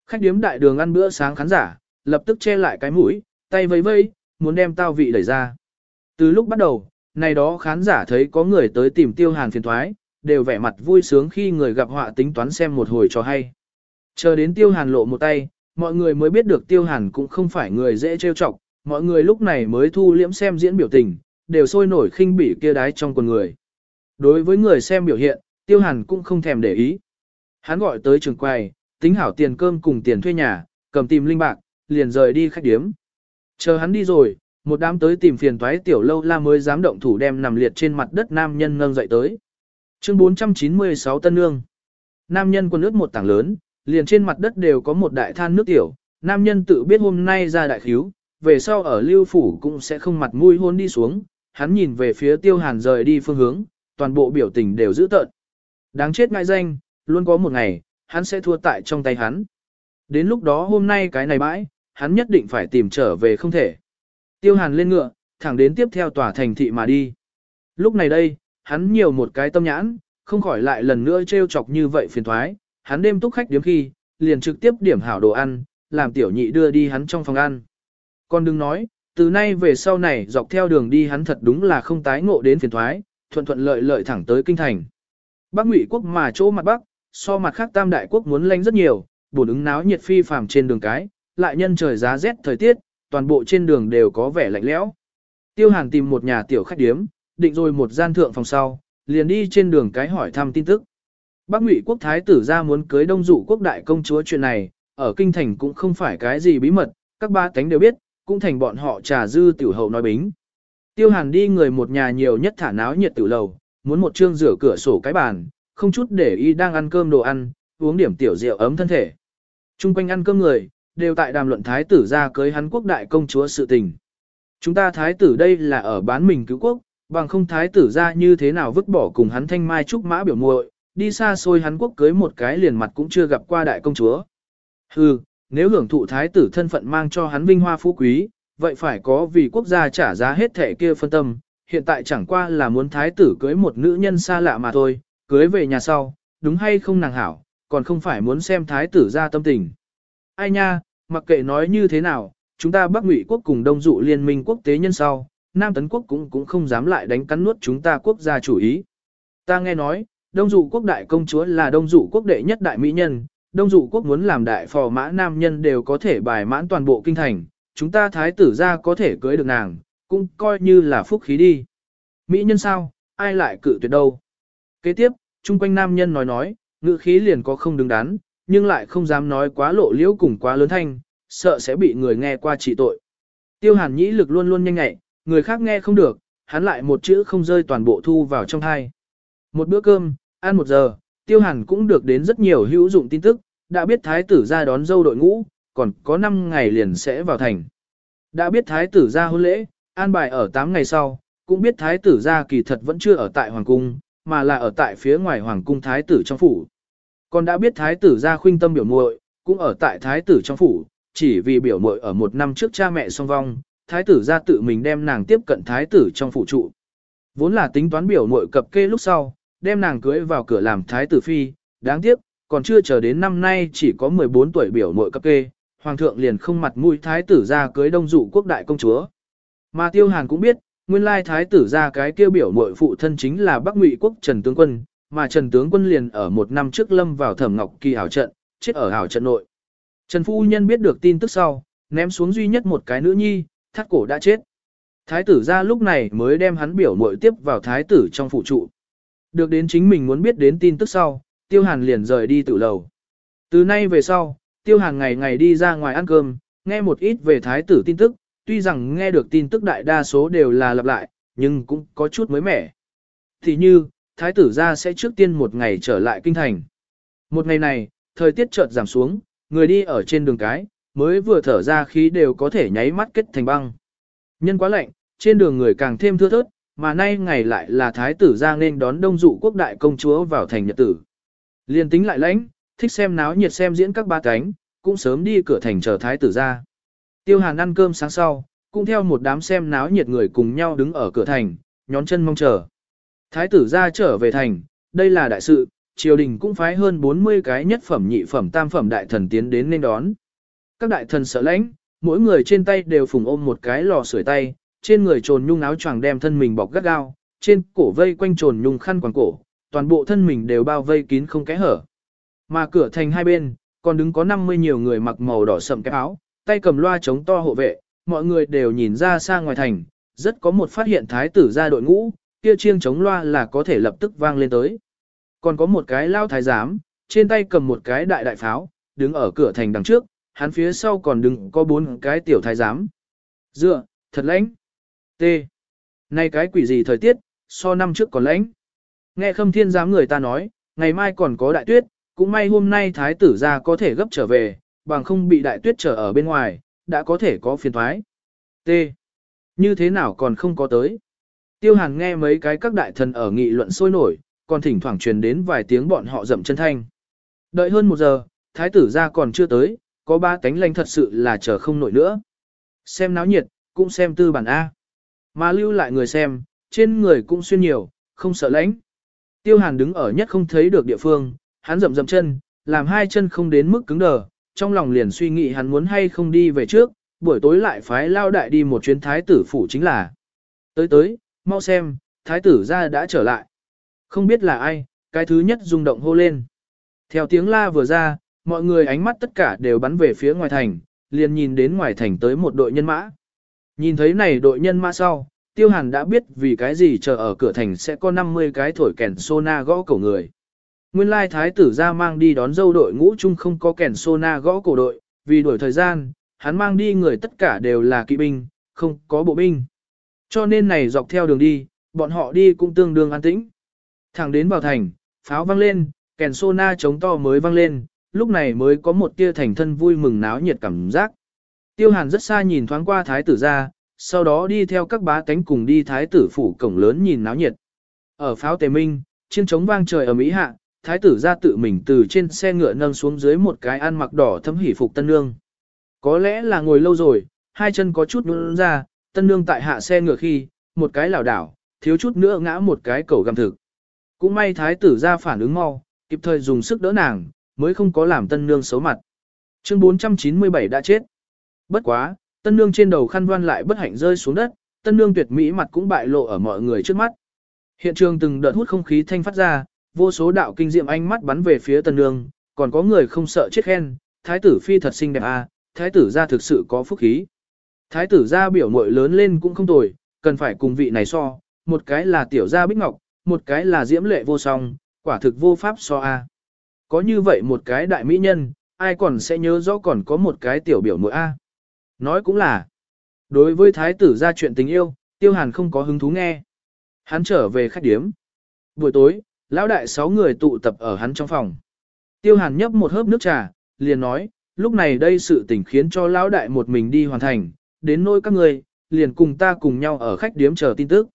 Khách điếm đại đường ăn bữa sáng khán giả, lập tức che lại cái mũi, tay vây vây, muốn đem tao vị đẩy ra. Từ lúc bắt đầu, này đó khán giả thấy có người tới tìm tiêu hàn phiền thoái, đều vẻ mặt vui sướng khi người gặp họa tính toán xem một hồi cho hay. Chờ đến tiêu hàn lộ một tay, mọi người mới biết được tiêu hàn cũng không phải người dễ trêu chọc, mọi người lúc này mới thu liễm xem diễn biểu tình, đều sôi nổi khinh bỉ kia đái trong quần người. Đối với người xem biểu hiện, tiêu hàn cũng không thèm để ý. Hắn gọi tới trường quay, tính hảo tiền cơm cùng tiền thuê nhà, cầm tìm linh bạc, liền rời đi khách điếm. Chờ hắn đi rồi, một đám tới tìm phiền toái tiểu lâu la mới dám động thủ đem nằm liệt trên mặt đất nam nhân nâng dậy tới. Chương 496 Tân Nương Nam nhân quần ướt một tảng lớn, liền trên mặt đất đều có một đại than nước tiểu, nam nhân tự biết hôm nay ra đại khíu, về sau ở lưu phủ cũng sẽ không mặt mũi hôn đi xuống, hắn nhìn về phía tiêu hàn rời đi phương hướng, toàn bộ biểu tình đều giữ tợn. Đáng chết ngại danh, luôn có một ngày, hắn sẽ thua tại trong tay hắn. Đến lúc đó hôm nay cái này bãi, hắn nhất định phải tìm trở về không thể. Tiêu hàn lên ngựa, thẳng đến tiếp theo tòa thành thị mà đi. Lúc này đây, hắn nhiều một cái tâm nhãn, không khỏi lại lần nữa trêu chọc như vậy phiền thoái, hắn đêm túc khách điếm khi, liền trực tiếp điểm hảo đồ ăn, làm tiểu nhị đưa đi hắn trong phòng ăn. Còn đừng nói, từ nay về sau này dọc theo đường đi hắn thật đúng là không tái ngộ đến phiền thoái, thuận thuận lợi lợi thẳng tới kinh thành. Bắc Ngụy quốc mà chỗ mặt bắc, so mặt khác tam đại quốc muốn lanh rất nhiều, bổn ứng náo nhiệt phi phàm trên đường cái, lại nhân trời giá rét thời tiết, toàn bộ trên đường đều có vẻ lạnh lẽo. Tiêu Hàn tìm một nhà tiểu khách điếm, định rồi một gian thượng phòng sau, liền đi trên đường cái hỏi thăm tin tức. Bắc Ngụy quốc thái tử ra muốn cưới Đông Dụ quốc đại công chúa chuyện này, ở kinh thành cũng không phải cái gì bí mật, các ba tánh đều biết, cũng thành bọn họ trà dư tiểu hậu nói bính. Tiêu Hàn đi người một nhà nhiều nhất thả náo nhiệt tử lầu, muốn một chương rửa cửa sổ cái bàn, không chút để ý đang ăn cơm đồ ăn, uống điểm tiểu rượu ấm thân thể. Trung quanh ăn cơm người, đều tại đàm luận thái tử ra cưới hắn quốc đại công chúa sự tình. Chúng ta thái tử đây là ở bán mình cứu quốc, bằng không thái tử ra như thế nào vứt bỏ cùng hắn thanh mai trúc mã biểu muội, đi xa xôi hắn quốc cưới một cái liền mặt cũng chưa gặp qua đại công chúa. Hừ, nếu hưởng thụ thái tử thân phận mang cho hắn vinh hoa phú quý, vậy phải có vì quốc gia trả giá hết thể kia phân tâm, hiện tại chẳng qua là muốn thái tử cưới một nữ nhân xa lạ mà thôi, cưới về nhà sau, đúng hay không nàng hảo, còn không phải muốn xem thái tử ra tâm tình. Ai nha, mặc kệ nói như thế nào, chúng ta Bắc Ngụy quốc cùng Đông dụ liên minh quốc tế nhân sau, Nam Tấn quốc cũng cũng không dám lại đánh cắn nuốt chúng ta quốc gia chủ ý. Ta nghe nói, Đông dụ quốc đại công chúa là Đông dụ quốc đệ nhất đại mỹ nhân, Đông dụ quốc muốn làm đại phò mã nam nhân đều có thể bài mãn toàn bộ kinh thành, chúng ta thái tử gia có thể cưới được nàng, cũng coi như là phúc khí đi. Mỹ nhân sao, ai lại cự tuyệt đâu. Kế tiếp, chung quanh nam nhân nói nói, ngữ khí liền có không đứng đắn, nhưng lại không dám nói quá lộ liễu cùng quá lớn thanh, sợ sẽ bị người nghe qua trị tội. Tiêu hàn nhĩ lực luôn luôn nhanh nhẹ người khác nghe không được, hắn lại một chữ không rơi toàn bộ thu vào trong thai. Một bữa cơm, ăn một giờ, tiêu hàn cũng được đến rất nhiều hữu dụng tin tức, đã biết thái tử ra đón dâu đội ngũ, còn có 5 ngày liền sẽ vào thành. Đã biết thái tử ra hôn lễ, an bài ở 8 ngày sau, cũng biết thái tử ra kỳ thật vẫn chưa ở tại hoàng cung, mà là ở tại phía ngoài hoàng cung thái tử trong phủ. Còn đã biết thái tử ra khuynh tâm biểu muội, cũng ở tại thái tử trong phủ, chỉ vì biểu muội ở một năm trước cha mẹ song vong, thái tử ra tự mình đem nàng tiếp cận thái tử trong phủ trụ. Vốn là tính toán biểu muội cập kê lúc sau, đem nàng cưới vào cửa làm thái tử phi, đáng tiếc, còn chưa chờ đến năm nay chỉ có 14 tuổi biểu muội cập kê, hoàng thượng liền không mặt mũi thái tử ra cưới đông dụ quốc đại công chúa. Mà Tiêu Hàn cũng biết, nguyên lai thái tử ra cái kêu biểu muội phụ thân chính là Bắc Ngụy quốc Trần tướng quân, mà Trần Tướng Quân liền ở một năm trước lâm vào thẩm ngọc kỳ ảo trận, chết ở ảo trận nội. Trần Phu Nhân biết được tin tức sau, ném xuống duy nhất một cái nữ nhi, thắt cổ đã chết. Thái tử ra lúc này mới đem hắn biểu muội tiếp vào thái tử trong phụ trụ. Được đến chính mình muốn biết đến tin tức sau, Tiêu Hàn liền rời đi tử lầu. Từ nay về sau, Tiêu Hàn ngày ngày đi ra ngoài ăn cơm, nghe một ít về thái tử tin tức, tuy rằng nghe được tin tức đại đa số đều là lặp lại, nhưng cũng có chút mới mẻ. Thì như, thái tử ra sẽ trước tiên một ngày trở lại kinh thành. Một ngày này, thời tiết chợt giảm xuống, người đi ở trên đường cái, mới vừa thở ra khí đều có thể nháy mắt kết thành băng. Nhân quá lạnh, trên đường người càng thêm thưa thớt, mà nay ngày lại là thái tử ra nên đón đông dụ quốc đại công chúa vào thành nhật tử. Liên tính lại lãnh, thích xem náo nhiệt xem diễn các ba cánh, cũng sớm đi cửa thành chờ thái tử ra. Tiêu hàn ăn cơm sáng sau, cũng theo một đám xem náo nhiệt người cùng nhau đứng ở cửa thành, nhón chân mong chờ. Thái tử ra trở về thành, đây là đại sự, triều đình cũng phái hơn 40 cái nhất phẩm nhị phẩm tam phẩm đại thần tiến đến nên đón. Các đại thần sợ lãnh, mỗi người trên tay đều phùng ôm một cái lò sưởi tay, trên người trồn nhung áo choàng đem thân mình bọc gắt gao, trên cổ vây quanh trồn nhung khăn quàng cổ, toàn bộ thân mình đều bao vây kín không kẽ hở. Mà cửa thành hai bên, còn đứng có 50 nhiều người mặc màu đỏ sậm cái áo, tay cầm loa chống to hộ vệ, mọi người đều nhìn ra xa ngoài thành, rất có một phát hiện thái tử ra đội ngũ, kia chiêng chống loa là có thể lập tức vang lên tới. Còn có một cái lao thái giám, trên tay cầm một cái đại đại pháo, đứng ở cửa thành đằng trước, hắn phía sau còn đứng có bốn cái tiểu thái giám. Dựa, thật lãnh. T. Nay cái quỷ gì thời tiết, so năm trước còn lãnh. Nghe khâm thiên giám người ta nói, ngày mai còn có đại tuyết, cũng may hôm nay thái tử ra có thể gấp trở về, bằng không bị đại tuyết trở ở bên ngoài, đã có thể có phiền thoái. T. Như thế nào còn không có tới? Tiêu Hàn nghe mấy cái các đại thần ở nghị luận sôi nổi, còn thỉnh thoảng truyền đến vài tiếng bọn họ dậm chân thanh. Đợi hơn một giờ, thái tử ra còn chưa tới, có ba tánh lanh thật sự là chờ không nổi nữa. Xem náo nhiệt, cũng xem tư bản A. Mà lưu lại người xem, trên người cũng xuyên nhiều, không sợ lãnh. Tiêu Hàn đứng ở nhất không thấy được địa phương, hắn rậm rậm chân, làm hai chân không đến mức cứng đờ, trong lòng liền suy nghĩ hắn muốn hay không đi về trước, buổi tối lại phái lao đại đi một chuyến thái tử phủ chính là. Tới tới, mau xem, thái tử ra đã trở lại. Không biết là ai, cái thứ nhất rung động hô lên. Theo tiếng la vừa ra, mọi người ánh mắt tất cả đều bắn về phía ngoài thành, liền nhìn đến ngoài thành tới một đội nhân mã. Nhìn thấy này đội nhân mã sau, tiêu hàn đã biết vì cái gì chờ ở cửa thành sẽ có 50 cái thổi kèn sô gõ cổ người. Nguyên lai thái tử ra mang đi đón dâu đội ngũ chung không có kèn sô gõ cổ đội, vì đổi thời gian, hắn mang đi người tất cả đều là kỵ binh, không có bộ binh. Cho nên này dọc theo đường đi, bọn họ đi cũng tương đương an tĩnh. Thẳng đến vào thành, pháo vang lên, kèn sô na chống to mới vang lên, lúc này mới có một tia thành thân vui mừng náo nhiệt cảm giác. Tiêu hàn rất xa nhìn thoáng qua thái tử ra, sau đó đi theo các bá tánh cùng đi thái tử phủ cổng lớn nhìn náo nhiệt. Ở pháo tề minh, chiêng trống vang trời ở Mỹ hạ, thái tử ra tự mình từ trên xe ngựa nâng xuống dưới một cái ăn mặc đỏ thấm hỉ phục tân nương. Có lẽ là ngồi lâu rồi, hai chân có chút nhún ra, tân nương tại hạ xe ngựa khi, một cái lảo đảo, thiếu chút nữa ngã một cái cầu găm thực. Cũng may thái tử ra phản ứng mau, kịp thời dùng sức đỡ nàng, mới không có làm tân nương xấu mặt. Chương 497 đã chết. Bất quá, tân nương trên đầu khăn đoan lại bất hạnh rơi xuống đất, tân nương tuyệt mỹ mặt cũng bại lộ ở mọi người trước mắt. Hiện trường từng đợt hút không khí thanh phát ra, vô số đạo kinh diệm ánh mắt bắn về phía tân nương, còn có người không sợ chết khen, thái tử phi thật xinh đẹp a, à, thái tử gia thực sự có phúc khí. Thái tử gia biểu muội lớn lên cũng không tồi, cần phải cùng vị này so, một cái là tiểu gia bích ngọc, một cái là diễm lệ vô song, quả thực vô pháp so a. Có như vậy một cái đại mỹ nhân, ai còn sẽ nhớ rõ còn có một cái tiểu biểu muội a. Nói cũng là, đối với thái tử gia chuyện tình yêu, tiêu hàn không có hứng thú nghe. Hắn trở về khách điếm. Buổi tối, lão đại sáu người tụ tập ở hắn trong phòng. Tiêu hàn nhấp một hớp nước trà, liền nói, lúc này đây sự tình khiến cho lão đại một mình đi hoàn thành, đến nỗi các người, liền cùng ta cùng nhau ở khách điếm chờ tin tức.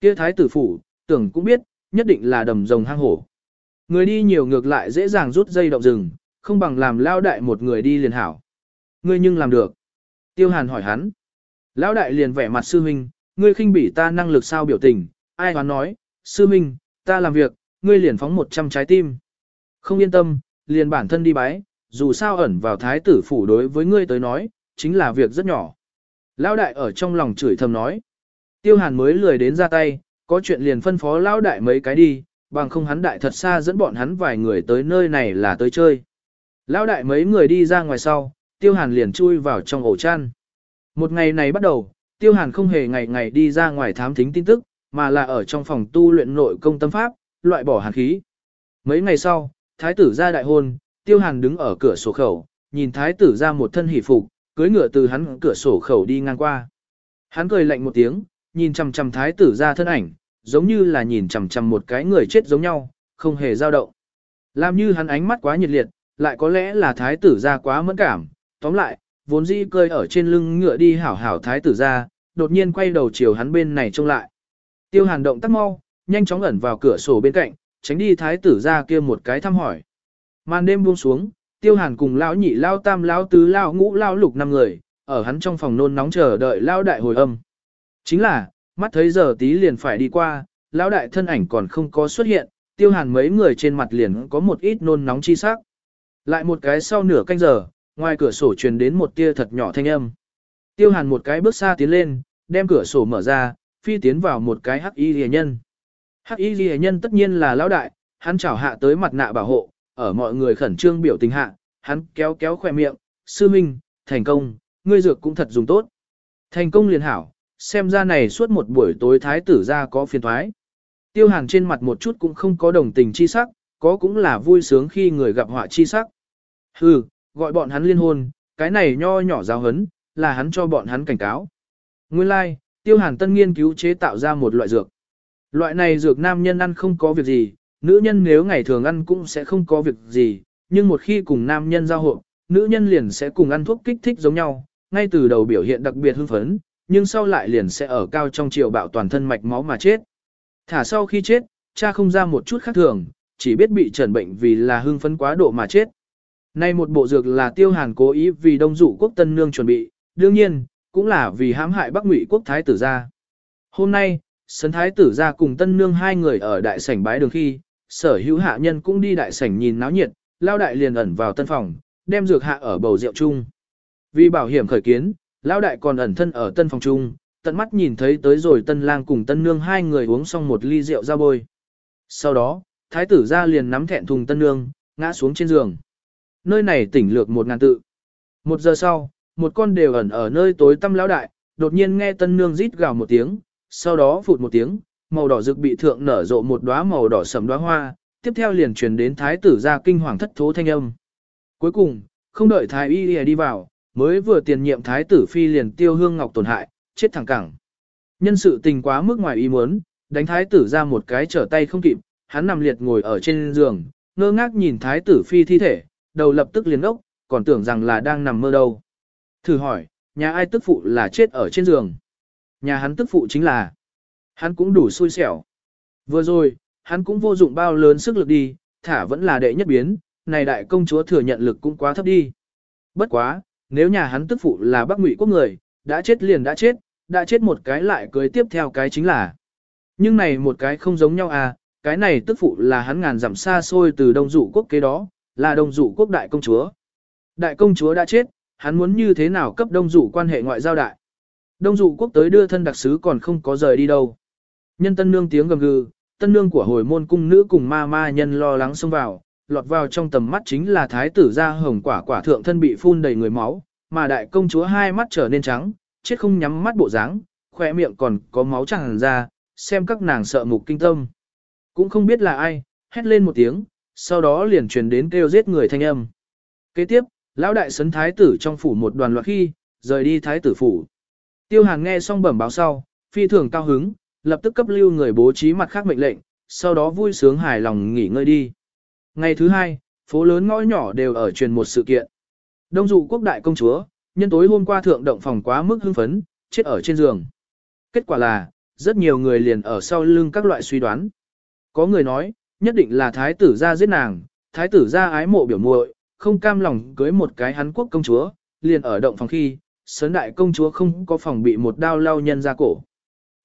Kia thái tử phủ, tưởng cũng biết, nhất định là đầm rồng hang hổ. Người đi nhiều ngược lại dễ dàng rút dây động rừng, không bằng làm lao đại một người đi liền hảo. Ngươi nhưng làm được. Tiêu hàn hỏi hắn. Lão đại liền vẻ mặt sư huynh, ngươi khinh bỉ ta năng lực sao biểu tình, ai hoán nói, sư huynh, ta làm việc, ngươi liền phóng 100 trái tim. Không yên tâm, liền bản thân đi bái, dù sao ẩn vào thái tử phủ đối với ngươi tới nói, chính là việc rất nhỏ. Lão đại ở trong lòng chửi thầm nói. Tiêu hàn mới lười đến ra tay, có chuyện liền phân phó lão đại mấy cái đi, bằng không hắn đại thật xa dẫn bọn hắn vài người tới nơi này là tới chơi. Lão đại mấy người đi ra ngoài sau, tiêu hàn liền chui vào trong ổ chăn. Một ngày này bắt đầu, tiêu hàn không hề ngày ngày đi ra ngoài thám thính tin tức, mà là ở trong phòng tu luyện nội công tâm pháp, loại bỏ hàn khí. Mấy ngày sau, thái tử ra đại hôn, tiêu hàn đứng ở cửa sổ khẩu, nhìn thái tử ra một thân hỷ phục, cưới ngựa từ hắn cửa sổ khẩu đi ngang qua. Hắn cười lạnh một tiếng, nhìn chằm chằm thái tử ra thân ảnh, giống như là nhìn chằm chằm một cái người chết giống nhau, không hề dao động. Làm như hắn ánh mắt quá nhiệt liệt, lại có lẽ là thái tử ra quá mẫn cảm, tóm lại, vốn dĩ cơi ở trên lưng ngựa đi hảo hảo thái tử ra, đột nhiên quay đầu chiều hắn bên này trông lại. Tiêu hàn động tắt mau, nhanh chóng ẩn vào cửa sổ bên cạnh, tránh đi thái tử ra kia một cái thăm hỏi. Màn đêm buông xuống, tiêu hàn cùng lão nhị lao tam lao tứ lao ngũ lao lục năm người, ở hắn trong phòng nôn nóng chờ đợi lao đại hồi âm. Chính là, mắt thấy giờ tí liền phải đi qua, lao đại thân ảnh còn không có xuất hiện, tiêu hàn mấy người trên mặt liền có một ít nôn nóng chi sắc. Lại một cái sau nửa canh giờ, ngoài cửa sổ truyền đến một tia thật nhỏ thanh âm. Tiêu hàn một cái bước xa tiến lên, đem cửa sổ mở ra, phi tiến vào một cái hắc y rìa nhân. Hắc y rìa nhân tất nhiên là lão đại, hắn chảo hạ tới mặt nạ bảo hộ, ở mọi người khẩn trương biểu tình hạ, hắn kéo kéo khỏe miệng, sư minh, thành công, ngươi dược cũng thật dùng tốt. Thành công liền hảo, xem ra này suốt một buổi tối thái tử ra có phiền thoái. Tiêu hàn trên mặt một chút cũng không có đồng tình chi sắc, có cũng là vui sướng khi người gặp họa chi sắc. Hừ, gọi bọn hắn liên hôn, cái này nho nhỏ giáo hấn, là hắn cho bọn hắn cảnh cáo. Nguyên lai, like, tiêu hàn tân nghiên cứu chế tạo ra một loại dược. Loại này dược nam nhân ăn không có việc gì, nữ nhân nếu ngày thường ăn cũng sẽ không có việc gì, nhưng một khi cùng nam nhân giao hợp, nữ nhân liền sẽ cùng ăn thuốc kích thích giống nhau, ngay từ đầu biểu hiện đặc biệt hưng phấn, nhưng sau lại liền sẽ ở cao trong chiều bạo toàn thân mạch máu mà chết. Thả sau khi chết, cha không ra một chút khác thường, chỉ biết bị trần bệnh vì là hưng phấn quá độ mà chết. Nay một bộ dược là tiêu hàn cố ý vì đông dụ quốc tân nương chuẩn bị, đương nhiên, cũng là vì hãm hại bắc ngụy quốc thái tử gia. Hôm nay, sấn thái tử gia cùng tân nương hai người ở đại sảnh bái đường khi, sở hữu hạ nhân cũng đi đại sảnh nhìn náo nhiệt, lao đại liền ẩn vào tân phòng, đem dược hạ ở bầu rượu chung. Vì bảo hiểm khởi kiến, lao đại còn ẩn thân ở tân phòng chung, tận mắt nhìn thấy tới rồi tân lang cùng tân nương hai người uống xong một ly rượu ra bôi. Sau đó, thái tử ra liền nắm thẹn thùng tân nương, ngã xuống trên giường. Nơi này tỉnh lược một ngàn tự. Một giờ sau, một con đều ẩn ở nơi tối tăm lão đại, đột nhiên nghe tân nương rít gào một tiếng, sau đó phụt một tiếng, màu đỏ rực bị thượng nở rộ một đóa màu đỏ sẫm đóa hoa, tiếp theo liền truyền đến thái tử ra kinh hoàng thất thố thanh âm. Cuối cùng, không đợi thái y đi, đi vào, mới vừa tiền nhiệm thái tử phi liền tiêu hương ngọc tổn hại, chết thẳng cẳng. Nhân sự tình quá mức ngoài ý muốn, đánh thái tử ra một cái trở tay không kịp, hắn nằm liệt ngồi ở trên giường, ngơ ngác nhìn thái tử phi thi thể, đầu lập tức liền ốc, còn tưởng rằng là đang nằm mơ đâu. Thử hỏi, nhà ai tức phụ là chết ở trên giường? Nhà hắn tức phụ chính là Hắn cũng đủ xui xẻo. Vừa rồi, hắn cũng vô dụng bao lớn sức lực đi, thả vẫn là đệ nhất biến, này đại công chúa thừa nhận lực cũng quá thấp đi. Bất quá, nếu nhà hắn tức phụ là bác ngụy quốc người, đã chết liền đã chết, đã chết một cái lại cưới tiếp theo cái chính là. Nhưng này một cái không giống nhau à, cái này tức phụ là hắn ngàn dặm xa xôi từ đông dụ quốc kế đó, là đông dụ quốc đại công chúa. Đại công chúa đã chết, hắn muốn như thế nào cấp đông dụ quan hệ ngoại giao đại. Đông dụ quốc tới đưa thân đặc sứ còn không có rời đi đâu. Nhân tân nương tiếng gầm gừ, tân nương của hồi môn cung nữ cùng ma ma nhân lo lắng xông vào, lọt vào trong tầm mắt chính là thái tử gia hồng quả quả thượng thân bị phun đầy người máu, mà đại công chúa hai mắt trở nên trắng, chết không nhắm mắt bộ dáng, khoe miệng còn có máu tràn ra, xem các nàng sợ mục kinh tâm. Cũng không biết là ai, hét lên một tiếng, sau đó liền truyền đến kêu giết người thanh âm. Kế tiếp, lão đại sấn thái tử trong phủ một đoàn loạt khi, rời đi thái tử phủ. Tiêu Hàng nghe xong bẩm báo sau, phi thường cao hứng, lập tức cấp lưu người bố trí mặt khác mệnh lệnh, sau đó vui sướng hài lòng nghỉ ngơi đi. Ngày thứ hai, phố lớn ngõ nhỏ đều ở truyền một sự kiện. Đông dụ quốc đại công chúa, nhân tối hôm qua thượng động phòng quá mức hưng phấn, chết ở trên giường. Kết quả là, rất nhiều người liền ở sau lưng các loại suy đoán. Có người nói, nhất định là thái tử ra giết nàng, thái tử ra ái mộ biểu muội, không cam lòng cưới một cái hắn quốc công chúa, liền ở động phòng khi, sớn đại công chúa không có phòng bị một đao lao nhân ra cổ.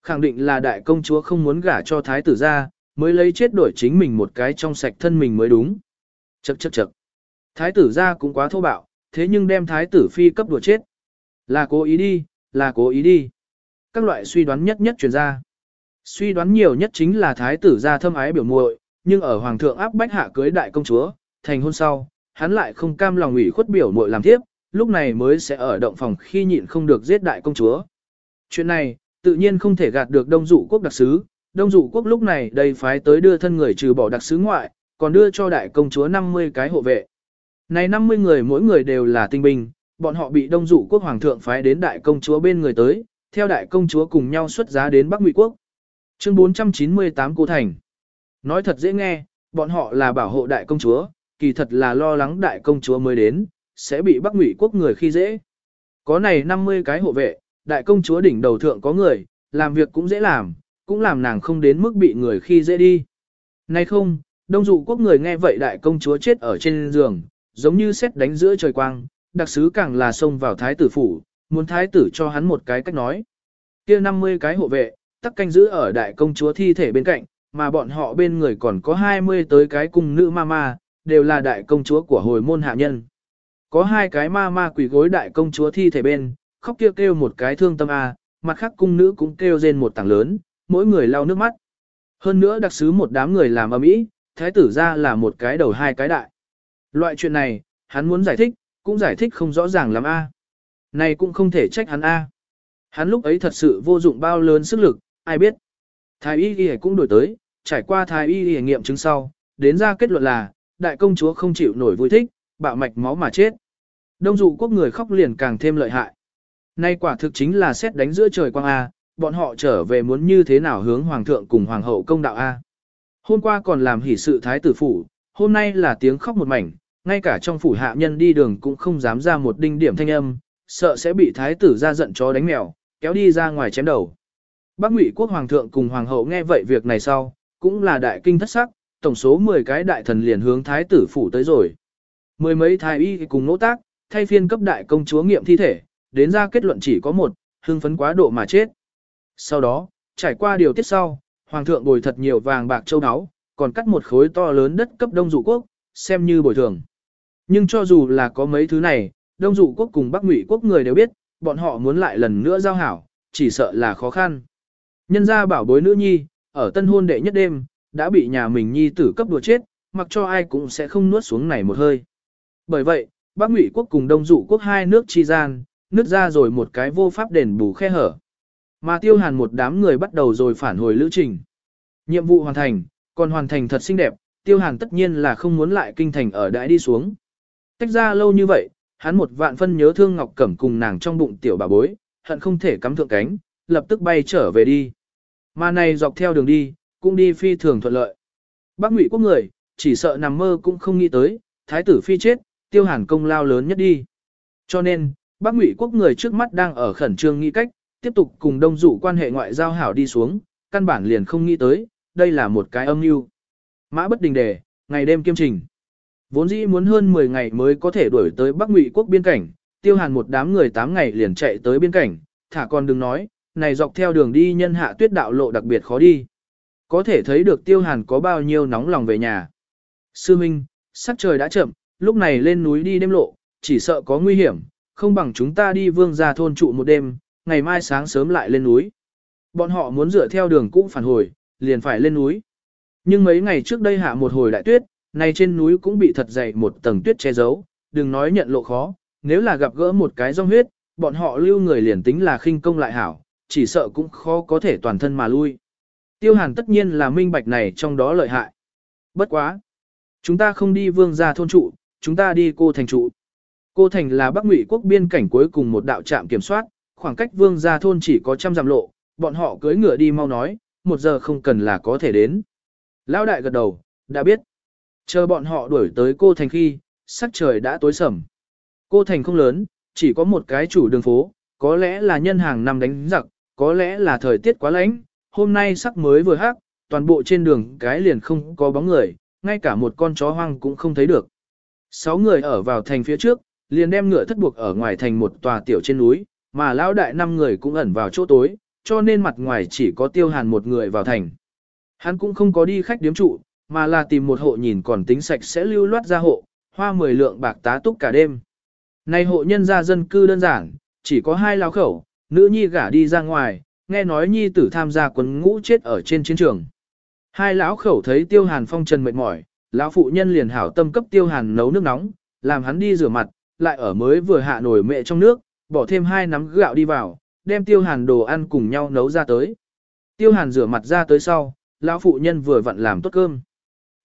Khẳng định là đại công chúa không muốn gả cho thái tử ra, mới lấy chết đổi chính mình một cái trong sạch thân mình mới đúng. Chậc chậc chậc. Thái tử ra cũng quá thô bạo, thế nhưng đem thái tử phi cấp đùa chết. Là cố ý đi, là cố ý đi. Các loại suy đoán nhất nhất truyền ra. Suy đoán nhiều nhất chính là thái tử ra thâm ái biểu muội, nhưng ở hoàng thượng áp bách hạ cưới đại công chúa, thành hôn sau, hắn lại không cam lòng ủy khuất biểu muội làm tiếp, lúc này mới sẽ ở động phòng khi nhịn không được giết đại công chúa. Chuyện này, tự nhiên không thể gạt được đông dụ quốc đặc sứ. Đông dụ quốc lúc này đầy phái tới đưa thân người trừ bỏ đặc sứ ngoại, còn đưa cho đại công chúa 50 cái hộ vệ. Này 50 người mỗi người đều là tinh binh, bọn họ bị đông dụ quốc hoàng thượng phái đến đại công chúa bên người tới, theo đại công chúa cùng nhau xuất giá đến Bắc Ngụy quốc. Chương 498 Cô Thành Nói thật dễ nghe, bọn họ là bảo hộ đại công chúa, kỳ thật là lo lắng đại công chúa mới đến, sẽ bị Bắc Ngụy quốc người khi dễ. Có này 50 cái hộ vệ, đại công chúa đỉnh đầu thượng có người, làm việc cũng dễ làm, cũng làm nàng không đến mức bị người khi dễ đi. Nay không, đông dụ quốc người nghe vậy đại công chúa chết ở trên giường, giống như xét đánh giữa trời quang, đặc sứ càng là xông vào thái tử phủ, muốn thái tử cho hắn một cái cách nói. kia 50 cái hộ vệ, tắc canh giữ ở đại công chúa thi thể bên cạnh, mà bọn họ bên người còn có 20 tới cái cùng nữ ma ma, đều là đại công chúa của hồi môn hạ nhân. Có hai cái ma ma quỷ gối đại công chúa thi thể bên, khóc kêu, kêu một cái thương tâm a, à, mặt khác cung nữ cũng kêu rên một tảng lớn, mỗi người lau nước mắt. Hơn nữa đặc sứ một đám người làm ầm ĩ, thái tử ra là một cái đầu hai cái đại. Loại chuyện này, hắn muốn giải thích, cũng giải thích không rõ ràng lắm a. Này cũng không thể trách hắn a. Hắn lúc ấy thật sự vô dụng bao lớn sức lực, ai biết. Thái y y cũng đổi tới, trải qua thái y y nghiệm chứng sau, đến ra kết luận là, đại công chúa không chịu nổi vui thích, bạo mạch máu mà chết. Đông dụ quốc người khóc liền càng thêm lợi hại. Nay quả thực chính là xét đánh giữa trời quang A, bọn họ trở về muốn như thế nào hướng hoàng thượng cùng hoàng hậu công đạo A. Hôm qua còn làm hỷ sự thái tử phủ, hôm nay là tiếng khóc một mảnh, ngay cả trong phủ hạ nhân đi đường cũng không dám ra một đinh điểm thanh âm, sợ sẽ bị thái tử ra giận chó đánh mèo, kéo đi ra ngoài chém đầu. Bác Ngụy quốc hoàng thượng cùng hoàng hậu nghe vậy việc này sau, cũng là đại kinh thất sắc, tổng số 10 cái đại thần liền hướng thái tử phủ tới rồi. Mười mấy thái y cùng nỗ tác, thay phiên cấp đại công chúa nghiệm thi thể, đến ra kết luận chỉ có một, hưng phấn quá độ mà chết. Sau đó, trải qua điều tiết sau, hoàng thượng bồi thật nhiều vàng bạc châu áo, còn cắt một khối to lớn đất cấp Đông Dụ quốc, xem như bồi thường. Nhưng cho dù là có mấy thứ này, Đông Dụ quốc cùng Bắc Ngụy quốc người đều biết, bọn họ muốn lại lần nữa giao hảo, chỉ sợ là khó khăn. Nhân gia bảo bối nữ nhi, ở tân hôn đệ nhất đêm, đã bị nhà mình nhi tử cấp đùa chết, mặc cho ai cũng sẽ không nuốt xuống này một hơi. Bởi vậy, Bắc Ngụy quốc cùng Đông Dụ quốc hai nước chi gian, nứt ra rồi một cái vô pháp đền bù khe hở. Mà tiêu hàn một đám người bắt đầu rồi phản hồi lữ trình. Nhiệm vụ hoàn thành, còn hoàn thành thật xinh đẹp, tiêu hàn tất nhiên là không muốn lại kinh thành ở đãi đi xuống. Tách ra lâu như vậy, hắn một vạn phân nhớ thương Ngọc Cẩm cùng nàng trong bụng tiểu bà bối, hận không thể cắm thượng cánh, lập tức bay trở về đi. Mà này dọc theo đường đi, cũng đi phi thường thuận lợi. Bác ngụy quốc người, chỉ sợ nằm mơ cũng không nghĩ tới, thái tử phi chết, tiêu hàn công lao lớn nhất đi. Cho nên, Bắc Ngụy quốc người trước mắt đang ở khẩn trương nghĩ cách, tiếp tục cùng đông dụ quan hệ ngoại giao hảo đi xuống, căn bản liền không nghĩ tới, đây là một cái âm mưu. Mã bất đình đề, ngày đêm kiêm trình. Vốn dĩ muốn hơn 10 ngày mới có thể đuổi tới Bắc Ngụy quốc biên cảnh, tiêu hàn một đám người 8 ngày liền chạy tới biên cảnh, thả con đừng nói, này dọc theo đường đi nhân hạ tuyết đạo lộ đặc biệt khó đi. Có thể thấy được tiêu hàn có bao nhiêu nóng lòng về nhà. Sư Minh, sắc trời đã chậm, lúc này lên núi đi đêm lộ, chỉ sợ có nguy hiểm, không bằng chúng ta đi vương gia thôn trụ một đêm, ngày mai sáng sớm lại lên núi. Bọn họ muốn dựa theo đường cũ phản hồi, liền phải lên núi. Nhưng mấy ngày trước đây hạ một hồi đại tuyết, nay trên núi cũng bị thật dày một tầng tuyết che giấu, đừng nói nhận lộ khó, nếu là gặp gỡ một cái rong huyết, bọn họ lưu người liền tính là khinh công lại hảo, chỉ sợ cũng khó có thể toàn thân mà lui. Tiêu hàn tất nhiên là minh bạch này trong đó lợi hại. Bất quá. Chúng ta không đi vương gia thôn trụ, chúng ta đi cô thành trụ. Cô thành là Bắc Ngụy quốc biên cảnh cuối cùng một đạo trạm kiểm soát, khoảng cách vương gia thôn chỉ có trăm dặm lộ, bọn họ cưỡi ngựa đi mau nói, một giờ không cần là có thể đến. Lão đại gật đầu, đã biết. Chờ bọn họ đuổi tới cô thành khi, sắc trời đã tối sầm. Cô thành không lớn, chỉ có một cái chủ đường phố, có lẽ là nhân hàng nằm đánh giặc, có lẽ là thời tiết quá lạnh, hôm nay sắc mới vừa hắc, toàn bộ trên đường cái liền không có bóng người, ngay cả một con chó hoang cũng không thấy được. Sáu người ở vào thành phía trước, liền đem ngựa thất buộc ở ngoài thành một tòa tiểu trên núi, mà lão đại năm người cũng ẩn vào chỗ tối, cho nên mặt ngoài chỉ có tiêu hàn một người vào thành. Hắn cũng không có đi khách điếm trụ, mà là tìm một hộ nhìn còn tính sạch sẽ lưu loát ra hộ, hoa mười lượng bạc tá túc cả đêm. Này hộ nhân gia dân cư đơn giản, chỉ có hai lao khẩu, nữ nhi gả đi ra ngoài, nghe nói nhi tử tham gia quân ngũ chết ở trên chiến trường. Hai lão khẩu thấy Tiêu Hàn phong trần mệt mỏi, lão phụ nhân liền hảo tâm cấp Tiêu Hàn nấu nước nóng, làm hắn đi rửa mặt, lại ở mới vừa hạ nổi mẹ trong nước, bỏ thêm hai nắm gạo đi vào, đem tiêu hàn đồ ăn cùng nhau nấu ra tới. Tiêu hàn rửa mặt ra tới sau, lão phụ nhân vừa vặn làm tốt cơm.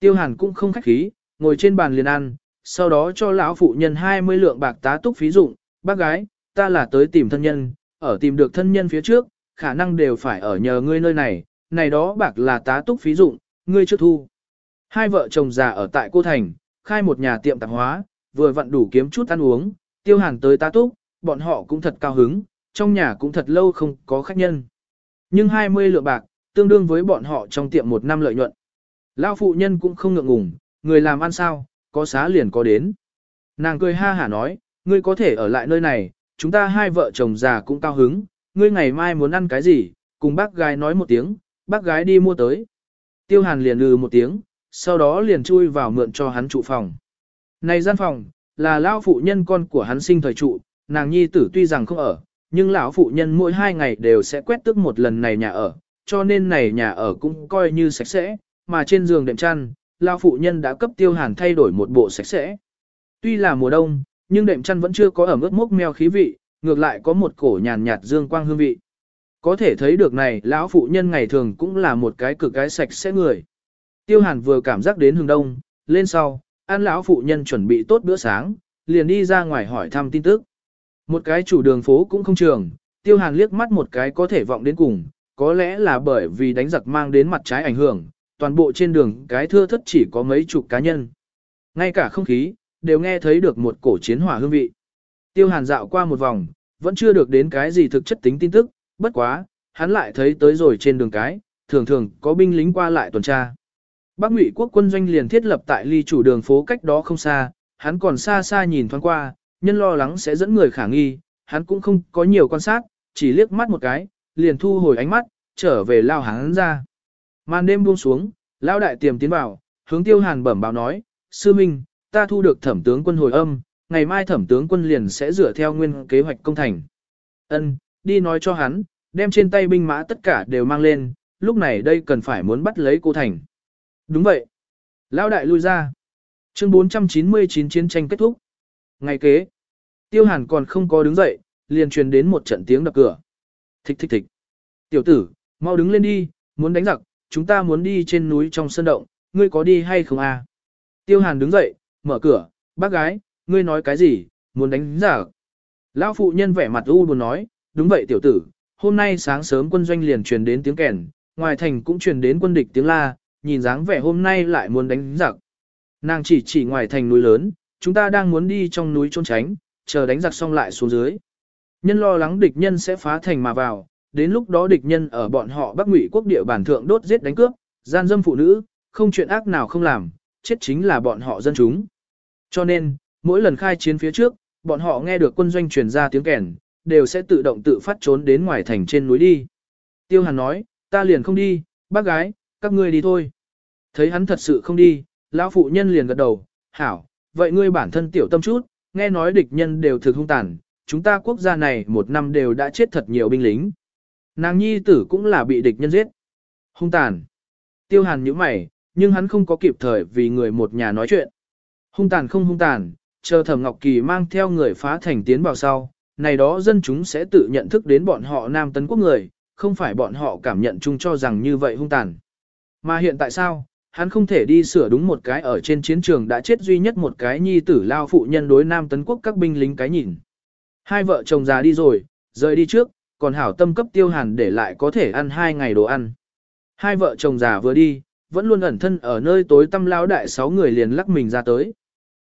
Tiêu hàn cũng không khách khí, ngồi trên bàn liền ăn, sau đó cho lão phụ nhân 20 lượng bạc tá túc phí dụng, bác gái, ta là tới tìm thân nhân, ở tìm được thân nhân phía trước, khả năng đều phải ở nhờ ngươi nơi này, này đó bạc là tá túc phí dụng, ngươi trước thu. Hai vợ chồng già ở tại cô thành, khai một nhà tiệm tạp hóa, vừa vặn đủ kiếm chút ăn uống, tiêu hàn tới tá túc, bọn họ cũng thật cao hứng, trong nhà cũng thật lâu không có khách nhân. Nhưng 20 lượng bạc, tương đương với bọn họ trong tiệm một năm lợi nhuận. Lao phụ nhân cũng không ngượng ngùng, người làm ăn sao, có xá liền có đến. Nàng cười ha hả nói, ngươi có thể ở lại nơi này, chúng ta hai vợ chồng già cũng cao hứng, ngươi ngày mai muốn ăn cái gì, cùng bác gái nói một tiếng, bác gái đi mua tới. Tiêu hàn liền lừ một tiếng, sau đó liền chui vào mượn cho hắn trụ phòng. Này gian phòng, là lão phụ nhân con của hắn sinh thời trụ, nàng nhi tử tuy rằng không ở, nhưng lão phụ nhân mỗi hai ngày đều sẽ quét tước một lần này nhà ở, cho nên này nhà ở cũng coi như sạch sẽ, mà trên giường đệm chăn, lão phụ nhân đã cấp tiêu hàn thay đổi một bộ sạch sẽ. Tuy là mùa đông, nhưng đệm chăn vẫn chưa có ở ướt mốc meo khí vị, ngược lại có một cổ nhàn nhạt dương quang hương vị. Có thể thấy được này, lão phụ nhân ngày thường cũng là một cái cực cái sạch sẽ người. Tiêu Hàn vừa cảm giác đến hương đông, lên sau, an lão phụ nhân chuẩn bị tốt bữa sáng, liền đi ra ngoài hỏi thăm tin tức. Một cái chủ đường phố cũng không trường, tiêu hàn liếc mắt một cái có thể vọng đến cùng, có lẽ là bởi vì đánh giặc mang đến mặt trái ảnh hưởng, toàn bộ trên đường cái thưa thất chỉ có mấy chục cá nhân. Ngay cả không khí, đều nghe thấy được một cổ chiến hỏa hương vị. Tiêu hàn dạo qua một vòng, vẫn chưa được đến cái gì thực chất tính tin tức, bất quá, hắn lại thấy tới rồi trên đường cái, thường thường có binh lính qua lại tuần tra. Bắc Ngụy quốc quân doanh liền thiết lập tại ly chủ đường phố cách đó không xa, hắn còn xa xa nhìn thoáng qua, nhân lo lắng sẽ dẫn người khả nghi, hắn cũng không có nhiều quan sát, chỉ liếc mắt một cái, liền thu hồi ánh mắt, trở về lao hắn ra. Màn đêm buông xuống, lao đại tiềm tiến vào, hướng tiêu hàn bẩm báo nói, sư minh, ta thu được thẩm tướng quân hồi âm, ngày mai thẩm tướng quân liền sẽ dựa theo nguyên kế hoạch công thành. Ân, đi nói cho hắn, đem trên tay binh mã tất cả đều mang lên, lúc này đây cần phải muốn bắt lấy cô thành. Đúng vậy. Lão đại lui ra. Chương 499 chiến tranh kết thúc. Ngày kế, Tiêu Hàn còn không có đứng dậy, liền truyền đến một trận tiếng đập cửa. Thịch thịch thịch. Tiểu tử, mau đứng lên đi, muốn đánh giặc, chúng ta muốn đi trên núi trong sân động, ngươi có đi hay không à? Tiêu Hàn đứng dậy, mở cửa, bác gái, ngươi nói cái gì, muốn đánh giặc. Lão phụ nhân vẻ mặt u buồn nói, đúng vậy tiểu tử, hôm nay sáng sớm quân doanh liền truyền đến tiếng kèn, ngoài thành cũng truyền đến quân địch tiếng la, nhìn dáng vẻ hôm nay lại muốn đánh giặc. Nàng chỉ chỉ ngoài thành núi lớn, chúng ta đang muốn đi trong núi trốn tránh, chờ đánh giặc xong lại xuống dưới. Nhân lo lắng địch nhân sẽ phá thành mà vào, đến lúc đó địch nhân ở bọn họ Bắc Ngụy quốc địa bản thượng đốt giết đánh cướp, gian dâm phụ nữ, không chuyện ác nào không làm, chết chính là bọn họ dân chúng. Cho nên, mỗi lần khai chiến phía trước, bọn họ nghe được quân doanh truyền ra tiếng kèn, đều sẽ tự động tự phát trốn đến ngoài thành trên núi đi. Tiêu Hàn nói, ta liền không đi, bác gái, các ngươi đi thôi. Thấy hắn thật sự không đi, lão phụ nhân liền gật đầu, hảo, vậy ngươi bản thân tiểu tâm chút, nghe nói địch nhân đều thực hung tàn, chúng ta quốc gia này một năm đều đã chết thật nhiều binh lính. Nàng nhi tử cũng là bị địch nhân giết. Hung tàn. Tiêu hàn như mày, nhưng hắn không có kịp thời vì người một nhà nói chuyện. Hung tàn không hung tàn, chờ thẩm Ngọc Kỳ mang theo người phá thành tiến vào sau, này đó dân chúng sẽ tự nhận thức đến bọn họ nam tấn quốc người, không phải bọn họ cảm nhận chung cho rằng như vậy hung tàn. Mà hiện tại sao, hắn không thể đi sửa đúng một cái ở trên chiến trường đã chết duy nhất một cái nhi tử lao phụ nhân đối Nam Tấn Quốc các binh lính cái nhìn. Hai vợ chồng già đi rồi, rời đi trước, còn hảo tâm cấp tiêu hàn để lại có thể ăn hai ngày đồ ăn. Hai vợ chồng già vừa đi, vẫn luôn ẩn thân ở nơi tối tâm lao đại sáu người liền lắc mình ra tới.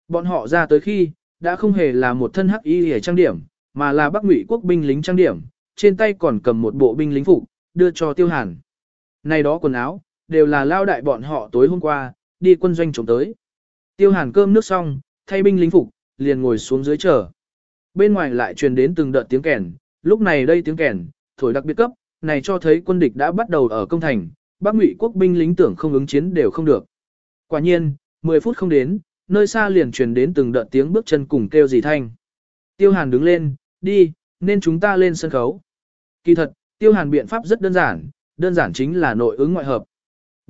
Bọn họ ra tới khi, đã không hề là một thân hắc y hề trang điểm, mà là bắc ngụy quốc binh lính trang điểm, trên tay còn cầm một bộ binh lính phục đưa cho tiêu hàn. Này đó quần áo, đều là lao đại bọn họ tối hôm qua, đi quân doanh trộm tới. Tiêu hàn cơm nước xong, thay binh lính phục, liền ngồi xuống dưới chờ. Bên ngoài lại truyền đến từng đợt tiếng kèn, lúc này đây tiếng kèn, thổi đặc biệt cấp, này cho thấy quân địch đã bắt đầu ở công thành, bác ngụy quốc binh lính tưởng không ứng chiến đều không được. Quả nhiên, 10 phút không đến, nơi xa liền truyền đến từng đợt tiếng bước chân cùng kêu gì thanh. Tiêu hàn đứng lên, đi, nên chúng ta lên sân khấu. Kỳ thật, tiêu hàn biện pháp rất đơn giản, đơn giản chính là nội ứng ngoại hợp.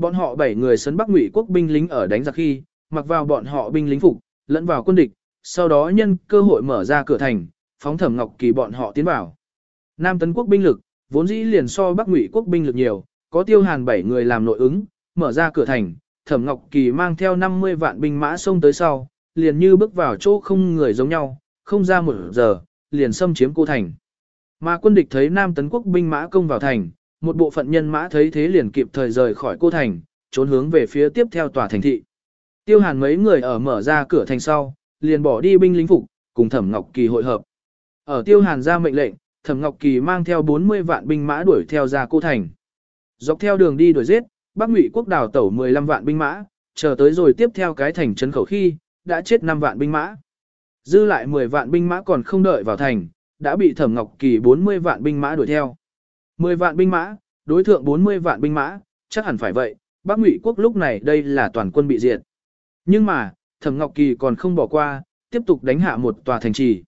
Bọn họ bảy người sấn Bắc Ngụy quốc binh lính ở đánh giặc khi, mặc vào bọn họ binh lính phục, lẫn vào quân địch, sau đó nhân cơ hội mở ra cửa thành, phóng Thẩm Ngọc Kỳ bọn họ tiến vào. Nam tấn quốc binh lực, vốn dĩ liền so Bắc Ngụy quốc binh lực nhiều, có Tiêu Hàn bảy người làm nội ứng, mở ra cửa thành, Thẩm Ngọc Kỳ mang theo 50 vạn binh mã xông tới sau, liền như bước vào chỗ không người giống nhau, không ra một giờ, liền xâm chiếm cô thành. Mà quân địch thấy Nam tấn quốc binh mã công vào thành, một bộ phận nhân mã thấy thế liền kịp thời rời khỏi cô thành, trốn hướng về phía tiếp theo tòa thành thị. Tiêu hàn mấy người ở mở ra cửa thành sau, liền bỏ đi binh lính phục, cùng Thẩm Ngọc Kỳ hội hợp. Ở tiêu hàn ra mệnh lệnh, Thẩm Ngọc Kỳ mang theo 40 vạn binh mã đuổi theo ra cô thành. Dọc theo đường đi đuổi giết, Bắc Ngụy quốc đảo tẩu 15 vạn binh mã, chờ tới rồi tiếp theo cái thành trấn khẩu khi, đã chết 5 vạn binh mã. Dư lại 10 vạn binh mã còn không đợi vào thành, đã bị Thẩm Ngọc Kỳ 40 vạn binh mã đuổi theo. 10 vạn binh mã, đối thượng 40 vạn binh mã, chắc hẳn phải vậy, Bắc Ngụy quốc lúc này đây là toàn quân bị diệt. Nhưng mà, Thẩm Ngọc Kỳ còn không bỏ qua, tiếp tục đánh hạ một tòa thành trì.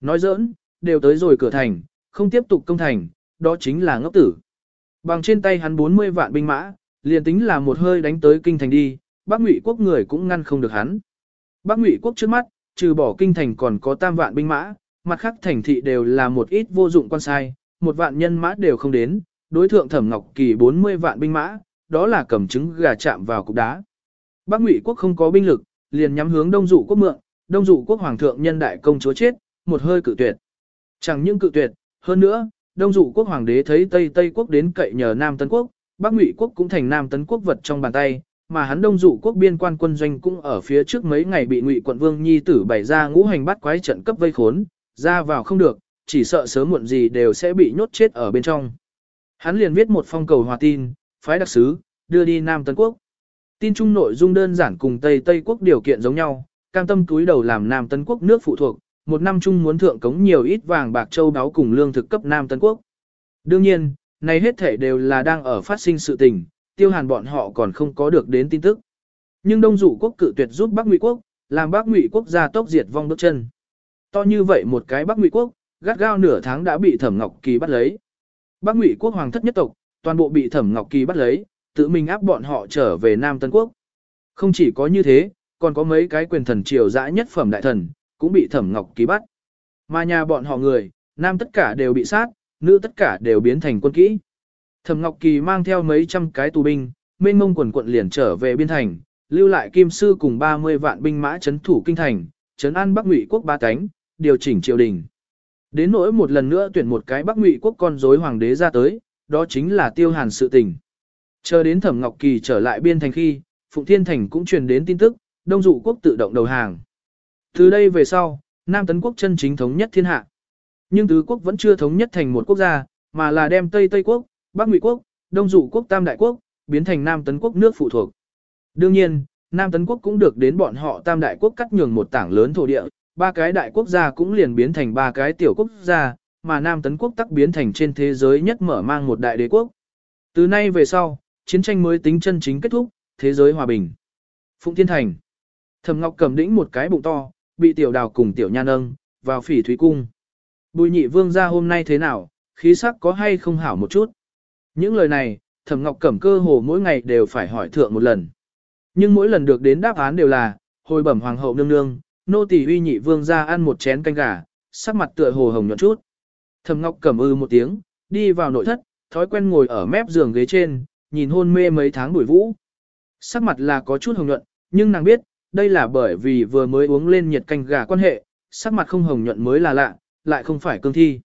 Nói giỡn, đều tới rồi cửa thành, không tiếp tục công thành, đó chính là ngốc tử. Bằng trên tay hắn 40 vạn binh mã, liền tính là một hơi đánh tới kinh thành đi, Bắc Ngụy quốc người cũng ngăn không được hắn. Bắc Ngụy quốc trước mắt, trừ bỏ kinh thành còn có tam vạn binh mã, mặt khác thành thị đều là một ít vô dụng quan sai, một vạn nhân mã đều không đến, đối thượng thẩm ngọc kỳ 40 vạn binh mã, đó là cầm trứng gà chạm vào cục đá. Bắc Ngụy quốc không có binh lực, liền nhắm hướng Đông dụ quốc mượn, Đông dụ quốc hoàng thượng nhân đại công chúa chết, một hơi cự tuyệt. Chẳng những cự tuyệt, hơn nữa, Đông dụ quốc hoàng đế thấy Tây Tây quốc đến cậy nhờ Nam Tân quốc, Bắc Ngụy quốc cũng thành Nam Tân quốc vật trong bàn tay, mà hắn Đông dụ quốc biên quan quân doanh cũng ở phía trước mấy ngày bị Ngụy quận vương nhi tử bày ra ngũ hành bắt quái trận cấp vây khốn, ra vào không được, chỉ sợ sớm muộn gì đều sẽ bị nhốt chết ở bên trong. Hắn liền viết một phong cầu hòa tin, phái đặc sứ, đưa đi Nam Tân Quốc. Tin chung nội dung đơn giản cùng Tây Tây Quốc điều kiện giống nhau, cam tâm túi đầu làm Nam Tân Quốc nước phụ thuộc, một năm chung muốn thượng cống nhiều ít vàng bạc châu báu cùng lương thực cấp Nam Tân Quốc. Đương nhiên, này hết thể đều là đang ở phát sinh sự tình, tiêu hàn bọn họ còn không có được đến tin tức. Nhưng Đông Dụ Quốc cự tuyệt giúp Bắc Ngụy Quốc, làm Bắc Ngụy Quốc gia tốc diệt vong bước chân. To như vậy một cái Bắc Ngụy Quốc, gắt gao nửa tháng đã bị Thẩm Ngọc Kỳ bắt lấy. Bắc Ngụy quốc hoàng thất nhất tộc, toàn bộ bị Thẩm Ngọc Kỳ bắt lấy, tự mình áp bọn họ trở về Nam Tân quốc. Không chỉ có như thế, còn có mấy cái quyền thần triều dã nhất phẩm đại thần, cũng bị Thẩm Ngọc Kỳ bắt. Mà nhà bọn họ người, nam tất cả đều bị sát, nữ tất cả đều biến thành quân kỹ. Thẩm Ngọc Kỳ mang theo mấy trăm cái tù binh, mênh mông quần quận liền trở về biên thành, lưu lại Kim Sư cùng 30 vạn binh mã chấn thủ kinh thành, chấn an Bắc Ngụy quốc ba cánh, điều chỉnh triều đình. Đến nỗi một lần nữa tuyển một cái Bắc Ngụy quốc con rối hoàng đế ra tới, đó chính là Tiêu Hàn sự tình. Chờ đến Thẩm Ngọc Kỳ trở lại biên thành khi, Phụng Thiên Thành cũng truyền đến tin tức, Đông Dụ quốc tự động đầu hàng. Từ đây về sau, Nam Tấn quốc chân chính thống nhất thiên hạ. Nhưng tứ quốc vẫn chưa thống nhất thành một quốc gia, mà là đem Tây Tây quốc, Bắc Ngụy quốc, Đông Dụ quốc Tam Đại quốc biến thành Nam Tấn quốc nước phụ thuộc. Đương nhiên, Nam Tấn quốc cũng được đến bọn họ Tam Đại quốc cắt nhường một tảng lớn thổ địa, ba cái đại quốc gia cũng liền biến thành ba cái tiểu quốc gia, mà Nam Tấn Quốc tắc biến thành trên thế giới nhất mở mang một đại đế quốc. Từ nay về sau, chiến tranh mới tính chân chính kết thúc, thế giới hòa bình. Phụng Thiên Thành Thẩm Ngọc cầm đĩnh một cái bụng to, bị tiểu đào cùng tiểu nha nâng, vào phỉ thúy cung. Bùi nhị vương ra hôm nay thế nào, khí sắc có hay không hảo một chút. Những lời này, Thẩm Ngọc Cẩm cơ hồ mỗi ngày đều phải hỏi thượng một lần. Nhưng mỗi lần được đến đáp án đều là, hồi bẩm hoàng hậu nương nương, Nô tỳ uy nhị vương ra ăn một chén canh gà, sắc mặt tựa hồ hồng nhuận chút. Thẩm Ngọc cầm ư ừ một tiếng, đi vào nội thất, thói quen ngồi ở mép giường ghế trên, nhìn hôn mê mấy tháng đuổi vũ. Sắc mặt là có chút hồng nhuận, nhưng nàng biết, đây là bởi vì vừa mới uống lên nhiệt canh gà quan hệ, sắc mặt không hồng nhuận mới là lạ, lại không phải cương thi.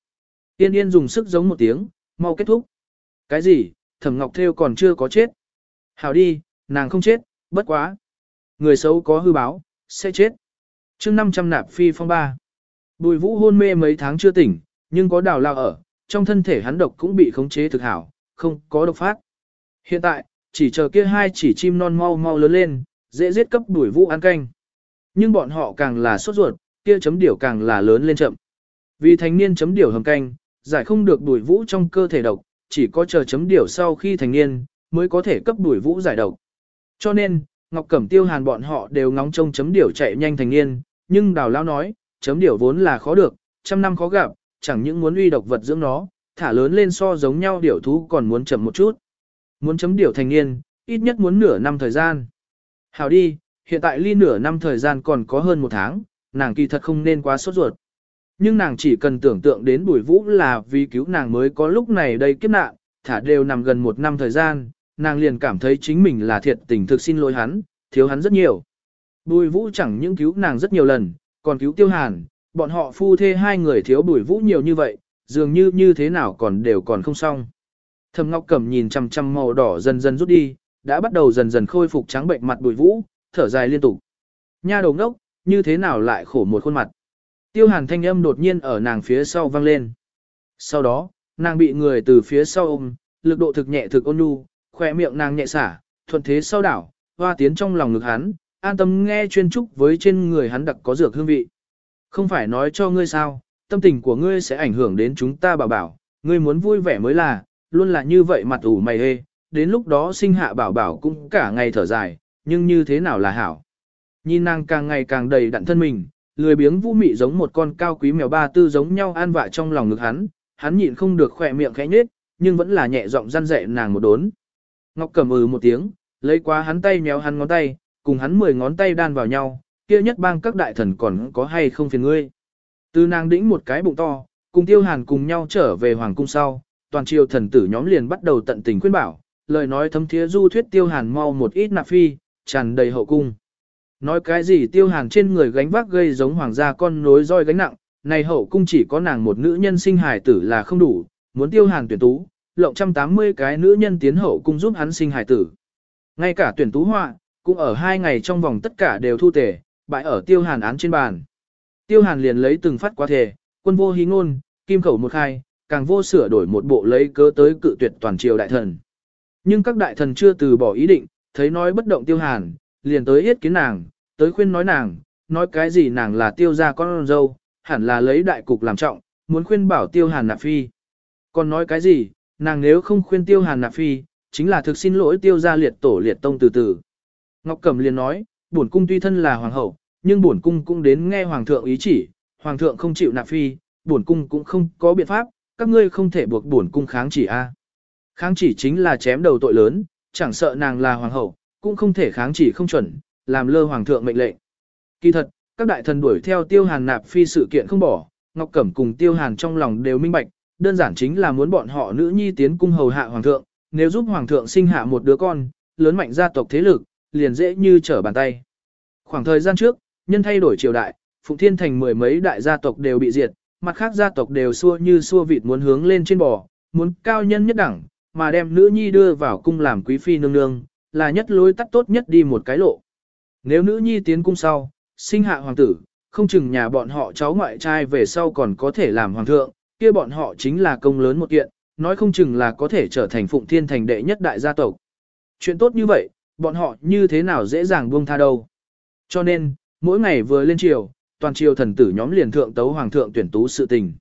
Yên yên dùng sức giống một tiếng, mau kết thúc. Cái gì, thẩm ngọc theo còn chưa có chết. Hào đi, nàng không chết, bất quá. Người xấu có hư báo, sẽ chết chương 500 nạp phi phong ba. Bùi vũ hôn mê mấy tháng chưa tỉnh, nhưng có đào lao ở, trong thân thể hắn độc cũng bị khống chế thực hảo, không có độc phát. Hiện tại, chỉ chờ kia hai chỉ chim non mau mau lớn lên, dễ giết cấp bùi vũ ăn canh. Nhưng bọn họ càng là sốt ruột, kia chấm điểu càng là lớn lên chậm. Vì thành niên chấm điểu hầm canh, giải không được bùi vũ trong cơ thể độc, chỉ có chờ chấm điểu sau khi thành niên, mới có thể cấp bùi vũ giải độc. Cho nên, Ngọc Cẩm Tiêu Hàn bọn họ đều ngóng trông chấm điểu chạy nhanh thành niên, nhưng đào lao nói, chấm điểu vốn là khó được, trăm năm khó gặp, chẳng những muốn uy độc vật dưỡng nó, thả lớn lên so giống nhau điểu thú còn muốn chậm một chút. Muốn chấm điểu thành niên, ít nhất muốn nửa năm thời gian. Hảo đi, hiện tại ly nửa năm thời gian còn có hơn một tháng, nàng kỳ thật không nên quá sốt ruột. Nhưng nàng chỉ cần tưởng tượng đến bùi vũ là vì cứu nàng mới có lúc này đây kiếp nạn, thả đều nằm gần một năm thời gian, nàng liền cảm thấy chính mình là thiệt tình thực xin lỗi hắn, thiếu hắn rất nhiều. Bùi Vũ chẳng những cứu nàng rất nhiều lần, còn cứu Tiêu Hàn, bọn họ phu thê hai người thiếu Bùi Vũ nhiều như vậy, dường như như thế nào còn đều còn không xong. Thẩm Ngọc Cẩm nhìn chằm chằm màu đỏ dần dần rút đi, đã bắt đầu dần dần khôi phục trắng bệnh mặt Bùi Vũ, thở dài liên tục. Nha đầu ngốc, như thế nào lại khổ một khuôn mặt. Tiêu Hàn thanh âm đột nhiên ở nàng phía sau vang lên. Sau đó, nàng bị người từ phía sau ôm, lực độ thực nhẹ thực ôn nhu, khỏe miệng nàng nhẹ xả, thuận thế sau đảo, hoa tiến trong lòng ngực hắn, an tâm nghe chuyên trúc với trên người hắn đặc có dược hương vị. Không phải nói cho ngươi sao, tâm tình của ngươi sẽ ảnh hưởng đến chúng ta bảo bảo, ngươi muốn vui vẻ mới là, luôn là như vậy mặt ủ mày hê, đến lúc đó sinh hạ bảo bảo cũng cả ngày thở dài, nhưng như thế nào là hảo. Nhìn nàng càng ngày càng đầy đặn thân mình, lười biếng vũ mị giống một con cao quý mèo ba tư giống nhau an vạ trong lòng ngực hắn, hắn nhịn không được khỏe miệng khẽ nhếch, nhưng vẫn là nhẹ giọng răn dạy nàng một đốn. Ngọc cầm ừ một tiếng, lấy quá hắn tay méo hắn ngón tay, cùng hắn mười ngón tay đan vào nhau, kia nhất bang các đại thần còn có hay không phiền ngươi. Từ nàng đĩnh một cái bụng to, cùng tiêu hàn cùng nhau trở về hoàng cung sau, toàn triều thần tử nhóm liền bắt đầu tận tình khuyên bảo, lời nói thấm thiế du thuyết tiêu hàn mau một ít nạp phi, tràn đầy hậu cung. Nói cái gì tiêu hàn trên người gánh vác gây giống hoàng gia con nối roi gánh nặng, này hậu cung chỉ có nàng một nữ nhân sinh hài tử là không đủ, muốn tiêu hàn tuyển tú, lộng trăm tám mươi cái nữ nhân tiến hậu cung giúp hắn sinh hài tử. Ngay cả tuyển tú họa, cũng ở hai ngày trong vòng tất cả đều thu tể, bại ở tiêu hàn án trên bàn. Tiêu hàn liền lấy từng phát quá thể, quân vô hí ngôn, kim khẩu một khai, càng vô sửa đổi một bộ lấy cớ tới cự tuyệt toàn triều đại thần. Nhưng các đại thần chưa từ bỏ ý định, thấy nói bất động tiêu hàn, liền tới yết kiến nàng, tới khuyên nói nàng, nói cái gì nàng là tiêu gia con dâu, hẳn là lấy đại cục làm trọng, muốn khuyên bảo tiêu hàn nạp phi. Còn nói cái gì, nàng nếu không khuyên tiêu hàn nạp phi, chính là thực xin lỗi tiêu gia liệt tổ liệt tông từ từ. Ngọc Cẩm liền nói, bổn cung tuy thân là hoàng hậu, nhưng bổn cung cũng đến nghe hoàng thượng ý chỉ, hoàng thượng không chịu nạp phi, bổn cung cũng không có biện pháp, các ngươi không thể buộc bổn cung kháng chỉ a. Kháng chỉ chính là chém đầu tội lớn, chẳng sợ nàng là hoàng hậu, cũng không thể kháng chỉ không chuẩn, làm lơ hoàng thượng mệnh lệnh. Kỳ thật, các đại thần đuổi theo Tiêu Hàn nạp phi sự kiện không bỏ, Ngọc Cẩm cùng Tiêu Hàn trong lòng đều minh bạch, đơn giản chính là muốn bọn họ nữ nhi tiến cung hầu hạ hoàng thượng, nếu giúp hoàng thượng sinh hạ một đứa con, lớn mạnh gia tộc thế lực, liền dễ như trở bàn tay. Khoảng thời gian trước, nhân thay đổi triều đại, Phụng Thiên Thành mười mấy đại gia tộc đều bị diệt, mặt khác gia tộc đều xua như xua vịt muốn hướng lên trên bò, muốn cao nhân nhất đẳng, mà đem nữ nhi đưa vào cung làm quý phi nương nương, là nhất lối tắt tốt nhất đi một cái lộ. Nếu nữ nhi tiến cung sau, sinh hạ hoàng tử, không chừng nhà bọn họ cháu ngoại trai về sau còn có thể làm hoàng thượng, kia bọn họ chính là công lớn một kiện, nói không chừng là có thể trở thành phụng thiên thành đệ nhất đại gia tộc. Chuyện tốt như vậy, bọn họ như thế nào dễ dàng buông tha đâu. Cho nên, mỗi ngày vừa lên triều, toàn triều thần tử nhóm liền thượng tấu hoàng thượng tuyển tú sự tình.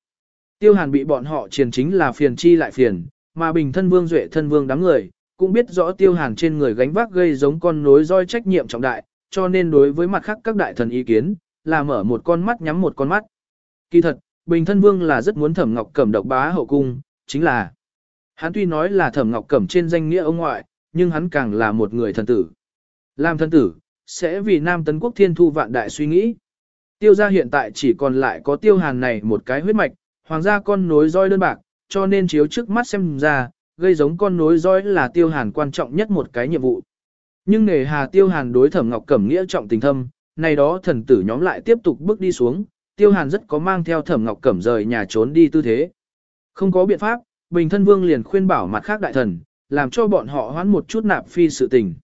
Tiêu Hàn bị bọn họ triền chính là phiền chi lại phiền, mà bình thân vương duệ thân vương đám người, cũng biết rõ Tiêu Hàn trên người gánh vác gây giống con nối roi trách nhiệm trọng đại, cho nên đối với mặt khác các đại thần ý kiến, là mở một con mắt nhắm một con mắt. Kỳ thật, bình thân vương là rất muốn thẩm ngọc cẩm độc bá hậu cung, chính là hắn tuy nói là thẩm ngọc cẩm trên danh nghĩa ông ngoại, nhưng hắn càng là một người thần tử. Làm thần tử, sẽ vì Nam Tấn Quốc thiên thu vạn đại suy nghĩ. Tiêu gia hiện tại chỉ còn lại có tiêu hàn này một cái huyết mạch, hoàng gia con nối roi đơn bạc, cho nên chiếu trước mắt xem ra, gây giống con nối roi là tiêu hàn quan trọng nhất một cái nhiệm vụ. Nhưng nghề hà tiêu hàn đối thẩm ngọc cẩm nghĩa trọng tình thâm, này đó thần tử nhóm lại tiếp tục bước đi xuống, tiêu hàn rất có mang theo thẩm ngọc cẩm rời nhà trốn đi tư thế. Không có biện pháp, bình thân vương liền khuyên bảo mặt khác đại thần, làm cho bọn họ hoán một chút nạp phi sự tình.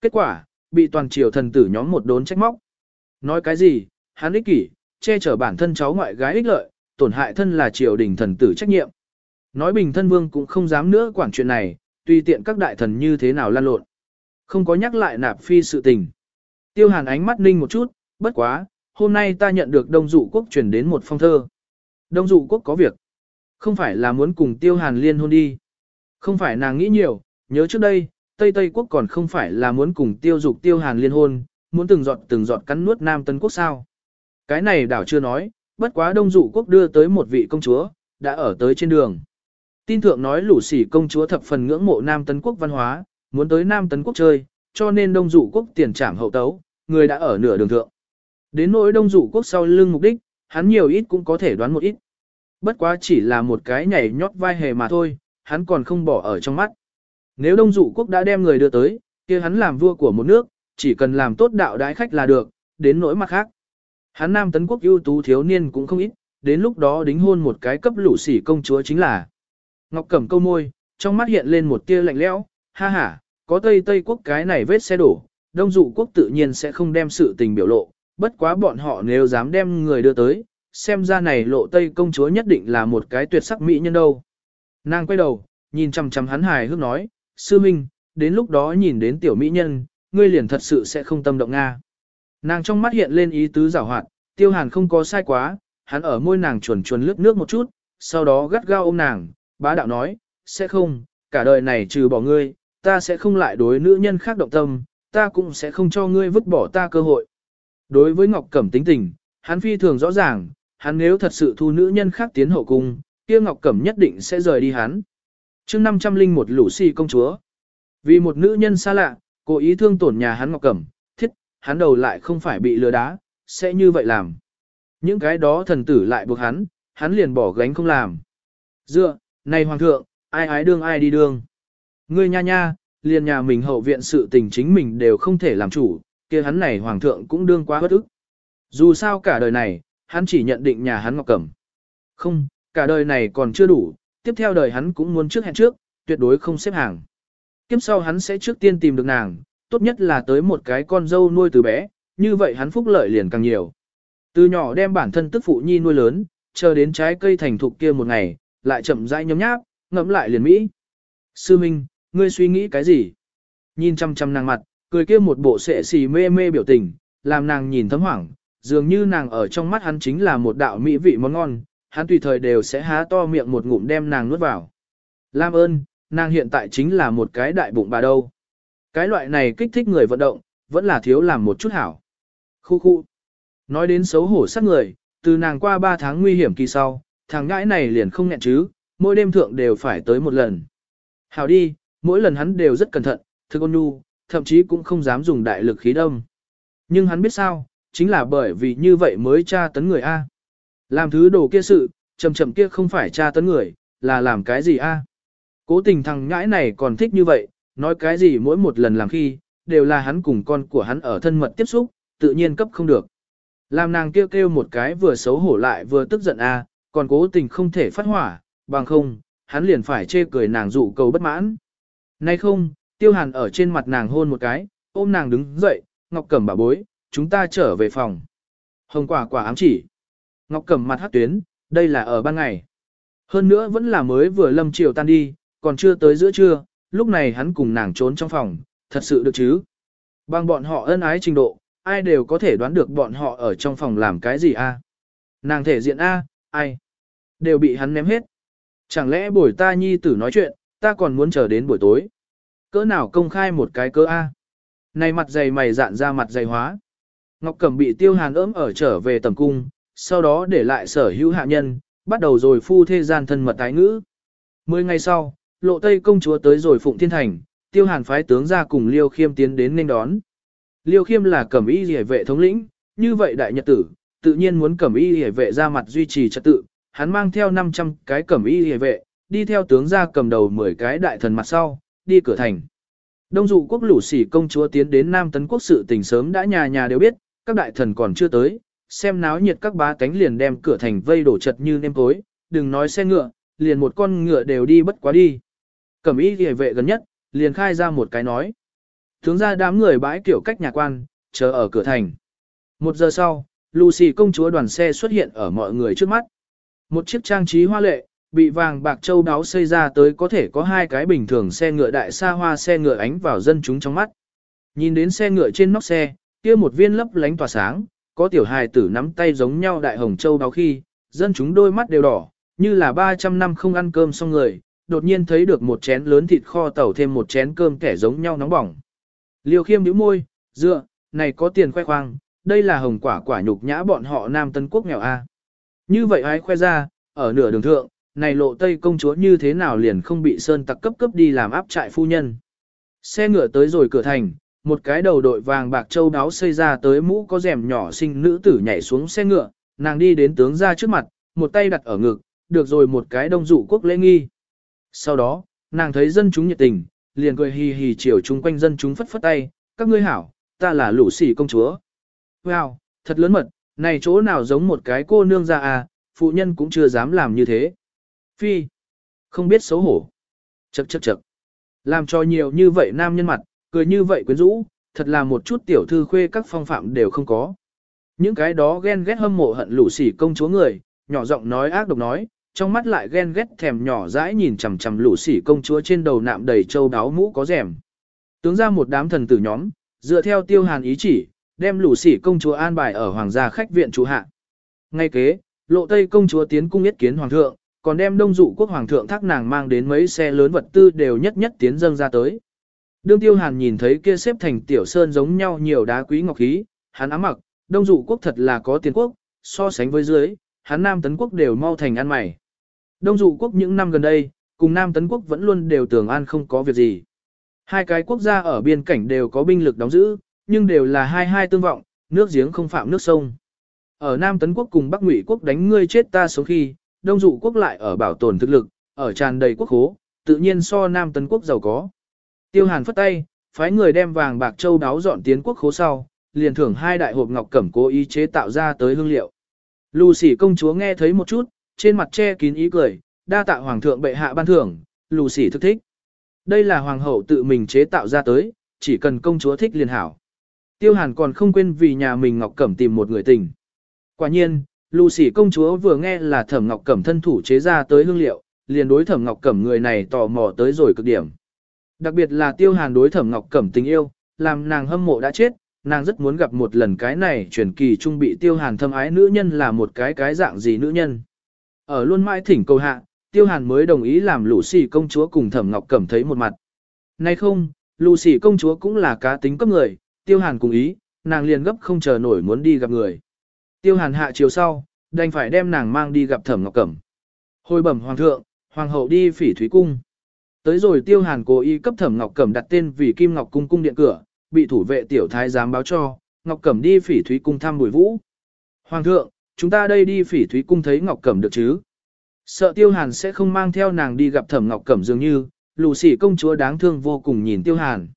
Kết quả, bị toàn triều thần tử nhóm một đốn trách móc. Nói cái gì, hắn ích kỷ, che chở bản thân cháu ngoại gái ích lợi, tổn hại thân là triều đình thần tử trách nhiệm. Nói bình thân vương cũng không dám nữa quản chuyện này, tùy tiện các đại thần như thế nào lan lộn. Không có nhắc lại nạp phi sự tình. Tiêu hàn ánh mắt ninh một chút, bất quá, hôm nay ta nhận được đông dụ quốc truyền đến một phong thơ. Đông dụ quốc có việc. Không phải là muốn cùng tiêu hàn liên hôn đi. Không phải nàng nghĩ nhiều, nhớ trước đây, Tây Tây quốc còn không phải là muốn cùng tiêu dục tiêu hàn liên hôn, muốn từng giọt từng giọt cắn nuốt Nam Tân quốc sao. Cái này đảo chưa nói, bất quá đông dụ quốc đưa tới một vị công chúa, đã ở tới trên đường. Tin thượng nói lũ sỉ công chúa thập phần ngưỡng mộ Nam Tân quốc văn hóa, muốn tới Nam Tấn quốc chơi, cho nên Đông Dụ quốc tiền trảm hậu tấu, người đã ở nửa đường thượng. Đến nỗi Đông Dụ quốc sau lưng mục đích, hắn nhiều ít cũng có thể đoán một ít. Bất quá chỉ là một cái nhảy nhót vai hề mà thôi, hắn còn không bỏ ở trong mắt. Nếu Đông Dụ quốc đã đem người đưa tới, kia hắn làm vua của một nước, chỉ cần làm tốt đạo đái khách là được, đến nỗi mặt khác. Hắn Nam Tấn quốc ưu tú thiếu niên cũng không ít, đến lúc đó đính hôn một cái cấp lũ sỉ công chúa chính là. Ngọc Cẩm câu môi, trong mắt hiện lên một tia lạnh lẽo, ha ha, có Tây Tây quốc cái này vết xe đổ, Đông Dụ quốc tự nhiên sẽ không đem sự tình biểu lộ, bất quá bọn họ nếu dám đem người đưa tới, xem ra này lộ Tây công chúa nhất định là một cái tuyệt sắc mỹ nhân đâu. Nàng quay đầu, nhìn chằm chằm hắn hài hước nói, sư minh, đến lúc đó nhìn đến tiểu mỹ nhân, ngươi liền thật sự sẽ không tâm động Nga. Nàng trong mắt hiện lên ý tứ giảo hoạt, tiêu hàn không có sai quá, hắn ở môi nàng chuồn chuồn lướt nước một chút, sau đó gắt gao ôm nàng, bá đạo nói, sẽ không, cả đời này trừ bỏ ngươi, ta sẽ không lại đối nữ nhân khác động tâm, ta cũng sẽ không cho ngươi vứt bỏ ta cơ hội. Đối với Ngọc Cẩm tính tình, hắn phi thường rõ ràng, hắn nếu thật sự thu nữ nhân khác tiến hậu cung, kia Ngọc Cẩm nhất định sẽ rời đi hắn. chương 501 lũ xì công chúa. Vì một nữ nhân xa lạ, cố ý thương tổn nhà hắn Ngọc Cẩm, thiết, hắn đầu lại không phải bị lừa đá, sẽ như vậy làm. Những cái đó thần tử lại buộc hắn, hắn liền bỏ gánh không làm. Dựa, này hoàng thượng, ai ái đương ai đi đương. Ngươi nha nha, liền nhà mình hậu viện sự tình chính mình đều không thể làm chủ, kia hắn này hoàng thượng cũng đương quá bất ức. Dù sao cả đời này, hắn chỉ nhận định nhà hắn Ngọc Cẩm. Không, Cả đời này còn chưa đủ, tiếp theo đời hắn cũng muốn trước hẹn trước, tuyệt đối không xếp hàng. Kiếp sau hắn sẽ trước tiên tìm được nàng, tốt nhất là tới một cái con dâu nuôi từ bé, như vậy hắn phúc lợi liền càng nhiều. Từ nhỏ đem bản thân tức phụ nhi nuôi lớn, chờ đến trái cây thành thục kia một ngày, lại chậm rãi nhấm nháp, ngẫm lại liền mỹ. Sư Minh, ngươi suy nghĩ cái gì? Nhìn chăm chăm nàng mặt, cười kia một bộ sệ xì mê mê biểu tình, làm nàng nhìn thấm hoảng, dường như nàng ở trong mắt hắn chính là một đạo mỹ vị món ngon, hắn tùy thời đều sẽ há to miệng một ngụm đem nàng nuốt vào. Lam ơn, nàng hiện tại chính là một cái đại bụng bà đâu. Cái loại này kích thích người vận động, vẫn là thiếu làm một chút hảo. Khu khu. Nói đến xấu hổ sắc người, từ nàng qua 3 tháng nguy hiểm kỳ sau, thằng ngãi này liền không nghẹn chứ, mỗi đêm thượng đều phải tới một lần. Hảo đi, mỗi lần hắn đều rất cẩn thận, thức con nu, thậm chí cũng không dám dùng đại lực khí đông. Nhưng hắn biết sao, chính là bởi vì như vậy mới tra tấn người A. Làm thứ đồ kia sự, chậm chậm kia không phải tra tấn người, là làm cái gì a? Cố tình thằng ngãi này còn thích như vậy, nói cái gì mỗi một lần làm khi, đều là hắn cùng con của hắn ở thân mật tiếp xúc, tự nhiên cấp không được. Làm nàng kêu kêu một cái vừa xấu hổ lại vừa tức giận a, còn cố tình không thể phát hỏa, bằng không, hắn liền phải chê cười nàng dụ cầu bất mãn. Nay không, tiêu hàn ở trên mặt nàng hôn một cái, ôm nàng đứng dậy, ngọc cẩm bà bối, chúng ta trở về phòng. Hồng quả quả ám chỉ. Ngọc Cẩm mặt hắc tuyến, đây là ở ban ngày. Hơn nữa vẫn là mới vừa lâm chiều tan đi, còn chưa tới giữa trưa, lúc này hắn cùng nàng trốn trong phòng, thật sự được chứ. Bằng bọn họ ân ái trình độ, ai đều có thể đoán được bọn họ ở trong phòng làm cái gì a? À? Nàng thể diện a ai? Đều bị hắn ném hết. Chẳng lẽ buổi ta nhi tử nói chuyện, ta còn muốn chờ đến buổi tối. Cỡ nào công khai một cái cỡ a? Này mặt dày mày dạn ra mặt dày hóa. Ngọc Cẩm bị tiêu hàn ỡm ở trở về tầm cung, sau đó để lại sở hữu hạ nhân, bắt đầu rồi phu thê gian thân mật tái ngữ. Mười ngày sau, lộ tây công chúa tới rồi Phụng Thiên Thành, tiêu hàn phái tướng ra cùng Liêu Khiêm tiến đến nên đón. Liêu Khiêm là cẩm y rỉa vệ thống lĩnh, như vậy đại nhật tử, tự nhiên muốn cẩm y rỉa vệ ra mặt duy trì trật tự, hắn mang theo 500 cái cẩm y rỉa vệ, đi theo tướng ra cầm đầu 10 cái đại thần mặt sau, đi cửa thành. Đông dụ quốc lũ sỉ công chúa tiến đến Nam Tấn quốc sự tình sớm đã nhà nhà đều biết, các đại thần còn chưa tới, xem náo nhiệt các bá tánh liền đem cửa thành vây đổ chật như nêm tối, đừng nói xe ngựa, liền một con ngựa đều đi bất quá đi. Cẩm ý hề vệ gần nhất, liền khai ra một cái nói. Tướng ra đám người bãi kiểu cách nhà quan, chờ ở cửa thành. Một giờ sau, Lucy công chúa đoàn xe xuất hiện ở mọi người trước mắt. Một chiếc trang trí hoa lệ, bị vàng bạc châu đáo xây ra tới có thể có hai cái bình thường xe ngựa đại xa hoa xe ngựa ánh vào dân chúng trong mắt. Nhìn đến xe ngựa trên nóc xe, kia một viên lấp lánh tỏa sáng, có tiểu hài tử nắm tay giống nhau đại hồng châu báo khi, dân chúng đôi mắt đều đỏ, như là 300 năm không ăn cơm xong người, đột nhiên thấy được một chén lớn thịt kho tẩu thêm một chén cơm kẻ giống nhau nóng bỏng. Liêu khiêm nhíu môi, dựa, này có tiền khoe khoang, đây là hồng quả quả nhục nhã bọn họ Nam Tân Quốc nghèo a. Như vậy ai khoe ra, ở nửa đường thượng, này lộ tây công chúa như thế nào liền không bị sơn tặc cấp cấp đi làm áp trại phu nhân. Xe ngựa tới rồi cửa thành, một cái đầu đội vàng bạc châu đáo xây ra tới mũ có rèm nhỏ sinh nữ tử nhảy xuống xe ngựa, nàng đi đến tướng ra trước mặt, một tay đặt ở ngực, được rồi một cái đông dụ quốc lễ nghi. Sau đó, nàng thấy dân chúng nhiệt tình, liền cười hì hì chiều chung quanh dân chúng phất phất tay, các ngươi hảo, ta là lũ sỉ công chúa. Wow, thật lớn mật, này chỗ nào giống một cái cô nương ra à, phụ nhân cũng chưa dám làm như thế. Phi, không biết xấu hổ. Chậc chậc chậc. Làm cho nhiều như vậy nam nhân mặt, cười như vậy quyến rũ, thật là một chút tiểu thư khuê các phong phạm đều không có. Những cái đó ghen ghét hâm mộ hận lũ sỉ công chúa người, nhỏ giọng nói ác độc nói, trong mắt lại ghen ghét thèm nhỏ dãi nhìn chằm chằm lũ sỉ công chúa trên đầu nạm đầy châu đáo mũ có rèm. Tướng ra một đám thần tử nhóm, dựa theo tiêu hàn ý chỉ, đem lũ sỉ công chúa an bài ở hoàng gia khách viện chủ hạ. Ngay kế, lộ tây công chúa tiến cung yết kiến hoàng thượng, còn đem đông dụ quốc hoàng thượng thác nàng mang đến mấy xe lớn vật tư đều nhất nhất tiến dâng ra tới. Đương Tiêu Hàn nhìn thấy kia xếp thành tiểu sơn giống nhau nhiều đá quý ngọc khí, hắn ám mặc, Đông dụ quốc thật là có tiền quốc, so sánh với dưới, hắn Nam Tấn quốc đều mau thành ăn mày. Đông dụ quốc những năm gần đây, cùng Nam Tấn quốc vẫn luôn đều tưởng an không có việc gì. Hai cái quốc gia ở biên cảnh đều có binh lực đóng giữ, nhưng đều là hai hai tương vọng, nước giếng không phạm nước sông. Ở Nam Tấn quốc cùng Bắc Ngụy quốc đánh ngươi chết ta số khi, Đông dụ quốc lại ở bảo tồn thực lực, ở tràn đầy quốc hố, tự nhiên so Nam Tấn quốc giàu có. Tiêu Hàn phất tay, phái người đem vàng bạc châu đáo dọn tiến quốc khố sau, liền thưởng hai đại hộp ngọc cẩm cố ý chế tạo ra tới hương liệu. Lucy công chúa nghe thấy một chút, trên mặt che kín ý cười, đa tạ hoàng thượng bệ hạ ban thưởng, Lucy thức thích. Đây là hoàng hậu tự mình chế tạo ra tới, chỉ cần công chúa thích liền hảo. Tiêu Hàn còn không quên vì nhà mình Ngọc Cẩm tìm một người tình. Quả nhiên, Lucy công chúa vừa nghe là Thẩm Ngọc Cẩm thân thủ chế ra tới hương liệu, liền đối Thẩm Ngọc Cẩm người này tò mò tới rồi cực điểm. Đặc biệt là tiêu hàn đối thẩm ngọc cẩm tình yêu, làm nàng hâm mộ đã chết, nàng rất muốn gặp một lần cái này truyền kỳ trung bị tiêu hàn thâm ái nữ nhân là một cái cái dạng gì nữ nhân. Ở luôn mãi thỉnh cầu hạ, tiêu hàn mới đồng ý làm lũ xì công chúa cùng thẩm ngọc cẩm thấy một mặt. Nay không, lũ xì công chúa cũng là cá tính cấp người, tiêu hàn cùng ý, nàng liền gấp không chờ nổi muốn đi gặp người. Tiêu hàn hạ chiều sau, đành phải đem nàng mang đi gặp thẩm ngọc cẩm. Hồi bẩm hoàng thượng, hoàng hậu đi phỉ thúy cung. Tới rồi tiêu hàn cố ý cấp thẩm Ngọc Cẩm đặt tên vì Kim Ngọc Cung cung điện cửa, bị thủ vệ tiểu thái giám báo cho, Ngọc Cẩm đi phỉ thúy cung thăm bùi vũ. Hoàng thượng, chúng ta đây đi phỉ thúy cung thấy Ngọc Cẩm được chứ? Sợ tiêu hàn sẽ không mang theo nàng đi gặp thẩm Ngọc Cẩm dường như, lù xỉ công chúa đáng thương vô cùng nhìn tiêu hàn.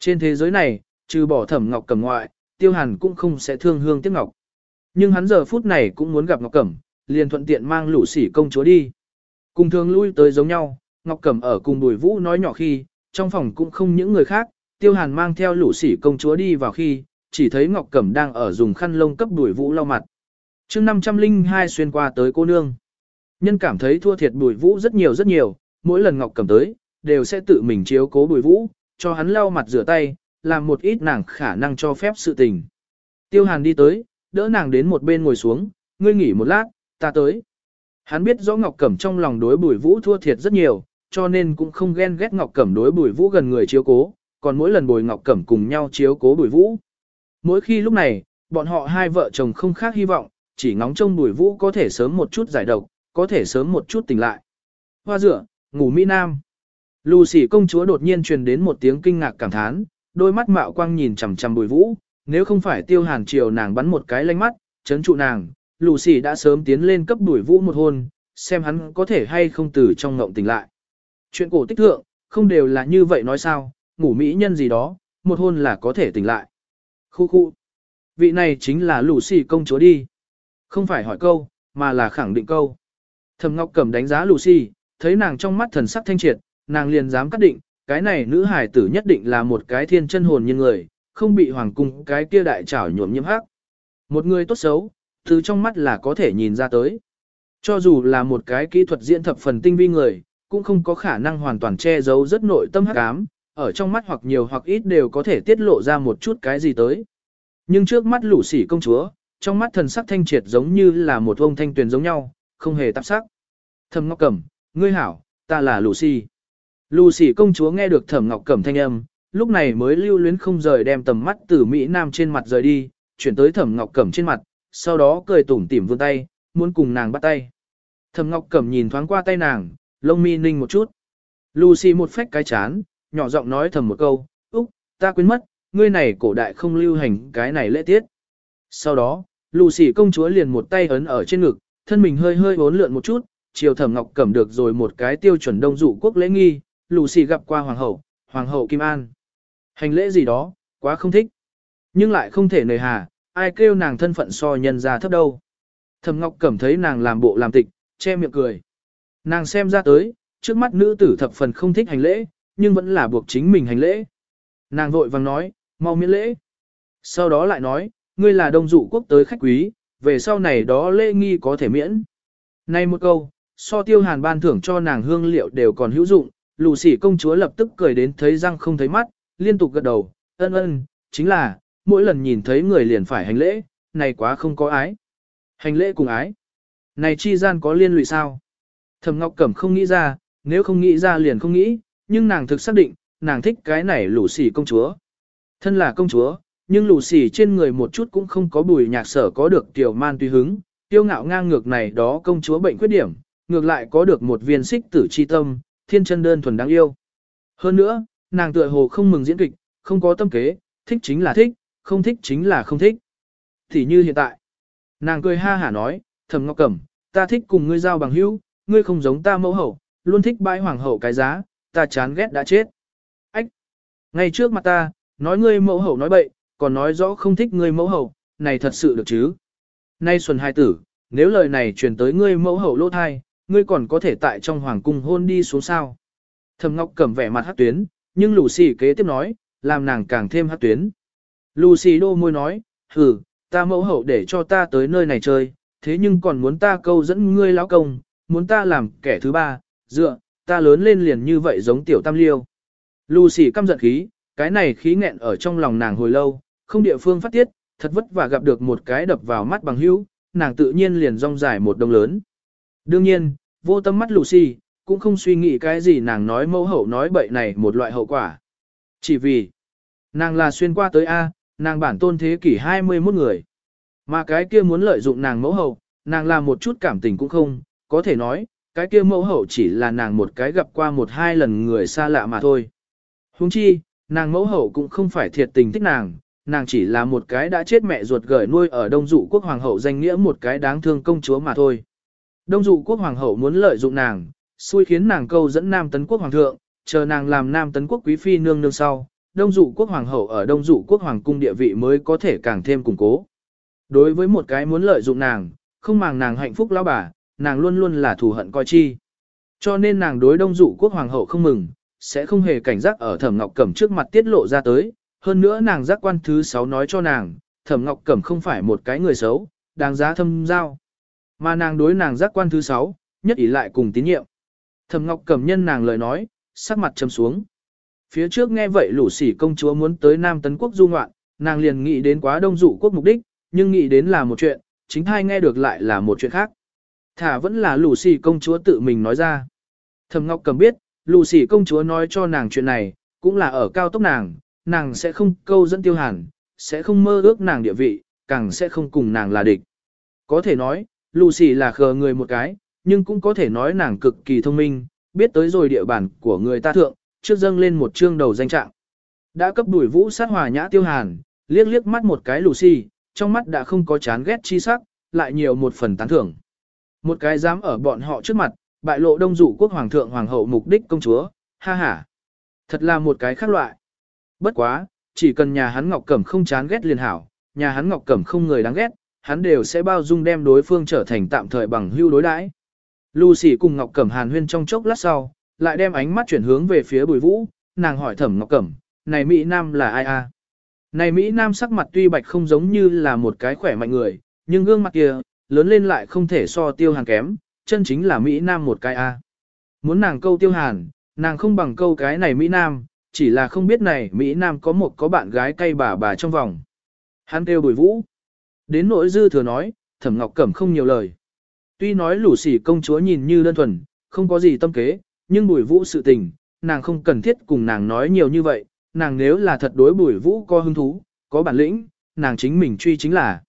Trên thế giới này, trừ bỏ thẩm Ngọc Cẩm ngoại, tiêu hàn cũng không sẽ thương hương tiếc Ngọc. Nhưng hắn giờ phút này cũng muốn gặp Ngọc Cẩm, liền thuận tiện mang lũ sỉ công chúa đi. Cùng thường lui tới giống nhau, Ngọc Cẩm ở cùng Bùi Vũ nói nhỏ khi, trong phòng cũng không những người khác, Tiêu Hàn mang theo lũ sỉ công chúa đi vào khi, chỉ thấy Ngọc Cẩm đang ở dùng khăn lông cấp Bùi Vũ lau mặt. chương 502 xuyên qua tới cô nương. Nhân cảm thấy thua thiệt Bùi Vũ rất nhiều rất nhiều, mỗi lần Ngọc Cẩm tới, đều sẽ tự mình chiếu cố Bùi Vũ, cho hắn lau mặt rửa tay, làm một ít nàng khả năng cho phép sự tình. Tiêu Hàn đi tới, đỡ nàng đến một bên ngồi xuống, ngươi nghỉ một lát, ta tới. Hắn biết rõ Ngọc Cẩm trong lòng đối Bùi Vũ thua thiệt rất nhiều, cho nên cũng không ghen ghét Ngọc Cẩm đối Bùi Vũ gần người chiếu cố, còn mỗi lần Bùi Ngọc Cẩm cùng nhau chiếu cố Bùi Vũ. Mỗi khi lúc này, bọn họ hai vợ chồng không khác hy vọng, chỉ ngóng trông Bùi Vũ có thể sớm một chút giải độc, có thể sớm một chút tỉnh lại. Hoa rửa, ngủ Mỹ Nam. Lù sỉ công chúa đột nhiên truyền đến một tiếng kinh ngạc cảm thán, đôi mắt mạo quang nhìn chằm chằm Bùi Vũ, nếu không phải Tiêu Hàn chiều nàng bắn một cái lánh mắt, chấn trụ nàng, Lù sỉ đã sớm tiến lên cấp Bùi Vũ một hôn, xem hắn có thể hay không từ trong ngộng tỉnh lại chuyện cổ tích thượng, không đều là như vậy nói sao, ngủ mỹ nhân gì đó, một hôn là có thể tỉnh lại. Khu khu, vị này chính là lũ xì công chúa đi. Không phải hỏi câu, mà là khẳng định câu. Thầm Ngọc Cẩm đánh giá lũ xì, thấy nàng trong mắt thần sắc thanh triệt, nàng liền dám cắt định, cái này nữ hải tử nhất định là một cái thiên chân hồn như người, không bị hoàng cung cái kia đại trảo nhuộm nhiễm hắc. Một người tốt xấu, từ trong mắt là có thể nhìn ra tới. Cho dù là một cái kỹ thuật diễn thập phần tinh vi người, cũng không có khả năng hoàn toàn che giấu rất nội tâm hắc ám, ở trong mắt hoặc nhiều hoặc ít đều có thể tiết lộ ra một chút cái gì tới. Nhưng trước mắt lũ sỉ công chúa, trong mắt thần sắc thanh triệt giống như là một ông thanh tuyền giống nhau, không hề tạp sắc. thầm Ngọc Cẩm, ngươi hảo, ta là Lucy. Lucy công chúa nghe được thầm Ngọc Cẩm thanh âm, lúc này mới lưu luyến không rời đem tầm mắt từ Mỹ Nam trên mặt rời đi, chuyển tới thầm Ngọc Cẩm trên mặt, sau đó cười tủm tỉm vươn tay, muốn cùng nàng bắt tay. thầm Ngọc Cẩm nhìn thoáng qua tay nàng, lông mi ninh một chút. Lucy một phách cái chán, nhỏ giọng nói thầm một câu, Úc, ta quên mất, ngươi này cổ đại không lưu hành cái này lễ tiết. Sau đó, Lucy công chúa liền một tay ấn ở trên ngực, thân mình hơi hơi bốn lượn một chút, chiều thẩm ngọc cầm được rồi một cái tiêu chuẩn đông dụ quốc lễ nghi, Lucy gặp qua hoàng hậu, hoàng hậu Kim An. Hành lễ gì đó, quá không thích. Nhưng lại không thể nề hà, ai kêu nàng thân phận so nhân ra thấp đâu. thầm ngọc cầm thấy nàng làm bộ làm tịch, che miệng cười. Nàng xem ra tới, trước mắt nữ tử thập phần không thích hành lễ, nhưng vẫn là buộc chính mình hành lễ. Nàng vội vàng nói, mau miễn lễ. Sau đó lại nói, ngươi là đông dụ quốc tới khách quý, về sau này đó lễ nghi có thể miễn. Nay một câu, so tiêu hàn ban thưởng cho nàng hương liệu đều còn hữu dụng, lù sỉ công chúa lập tức cười đến thấy răng không thấy mắt, liên tục gật đầu, ân ân, chính là, mỗi lần nhìn thấy người liền phải hành lễ, này quá không có ái. Hành lễ cùng ái. Này chi gian có liên lụy sao? Thẩm Ngọc Cẩm không nghĩ ra, nếu không nghĩ ra liền không nghĩ, nhưng nàng thực xác định, nàng thích cái này lũ xỉ công chúa. Thân là công chúa, nhưng lũ xỉ trên người một chút cũng không có bùi nhạc sở có được tiểu man tùy hứng, tiêu ngạo ngang ngược này đó công chúa bệnh khuyết điểm, ngược lại có được một viên xích tử chi tâm, thiên chân đơn thuần đáng yêu. Hơn nữa, nàng tựa hồ không mừng diễn kịch, không có tâm kế, thích chính là thích, không thích chính là không thích. Thì như hiện tại, nàng cười ha hả nói, thầm ngọc cẩm, ta thích cùng ngươi giao bằng hữu, ngươi không giống ta mẫu hậu, luôn thích bãi hoàng hậu cái giá, ta chán ghét đã chết. Ách! Ngay trước mặt ta, nói ngươi mẫu hậu nói bậy, còn nói rõ không thích ngươi mẫu hậu, này thật sự được chứ. Nay xuân hai tử, nếu lời này truyền tới ngươi mẫu hậu lô thai, ngươi còn có thể tại trong hoàng cung hôn đi xuống sao. Thầm ngọc cầm vẻ mặt hát tuyến, nhưng lù xì kế tiếp nói, làm nàng càng thêm hát tuyến. Lù xì đô môi nói, hừ, ta mẫu hậu để cho ta tới nơi này chơi, thế nhưng còn muốn ta câu dẫn ngươi lão công, muốn ta làm kẻ thứ ba, dựa, ta lớn lên liền như vậy giống tiểu tam liêu. Lucy căm giận khí, cái này khí nghẹn ở trong lòng nàng hồi lâu, không địa phương phát tiết, thật vất vả gặp được một cái đập vào mắt bằng hữu, nàng tự nhiên liền rong dài một đồng lớn. Đương nhiên, vô tâm mắt Lucy, cũng không suy nghĩ cái gì nàng nói mẫu hậu nói bậy này một loại hậu quả. Chỉ vì, nàng là xuyên qua tới A, nàng bản tôn thế kỷ 21 người. Mà cái kia muốn lợi dụng nàng mẫu hậu, nàng làm một chút cảm tình cũng không, có thể nói, cái kia mẫu hậu chỉ là nàng một cái gặp qua một hai lần người xa lạ mà thôi. Huống chi, nàng mẫu hậu cũng không phải thiệt tình thích nàng, nàng chỉ là một cái đã chết mẹ ruột gởi nuôi ở Đông Dụ quốc hoàng hậu danh nghĩa một cái đáng thương công chúa mà thôi. Đông Dụ quốc hoàng hậu muốn lợi dụng nàng, xui khiến nàng câu dẫn Nam tấn quốc hoàng thượng, chờ nàng làm Nam tấn quốc quý phi nương nương sau, Đông Dụ quốc hoàng hậu ở Đông Dụ quốc hoàng cung địa vị mới có thể càng thêm củng cố. Đối với một cái muốn lợi dụng nàng, không màng nàng hạnh phúc lão bà, nàng luôn luôn là thù hận coi chi. Cho nên nàng đối đông dụ quốc hoàng hậu không mừng, sẽ không hề cảnh giác ở thẩm ngọc cẩm trước mặt tiết lộ ra tới. Hơn nữa nàng giác quan thứ 6 nói cho nàng, thẩm ngọc cẩm không phải một cái người xấu, đáng giá thâm giao. Mà nàng đối nàng giác quan thứ 6, nhất ý lại cùng tín nhiệm. Thẩm ngọc cẩm nhân nàng lời nói, sắc mặt trầm xuống. Phía trước nghe vậy lũ sỉ công chúa muốn tới Nam Tấn Quốc du ngoạn, nàng liền nghĩ đến quá đông dụ quốc mục đích, nhưng nghĩ đến là một chuyện, chính thai nghe được lại là một chuyện khác. Thả vẫn là lù xì công chúa tự mình nói ra. Thầm Ngọc Cầm biết, lù xì công chúa nói cho nàng chuyện này, cũng là ở cao tốc nàng, nàng sẽ không câu dẫn tiêu hàn, sẽ không mơ ước nàng địa vị, càng sẽ không cùng nàng là địch. Có thể nói, lù xì là khờ người một cái, nhưng cũng có thể nói nàng cực kỳ thông minh, biết tới rồi địa bản của người ta thượng, trước dâng lên một chương đầu danh trạng. Đã cấp đuổi vũ sát hòa nhã tiêu hàn, liếc liếc mắt một cái lù xì, trong mắt đã không có chán ghét chi sắc, lại nhiều một phần tán thưởng. Một cái dám ở bọn họ trước mặt, bại lộ đông dụ quốc hoàng thượng hoàng hậu mục đích công chúa, ha ha. Thật là một cái khác loại. Bất quá, chỉ cần nhà hắn Ngọc Cẩm không chán ghét liền hảo, nhà hắn Ngọc Cẩm không người đáng ghét, hắn đều sẽ bao dung đem đối phương trở thành tạm thời bằng hưu đối đãi. Lucy cùng Ngọc Cẩm hàn huyên trong chốc lát sau, lại đem ánh mắt chuyển hướng về phía Bùi Vũ, nàng hỏi Thẩm Ngọc Cẩm, "Này Mỹ Nam là ai a?" À? Này Mỹ Nam sắc mặt tuy bạch không giống như là một cái khỏe mạnh người, nhưng gương mặt kia, lớn lên lại không thể so tiêu hàn kém, chân chính là Mỹ Nam một cái A. Muốn nàng câu tiêu hàn, nàng không bằng câu cái này Mỹ Nam, chỉ là không biết này Mỹ Nam có một có bạn gái cay bà bà trong vòng. Hắn kêu bùi vũ. Đến nỗi dư thừa nói, thẩm ngọc cẩm không nhiều lời. Tuy nói lũ sỉ công chúa nhìn như đơn thuần, không có gì tâm kế, nhưng bùi vũ sự tình, nàng không cần thiết cùng nàng nói nhiều như vậy, nàng nếu là thật đối bùi vũ có hứng thú, có bản lĩnh, nàng chính mình truy chính là.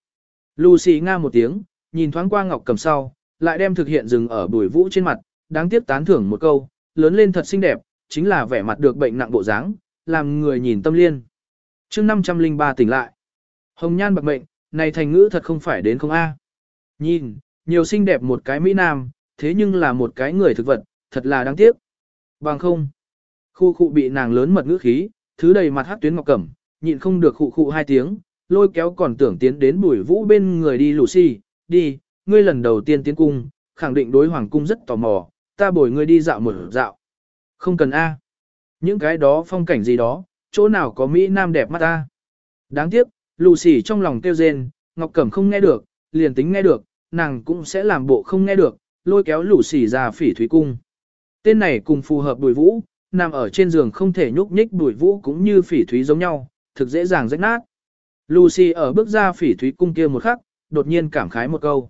Lucy nga một tiếng, nhìn thoáng qua Ngọc Cầm sau, lại đem thực hiện dừng ở Bùi Vũ trên mặt, đáng tiếc tán thưởng một câu, lớn lên thật xinh đẹp, chính là vẻ mặt được bệnh nặng bộ dáng, làm người nhìn tâm liên. Chương 503 tỉnh lại. Hồng nhan bạc mệnh, này thành ngữ thật không phải đến không a. Nhìn, nhiều xinh đẹp một cái mỹ nam, thế nhưng là một cái người thực vật, thật là đáng tiếc. Bằng không. Khu khu bị nàng lớn mật ngữ khí, thứ đầy mặt hát tuyến ngọc cẩm, nhịn không được khu khụ hai tiếng, lôi kéo còn tưởng tiến đến bùi vũ bên người đi lù xì, đi, ngươi lần đầu tiên tiến cung, khẳng định đối hoàng cung rất tò mò, ta bồi ngươi đi dạo một dạo. Không cần A. Những cái đó phong cảnh gì đó, chỗ nào có Mỹ Nam đẹp mắt ta. Đáng tiếc, lù xỉ trong lòng kêu rên, Ngọc Cẩm không nghe được, liền tính nghe được, nàng cũng sẽ làm bộ không nghe được, lôi kéo lù xỉ ra phỉ thúy cung. Tên này cùng phù hợp bùi vũ, nằm ở trên giường không thể nhúc nhích bùi vũ cũng như phỉ thúy giống nhau, thực dễ dàng rách nát. Lucy ở bước ra phỉ thúy cung kia một khắc, đột nhiên cảm khái một câu.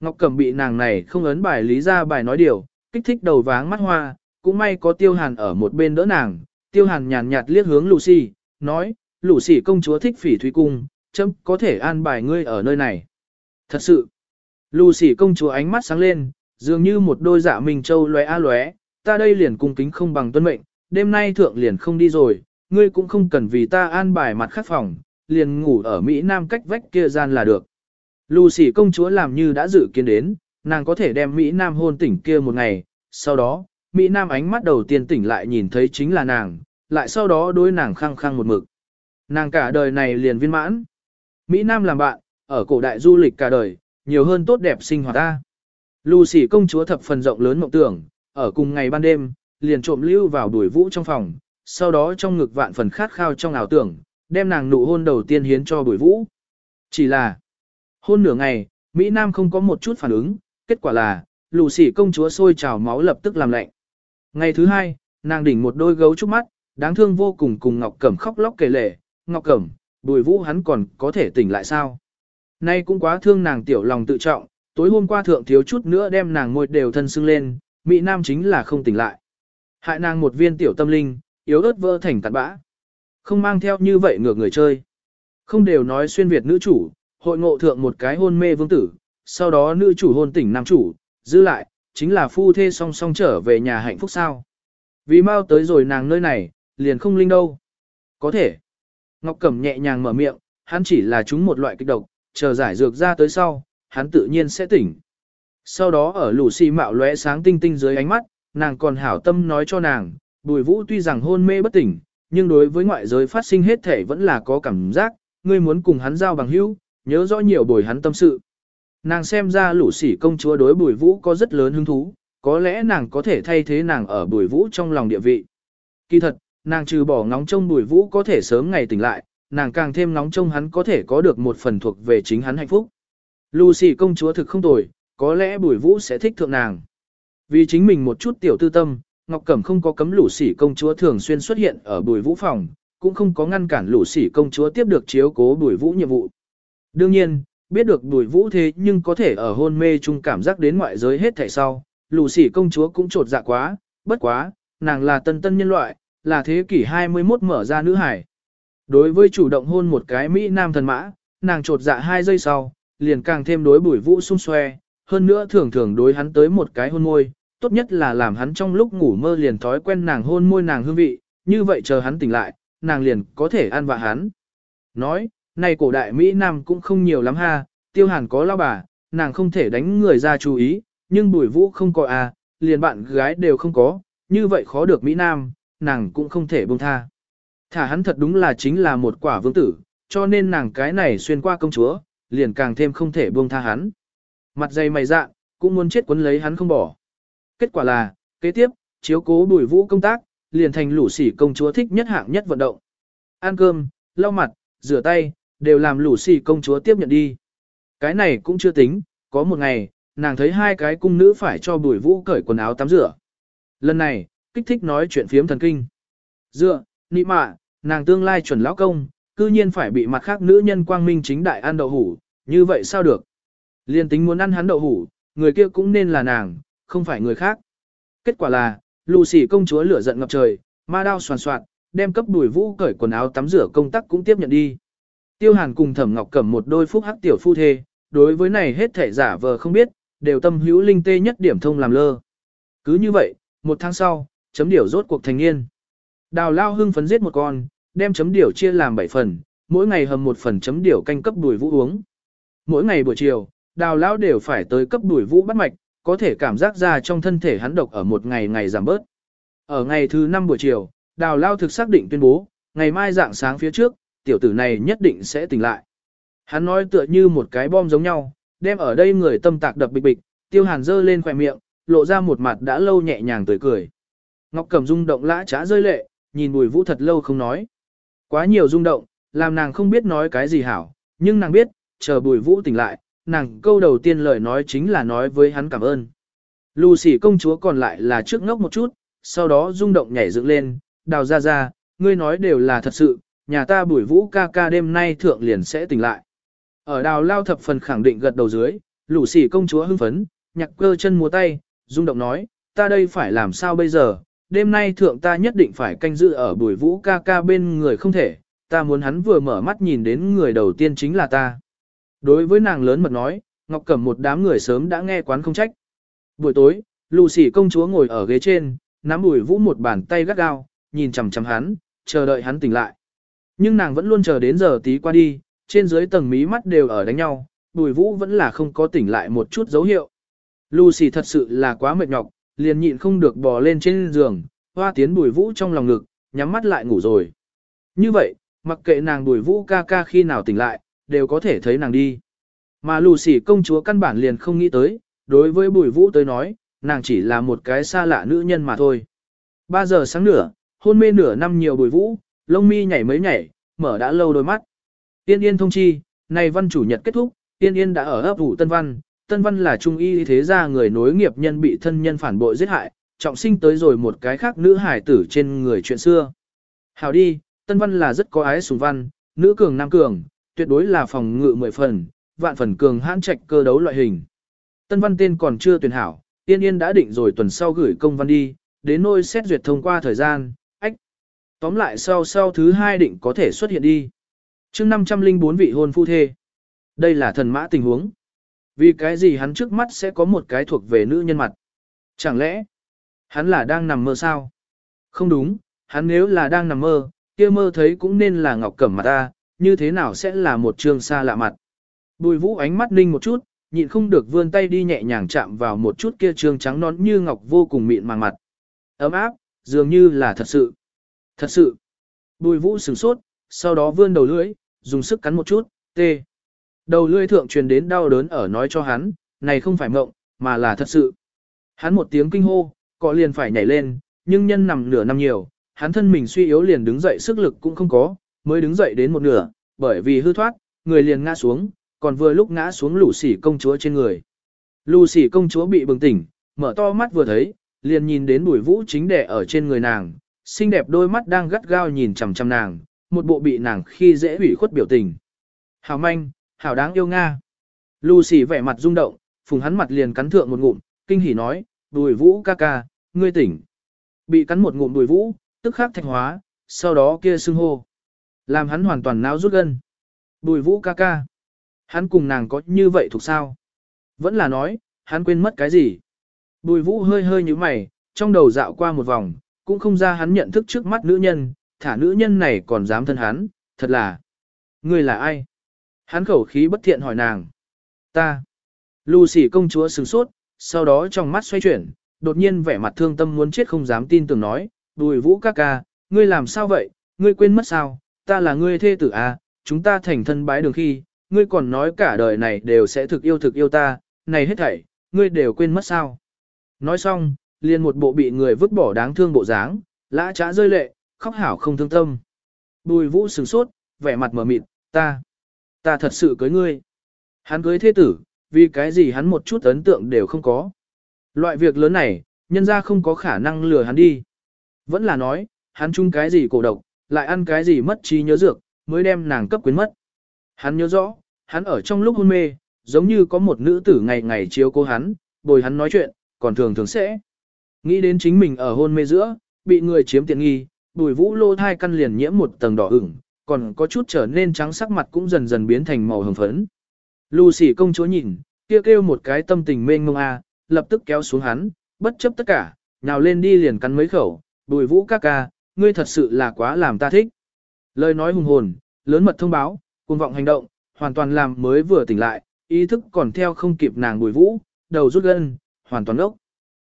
Ngọc Cẩm bị nàng này không ấn bài lý ra bài nói điều, kích thích đầu váng mắt hoa, cũng may có Tiêu Hàn ở một bên đỡ nàng, Tiêu Hàn nhàn nhạt liếc hướng Lucy, nói, Lucy công chúa thích phỉ Thủy cung, chấm có thể an bài ngươi ở nơi này. Thật sự, Lucy công chúa ánh mắt sáng lên, dường như một đôi dạ mình châu lóe a lóe, ta đây liền cung kính không bằng tuân mệnh, đêm nay thượng liền không đi rồi, ngươi cũng không cần vì ta an bài mặt khắc phòng, liền ngủ ở Mỹ Nam cách vách kia gian là được. Lucy công chúa làm như đã dự kiến đến, nàng có thể đem Mỹ Nam hôn tỉnh kia một ngày, sau đó, Mỹ Nam ánh mắt đầu tiên tỉnh lại nhìn thấy chính là nàng, lại sau đó đối nàng khăng khăng một mực. Nàng cả đời này liền viên mãn. Mỹ Nam làm bạn, ở cổ đại du lịch cả đời, nhiều hơn tốt đẹp sinh hoạt ta. Lucy công chúa thập phần rộng lớn mộng tưởng, ở cùng ngày ban đêm, liền trộm lưu vào đuổi vũ trong phòng, sau đó trong ngực vạn phần khát khao trong ảo tưởng, đem nàng nụ hôn đầu tiên hiến cho đuổi vũ. Chỉ là, Hôn nửa ngày, Mỹ Nam không có một chút phản ứng, kết quả là, lù xỉ công chúa sôi trào máu lập tức làm lạnh. Ngày thứ hai, nàng đỉnh một đôi gấu trúc mắt, đáng thương vô cùng cùng Ngọc Cẩm khóc lóc kể lể, Ngọc Cẩm, bùi vũ hắn còn có thể tỉnh lại sao? Nay cũng quá thương nàng tiểu lòng tự trọng, tối hôm qua thượng thiếu chút nữa đem nàng ngồi đều thân sưng lên, Mỹ Nam chính là không tỉnh lại. Hại nàng một viên tiểu tâm linh, yếu ớt vỡ thành tạt bã. Không mang theo như vậy ngược người chơi. Không đều nói xuyên Việt nữ chủ, hội ngộ thượng một cái hôn mê vương tử, sau đó nữ chủ hôn tỉnh nam chủ, giữ lại, chính là phu thê song song trở về nhà hạnh phúc sao. Vì mau tới rồi nàng nơi này, liền không linh đâu. Có thể. Ngọc Cẩm nhẹ nhàng mở miệng, hắn chỉ là chúng một loại kịch độc, chờ giải dược ra tới sau, hắn tự nhiên sẽ tỉnh. Sau đó ở lũ si mạo lóe sáng tinh tinh dưới ánh mắt, nàng còn hảo tâm nói cho nàng, bùi vũ tuy rằng hôn mê bất tỉnh, nhưng đối với ngoại giới phát sinh hết thể vẫn là có cảm giác, ngươi muốn cùng hắn giao bằng hữu, nhớ rõ nhiều bồi hắn tâm sự. Nàng xem ra lũ sỉ công chúa đối bùi vũ có rất lớn hứng thú, có lẽ nàng có thể thay thế nàng ở bùi vũ trong lòng địa vị. Kỳ thật, nàng trừ bỏ ngóng trông bùi vũ có thể sớm ngày tỉnh lại, nàng càng thêm ngóng trông hắn có thể có được một phần thuộc về chính hắn hạnh phúc. Lucy công chúa thực không tồi, có lẽ bùi vũ sẽ thích thượng nàng. Vì chính mình một chút tiểu tư tâm, Ngọc Cẩm không có cấm Lucy công chúa thường xuyên xuất hiện ở bùi vũ phòng, cũng không có ngăn cản Lucy công chúa tiếp được chiếu cố bùi vũ nhiệm vụ. Đương nhiên, biết được đuổi vũ thế nhưng có thể ở hôn mê chung cảm giác đến ngoại giới hết thảy sau, lù sỉ công chúa cũng trột dạ quá, bất quá, nàng là tân tân nhân loại, là thế kỷ 21 mở ra nữ hải. Đối với chủ động hôn một cái Mỹ Nam thần mã, nàng trột dạ hai giây sau, liền càng thêm đối bùi vũ sung xoe, hơn nữa thường thường đối hắn tới một cái hôn môi, tốt nhất là làm hắn trong lúc ngủ mơ liền thói quen nàng hôn môi nàng hương vị, như vậy chờ hắn tỉnh lại, nàng liền có thể ăn vạ hắn. Nói, này cổ đại Mỹ Nam cũng không nhiều lắm ha, tiêu hàn có lao bà, nàng không thể đánh người ra chú ý, nhưng bùi vũ không có à, liền bạn gái đều không có, như vậy khó được Mỹ Nam, nàng cũng không thể buông tha. Thả hắn thật đúng là chính là một quả vương tử, cho nên nàng cái này xuyên qua công chúa, liền càng thêm không thể buông tha hắn. Mặt dày mày dạ, cũng muốn chết quấn lấy hắn không bỏ. Kết quả là, kế tiếp, chiếu cố bùi vũ công tác, liền thành lũ sỉ công chúa thích nhất hạng nhất vận động. Ăn cơm, lau mặt, rửa tay, đều làm lũ xì công chúa tiếp nhận đi. Cái này cũng chưa tính, có một ngày, nàng thấy hai cái cung nữ phải cho bùi vũ cởi quần áo tắm rửa. Lần này, kích thích nói chuyện phiếm thần kinh. Dựa, nị mạ, nàng tương lai chuẩn lão công, cư nhiên phải bị mặt khác nữ nhân quang minh chính đại ăn đậu hủ, như vậy sao được? Liên tính muốn ăn hắn đậu hủ, người kia cũng nên là nàng, không phải người khác. Kết quả là, lù xỉ công chúa lửa giận ngập trời, ma đao soàn soạt, đem cấp đùi vũ cởi quần áo tắm rửa công tác cũng tiếp nhận đi. Tiêu Hàn cùng Thẩm Ngọc Cẩm một đôi phúc hắc tiểu phu thê, đối với này hết thể giả vờ không biết, đều tâm hữu linh tê nhất điểm thông làm lơ. Cứ như vậy, một tháng sau, chấm điểu rốt cuộc thành niên. Đào Lao hưng phấn giết một con, đem chấm điểu chia làm 7 phần, mỗi ngày hầm một phần chấm điểu canh cấp đùi vũ uống. Mỗi ngày buổi chiều, Đào Lao đều phải tới cấp đùi vũ bắt mạch, có thể cảm giác ra trong thân thể hắn độc ở một ngày ngày giảm bớt. Ở ngày thứ 5 buổi chiều, Đào Lao thực xác định tuyên bố, ngày mai dạng sáng phía trước, tiểu tử này nhất định sẽ tỉnh lại. Hắn nói tựa như một cái bom giống nhau, đem ở đây người tâm tạc đập bịch bịch, tiêu hàn dơ lên khỏe miệng, lộ ra một mặt đã lâu nhẹ nhàng tươi cười. Ngọc Cẩm rung động lã trá rơi lệ, nhìn bùi vũ thật lâu không nói. Quá nhiều rung động, làm nàng không biết nói cái gì hảo, nhưng nàng biết, chờ bùi vũ tỉnh lại, nàng câu đầu tiên lời nói chính là nói với hắn cảm ơn. Lù xỉ công chúa còn lại là trước ngốc một chút, sau đó rung động nhảy dựng lên, đào ra ra, ngươi nói đều là thật sự, nhà ta bùi vũ ca ca đêm nay thượng liền sẽ tỉnh lại. Ở đào lao thập phần khẳng định gật đầu dưới, lũ sỉ công chúa hưng phấn, nhạc cơ chân múa tay, rung động nói, ta đây phải làm sao bây giờ, đêm nay thượng ta nhất định phải canh giữ ở bùi vũ ca ca bên người không thể, ta muốn hắn vừa mở mắt nhìn đến người đầu tiên chính là ta. Đối với nàng lớn mật nói, Ngọc Cẩm một đám người sớm đã nghe quán không trách. Buổi tối, lù sỉ công chúa ngồi ở ghế trên, nắm bùi vũ một bàn tay gắt gao, nhìn chầm chầm hắn, chờ đợi hắn tỉnh lại. Nhưng nàng vẫn luôn chờ đến giờ tí qua đi, trên dưới tầng mí mắt đều ở đánh nhau, bùi vũ vẫn là không có tỉnh lại một chút dấu hiệu. Lucy thật sự là quá mệt nhọc, liền nhịn không được bò lên trên giường, hoa tiến bùi vũ trong lòng ngực, nhắm mắt lại ngủ rồi. Như vậy, mặc kệ nàng bùi vũ ca ca khi nào tỉnh lại, đều có thể thấy nàng đi. Mà Lucy công chúa căn bản liền không nghĩ tới, đối với bùi vũ tới nói, nàng chỉ là một cái xa lạ nữ nhân mà thôi. 3 giờ sáng nửa, hôn mê nửa năm nhiều bùi vũ, lông mi nhảy mấy nhảy, mở đã lâu đôi mắt. Tiên Yên thông chi, nay văn chủ nhật kết thúc, Tiên Yên đã ở ấp ủ Tân Văn, Tân Văn là trung y thế gia người nối nghiệp nhân bị thân nhân phản bội giết hại, trọng sinh tới rồi một cái khác nữ hải tử trên người chuyện xưa. Hào đi, Tân Văn là rất có ái sùng văn, nữ cường nam cường, tuyệt đối là phòng ngự mười phần, vạn phần cường hãn trạch cơ đấu loại hình. Tân Văn tên còn chưa tuyển hảo, Tiên Yên đã định rồi tuần sau gửi công văn đi, đến nôi xét duyệt thông qua thời gian, Tóm lại sau sau thứ hai định có thể xuất hiện đi. chương 504 vị hôn phu thê. Đây là thần mã tình huống. Vì cái gì hắn trước mắt sẽ có một cái thuộc về nữ nhân mặt. Chẳng lẽ, hắn là đang nằm mơ sao? Không đúng, hắn nếu là đang nằm mơ, kia mơ thấy cũng nên là ngọc cẩm mặt ta, như thế nào sẽ là một trường xa lạ mặt. Bùi vũ ánh mắt ninh một chút, nhịn không được vươn tay đi nhẹ nhàng chạm vào một chút kia trường trắng non như ngọc vô cùng mịn màng mặt. Ấm áp, dường như là thật sự. Thật sự. Bùi vũ sửng sốt, sau đó vươn đầu lưỡi, dùng sức cắn một chút, tê. Đầu lưỡi thượng truyền đến đau đớn ở nói cho hắn, này không phải mộng, mà là thật sự. Hắn một tiếng kinh hô, cọ liền phải nhảy lên, nhưng nhân nằm nửa năm nhiều, hắn thân mình suy yếu liền đứng dậy sức lực cũng không có, mới đứng dậy đến một nửa, bởi vì hư thoát, người liền ngã xuống, còn vừa lúc ngã xuống lũ sỉ công chúa trên người. Lũ sỉ công chúa bị bừng tỉnh, mở to mắt vừa thấy, liền nhìn đến bùi vũ chính đẻ ở trên người nàng, xinh đẹp đôi mắt đang gắt gao nhìn chằm chằm nàng, một bộ bị nàng khi dễ ủy khuất biểu tình. Hảo manh, hảo đáng yêu Nga. Lucy vẻ mặt rung động, phùng hắn mặt liền cắn thượng một ngụm, kinh hỉ nói, đùi vũ ca ca, ngươi tỉnh. Bị cắn một ngụm đùi vũ, tức khắc thạch hóa, sau đó kia sưng hô. Làm hắn hoàn toàn náo rút gân. Đùi vũ ca ca. Hắn cùng nàng có như vậy thuộc sao? Vẫn là nói, hắn quên mất cái gì? Bùi vũ hơi hơi như mày, trong đầu dạo qua một vòng, cũng không ra hắn nhận thức trước mắt nữ nhân, thả nữ nhân này còn dám thân hắn, thật là. Ngươi là ai? Hắn khẩu khí bất thiện hỏi nàng. Ta. Lucy công chúa sửng sốt, sau đó trong mắt xoay chuyển, đột nhiên vẻ mặt thương tâm muốn chết không dám tin tưởng nói, đùi vũ ca ca, ngươi làm sao vậy, ngươi quên mất sao, ta là ngươi thê tử à, chúng ta thành thân bái đường khi, ngươi còn nói cả đời này đều sẽ thực yêu thực yêu ta, này hết thảy, ngươi đều quên mất sao. Nói xong, liền một bộ bị người vứt bỏ đáng thương bộ dáng, lã trá rơi lệ, khóc hảo không thương tâm. Bùi vũ sừng sốt, vẻ mặt mở mịt, ta, ta thật sự cưới ngươi. Hắn cưới thế tử, vì cái gì hắn một chút ấn tượng đều không có. Loại việc lớn này, nhân ra không có khả năng lừa hắn đi. Vẫn là nói, hắn chung cái gì cổ độc, lại ăn cái gì mất trí nhớ dược, mới đem nàng cấp quyến mất. Hắn nhớ rõ, hắn ở trong lúc hôn mê, giống như có một nữ tử ngày ngày chiếu cố hắn, bồi hắn nói chuyện, còn thường thường sẽ Nghĩ đến chính mình ở hôn mê giữa, bị người chiếm tiện nghi, bùi vũ lô thai căn liền nhiễm một tầng đỏ ửng, còn có chút trở nên trắng sắc mặt cũng dần dần biến thành màu hồng phấn. Lucy công chúa nhìn, kia kêu, một cái tâm tình mê ngông a, lập tức kéo xuống hắn, bất chấp tất cả, nhào lên đi liền cắn mấy khẩu, bùi vũ ca ca, ngươi thật sự là quá làm ta thích. Lời nói hùng hồn, lớn mật thông báo, cuồng vọng hành động, hoàn toàn làm mới vừa tỉnh lại, ý thức còn theo không kịp nàng bùi vũ, đầu rút gân, hoàn toàn ốc.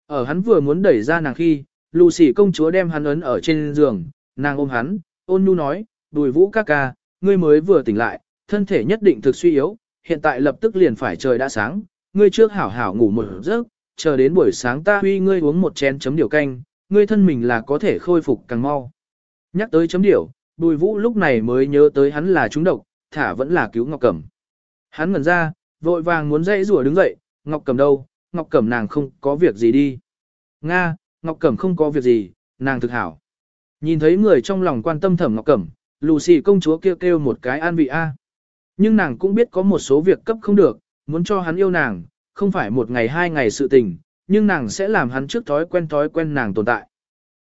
Ở hắn vừa muốn đẩy ra nàng khi, Lucy công chúa đem hắn ấn ở trên giường, nàng ôm hắn, ôn nhu nói, đùi vũ ca ca, ngươi mới vừa tỉnh lại, thân thể nhất định thực suy yếu, hiện tại lập tức liền phải trời đã sáng, ngươi trước hảo hảo ngủ một giấc, chờ đến buổi sáng ta huy ngươi uống một chén chấm điều canh, ngươi thân mình là có thể khôi phục càng mau. Nhắc tới chấm điểu đùi vũ lúc này mới nhớ tới hắn là trúng độc, thả vẫn là cứu Ngọc Cẩm. Hắn ngẩn ra, vội vàng muốn dãy rủa đứng dậy, Ngọc Cẩm đâu, Ngọc Cẩm nàng không có việc gì đi. Nga, Ngọc Cẩm không có việc gì, nàng thực hảo. Nhìn thấy người trong lòng quan tâm thẩm Ngọc Cẩm, lù xì công chúa kêu kêu một cái an vị A. Nhưng nàng cũng biết có một số việc cấp không được, muốn cho hắn yêu nàng, không phải một ngày hai ngày sự tình, nhưng nàng sẽ làm hắn trước thói quen thói quen nàng tồn tại.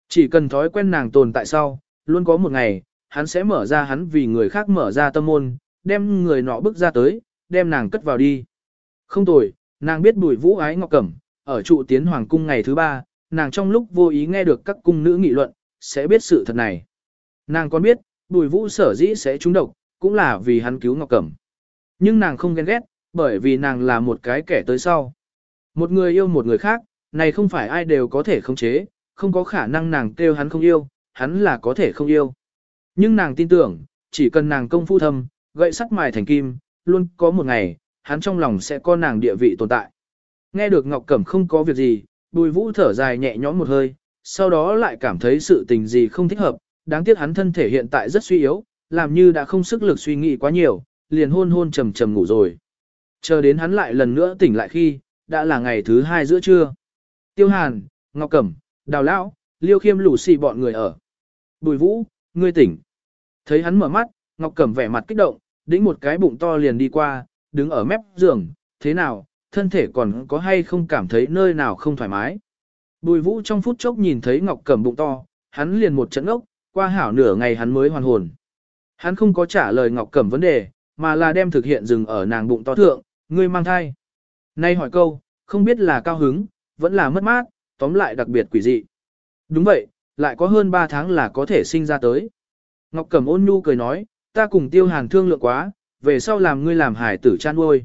Chỉ cần thói quen nàng tồn tại sau, luôn có một ngày, hắn sẽ mở ra hắn vì người khác mở ra tâm môn, đem người nọ bước ra tới, đem nàng cất vào đi. Không tồi, Nàng biết bùi vũ ái ngọc cẩm, ở trụ tiến hoàng cung ngày thứ ba, nàng trong lúc vô ý nghe được các cung nữ nghị luận, sẽ biết sự thật này. Nàng còn biết, bùi vũ sở dĩ sẽ trúng độc, cũng là vì hắn cứu ngọc cẩm. Nhưng nàng không ghen ghét, bởi vì nàng là một cái kẻ tới sau. Một người yêu một người khác, này không phải ai đều có thể khống chế, không có khả năng nàng kêu hắn không yêu, hắn là có thể không yêu. Nhưng nàng tin tưởng, chỉ cần nàng công phu thâm, gậy sắt mài thành kim, luôn có một ngày, hắn trong lòng sẽ có nàng địa vị tồn tại. Nghe được Ngọc Cẩm không có việc gì, Bùi Vũ thở dài nhẹ nhõm một hơi, sau đó lại cảm thấy sự tình gì không thích hợp, đáng tiếc hắn thân thể hiện tại rất suy yếu, làm như đã không sức lực suy nghĩ quá nhiều, liền hôn hôn trầm trầm ngủ rồi. Chờ đến hắn lại lần nữa tỉnh lại khi, đã là ngày thứ hai giữa trưa. Tiêu Hàn, Ngọc Cẩm, Đào Lão, Liêu Khiêm lủ xì bọn người ở. Bùi Vũ, ngươi tỉnh. Thấy hắn mở mắt, Ngọc Cẩm vẻ mặt kích động, đĩnh một cái bụng to liền đi qua, đứng ở mép giường, thế nào, thân thể còn có hay không cảm thấy nơi nào không thoải mái. Bùi vũ trong phút chốc nhìn thấy Ngọc Cẩm bụng to, hắn liền một trận ốc, qua hảo nửa ngày hắn mới hoàn hồn. Hắn không có trả lời Ngọc Cẩm vấn đề, mà là đem thực hiện dừng ở nàng bụng to thượng, người mang thai. Nay hỏi câu, không biết là cao hứng, vẫn là mất mát, tóm lại đặc biệt quỷ dị. Đúng vậy, lại có hơn 3 tháng là có thể sinh ra tới. Ngọc Cẩm ôn nhu cười nói, ta cùng tiêu hàng thương lượng quá, về sau làm ngươi làm hải tử chan nuôi.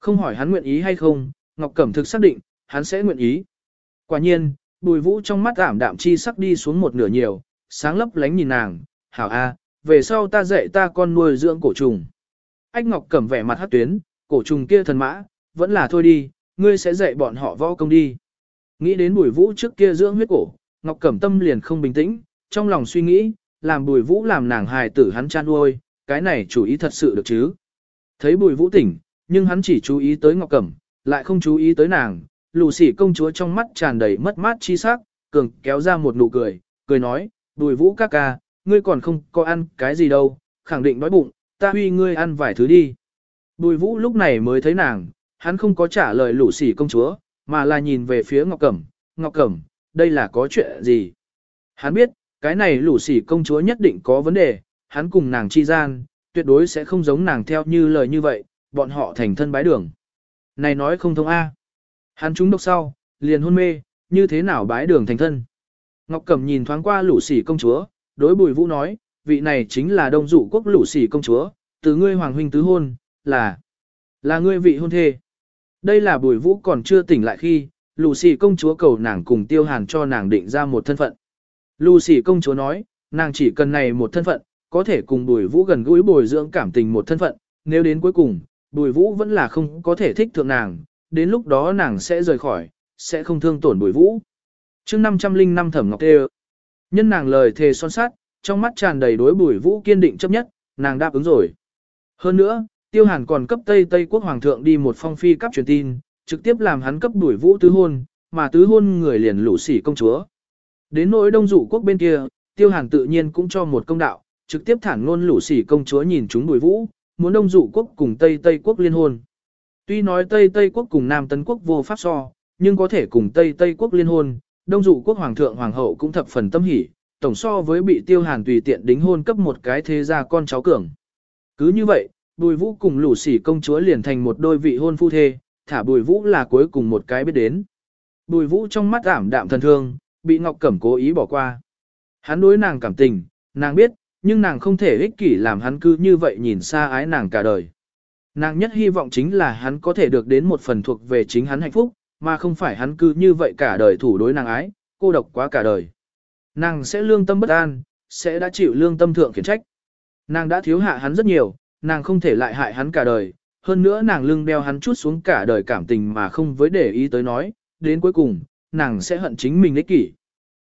Không hỏi hắn nguyện ý hay không, Ngọc Cẩm thực xác định, hắn sẽ nguyện ý. Quả nhiên, bùi vũ trong mắt ảm đạm chi sắc đi xuống một nửa nhiều, sáng lấp lánh nhìn nàng, hảo a về sau ta dạy ta con nuôi dưỡng cổ trùng. Ách Ngọc Cẩm vẻ mặt hát tuyến, cổ trùng kia thần mã, vẫn là thôi đi, ngươi sẽ dạy bọn họ võ công đi. Nghĩ đến bùi vũ trước kia dưỡng huyết cổ, Ngọc Cẩm tâm liền không bình tĩnh, trong lòng suy nghĩ, làm bùi vũ làm nàng hài tử hắn chan nuôi, cái này chủ ý thật sự được chứ. Thấy bùi vũ tỉnh, nhưng hắn chỉ chú ý tới Ngọc Cẩm, lại không chú ý tới nàng, lù sỉ công chúa trong mắt tràn đầy mất mát chi sắc, cường kéo ra một nụ cười, cười nói, bùi vũ ca ca, ngươi còn không có ăn cái gì đâu, khẳng định đói bụng, ta huy ngươi ăn vài thứ đi. Bùi vũ lúc này mới thấy nàng, hắn không có trả lời lù sỉ công chúa, mà là nhìn về phía Ngọc Cẩm, Ngọc Cẩm, đây là có chuyện gì? Hắn biết, cái này lù sỉ công chúa nhất định có vấn đề, hắn cùng nàng chi gian, tuyệt đối sẽ không giống nàng theo như lời như vậy, bọn họ thành thân bái đường. Này nói không thông A. Hắn trúng độc sau, liền hôn mê, như thế nào bái đường thành thân. Ngọc Cẩm nhìn thoáng qua lũ sỉ công chúa, đối bùi vũ nói, vị này chính là đông dụ quốc lũ sỉ công chúa, từ ngươi hoàng huynh tứ hôn, là, là ngươi vị hôn thê. Đây là bùi vũ còn chưa tỉnh lại khi, lũ sỉ công chúa cầu nàng cùng tiêu hàn cho nàng định ra một thân phận. Lũ sỉ công chúa nói, nàng chỉ cần này một thân phận, có thể cùng Bùi Vũ gần gũi bồi dưỡng cảm tình một thân phận, nếu đến cuối cùng, Bùi Vũ vẫn là không có thể thích thượng nàng, đến lúc đó nàng sẽ rời khỏi, sẽ không thương tổn Bùi Vũ. Chương 505 Thẩm Ngọc Tê. Nhân nàng lời thề son sắt trong mắt tràn đầy đối Bùi Vũ kiên định chấp nhất, nàng đáp ứng rồi. Hơn nữa, Tiêu Hàn còn cấp Tây Tây quốc hoàng thượng đi một phong phi cấp truyền tin, trực tiếp làm hắn cấp Bùi Vũ tứ hôn, mà tứ hôn người liền lũ sỉ công chúa. Đến nỗi Đông Dụ quốc bên kia, Tiêu Hàn tự nhiên cũng cho một công đạo, trực tiếp thản ngôn lũ sỉ công chúa nhìn chúng bùi vũ, muốn đông dụ quốc cùng Tây Tây quốc liên hôn. Tuy nói Tây Tây quốc cùng Nam Tấn quốc vô pháp so, nhưng có thể cùng Tây Tây quốc liên hôn, đông dụ quốc hoàng thượng hoàng hậu cũng thập phần tâm hỷ tổng so với bị tiêu hàn tùy tiện đính hôn cấp một cái thế gia con cháu cường. Cứ như vậy, bùi vũ cùng lũ sỉ công chúa liền thành một đôi vị hôn phu thê, thả bùi vũ là cuối cùng một cái biết đến. Bùi vũ trong mắt ảm đạm thần thương, bị Ngọc Cẩm cố ý bỏ qua. Hắn đối nàng cảm tình, nàng biết, nhưng nàng không thể ích kỷ làm hắn cứ như vậy nhìn xa ái nàng cả đời. Nàng nhất hy vọng chính là hắn có thể được đến một phần thuộc về chính hắn hạnh phúc, mà không phải hắn cứ như vậy cả đời thủ đối nàng ái, cô độc quá cả đời. Nàng sẽ lương tâm bất an, sẽ đã chịu lương tâm thượng khiển trách. Nàng đã thiếu hạ hắn rất nhiều, nàng không thể lại hại hắn cả đời, hơn nữa nàng lưng đeo hắn chút xuống cả đời cảm tình mà không với để ý tới nói, đến cuối cùng, nàng sẽ hận chính mình ích kỷ.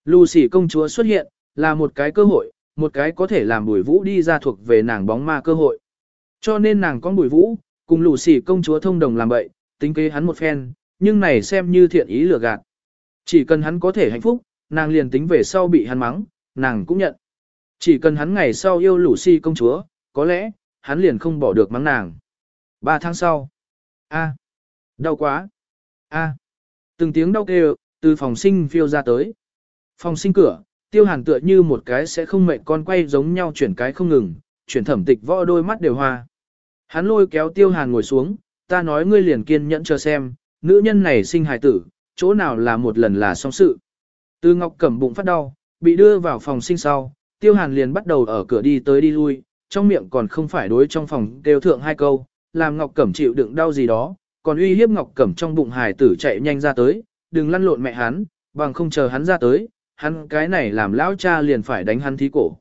Lucy công chúa xuất hiện, là một cái cơ hội, một cái có thể làm bùi vũ đi ra thuộc về nàng bóng ma cơ hội. Cho nên nàng con bùi vũ, cùng lù xỉ công chúa thông đồng làm vậy, tính kế hắn một phen, nhưng này xem như thiện ý lừa gạt. Chỉ cần hắn có thể hạnh phúc, nàng liền tính về sau bị hắn mắng, nàng cũng nhận. Chỉ cần hắn ngày sau yêu lù xỉ công chúa, có lẽ, hắn liền không bỏ được mắng nàng. Ba tháng sau. a. Đau quá. a. Từng tiếng đau kêu, từ phòng sinh phiêu ra tới. Phòng sinh cửa, tiêu hàn tựa như một cái sẽ không mệnh con quay giống nhau chuyển cái không ngừng, chuyển thẩm tịch võ đôi mắt đều hoa. Hắn lôi kéo tiêu hàn ngồi xuống, ta nói ngươi liền kiên nhẫn chờ xem, nữ nhân này sinh hài tử, chỗ nào là một lần là xong sự. Từ ngọc cẩm bụng phát đau, bị đưa vào phòng sinh sau, tiêu hàn liền bắt đầu ở cửa đi tới đi lui, trong miệng còn không phải đối trong phòng đều thượng hai câu, làm ngọc cẩm chịu đựng đau gì đó, còn uy hiếp ngọc cẩm trong bụng hài tử chạy nhanh ra tới, đừng lăn lộn mẹ hắn, bằng không chờ hắn ra tới, hắn cái này làm lão cha liền phải đánh hắn thí cổ.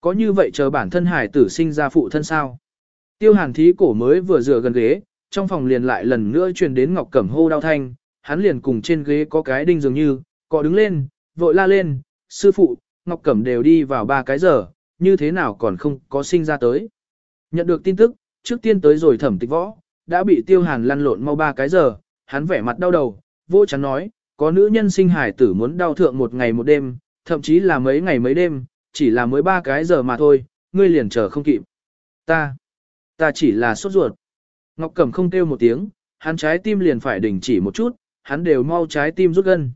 Có như vậy chờ bản thân hải tử sinh ra phụ thân sao? Tiêu hàn thí cổ mới vừa dựa gần ghế, trong phòng liền lại lần nữa truyền đến ngọc cẩm hô đau thanh, hắn liền cùng trên ghế có cái đinh dường như, có đứng lên, vội la lên, sư phụ, ngọc cẩm đều đi vào ba cái giờ, như thế nào còn không có sinh ra tới. Nhận được tin tức, trước tiên tới rồi thẩm tịch võ, đã bị tiêu hàn lăn lộn mau ba cái giờ, hắn vẻ mặt đau đầu, vô chán nói, có nữ nhân sinh hải tử muốn đau thượng một ngày một đêm, thậm chí là mấy ngày mấy đêm, chỉ là mới ba cái giờ mà thôi, ngươi liền chờ không kịp. Ta, ta chỉ là sốt ruột. Ngọc Cẩm không kêu một tiếng, hắn trái tim liền phải đình chỉ một chút, hắn đều mau trái tim rút gân.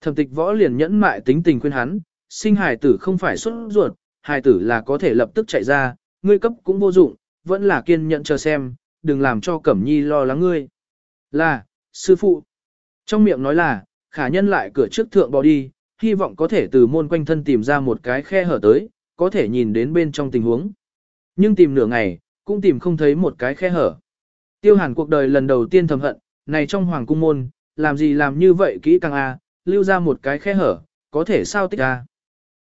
Thẩm tịch võ liền nhẫn mại tính tình khuyên hắn, sinh hải tử không phải xuất ruột, hải tử là có thể lập tức chạy ra, ngươi cấp cũng vô dụng, vẫn là kiên nhẫn chờ xem, đừng làm cho Cẩm Nhi lo lắng ngươi. Là, sư phụ. Trong miệng nói là, khả nhân lại cửa trước thượng bò đi, hy vọng có thể từ môn quanh thân tìm ra một cái khe hở tới, có thể nhìn đến bên trong tình huống. Nhưng tìm nửa ngày, cũng tìm không thấy một cái khe hở. Tiêu hàn cuộc đời lần đầu tiên thầm hận, này trong hoàng cung môn, làm gì làm như vậy kỹ càng a, lưu ra một cái khe hở, có thể sao tích a.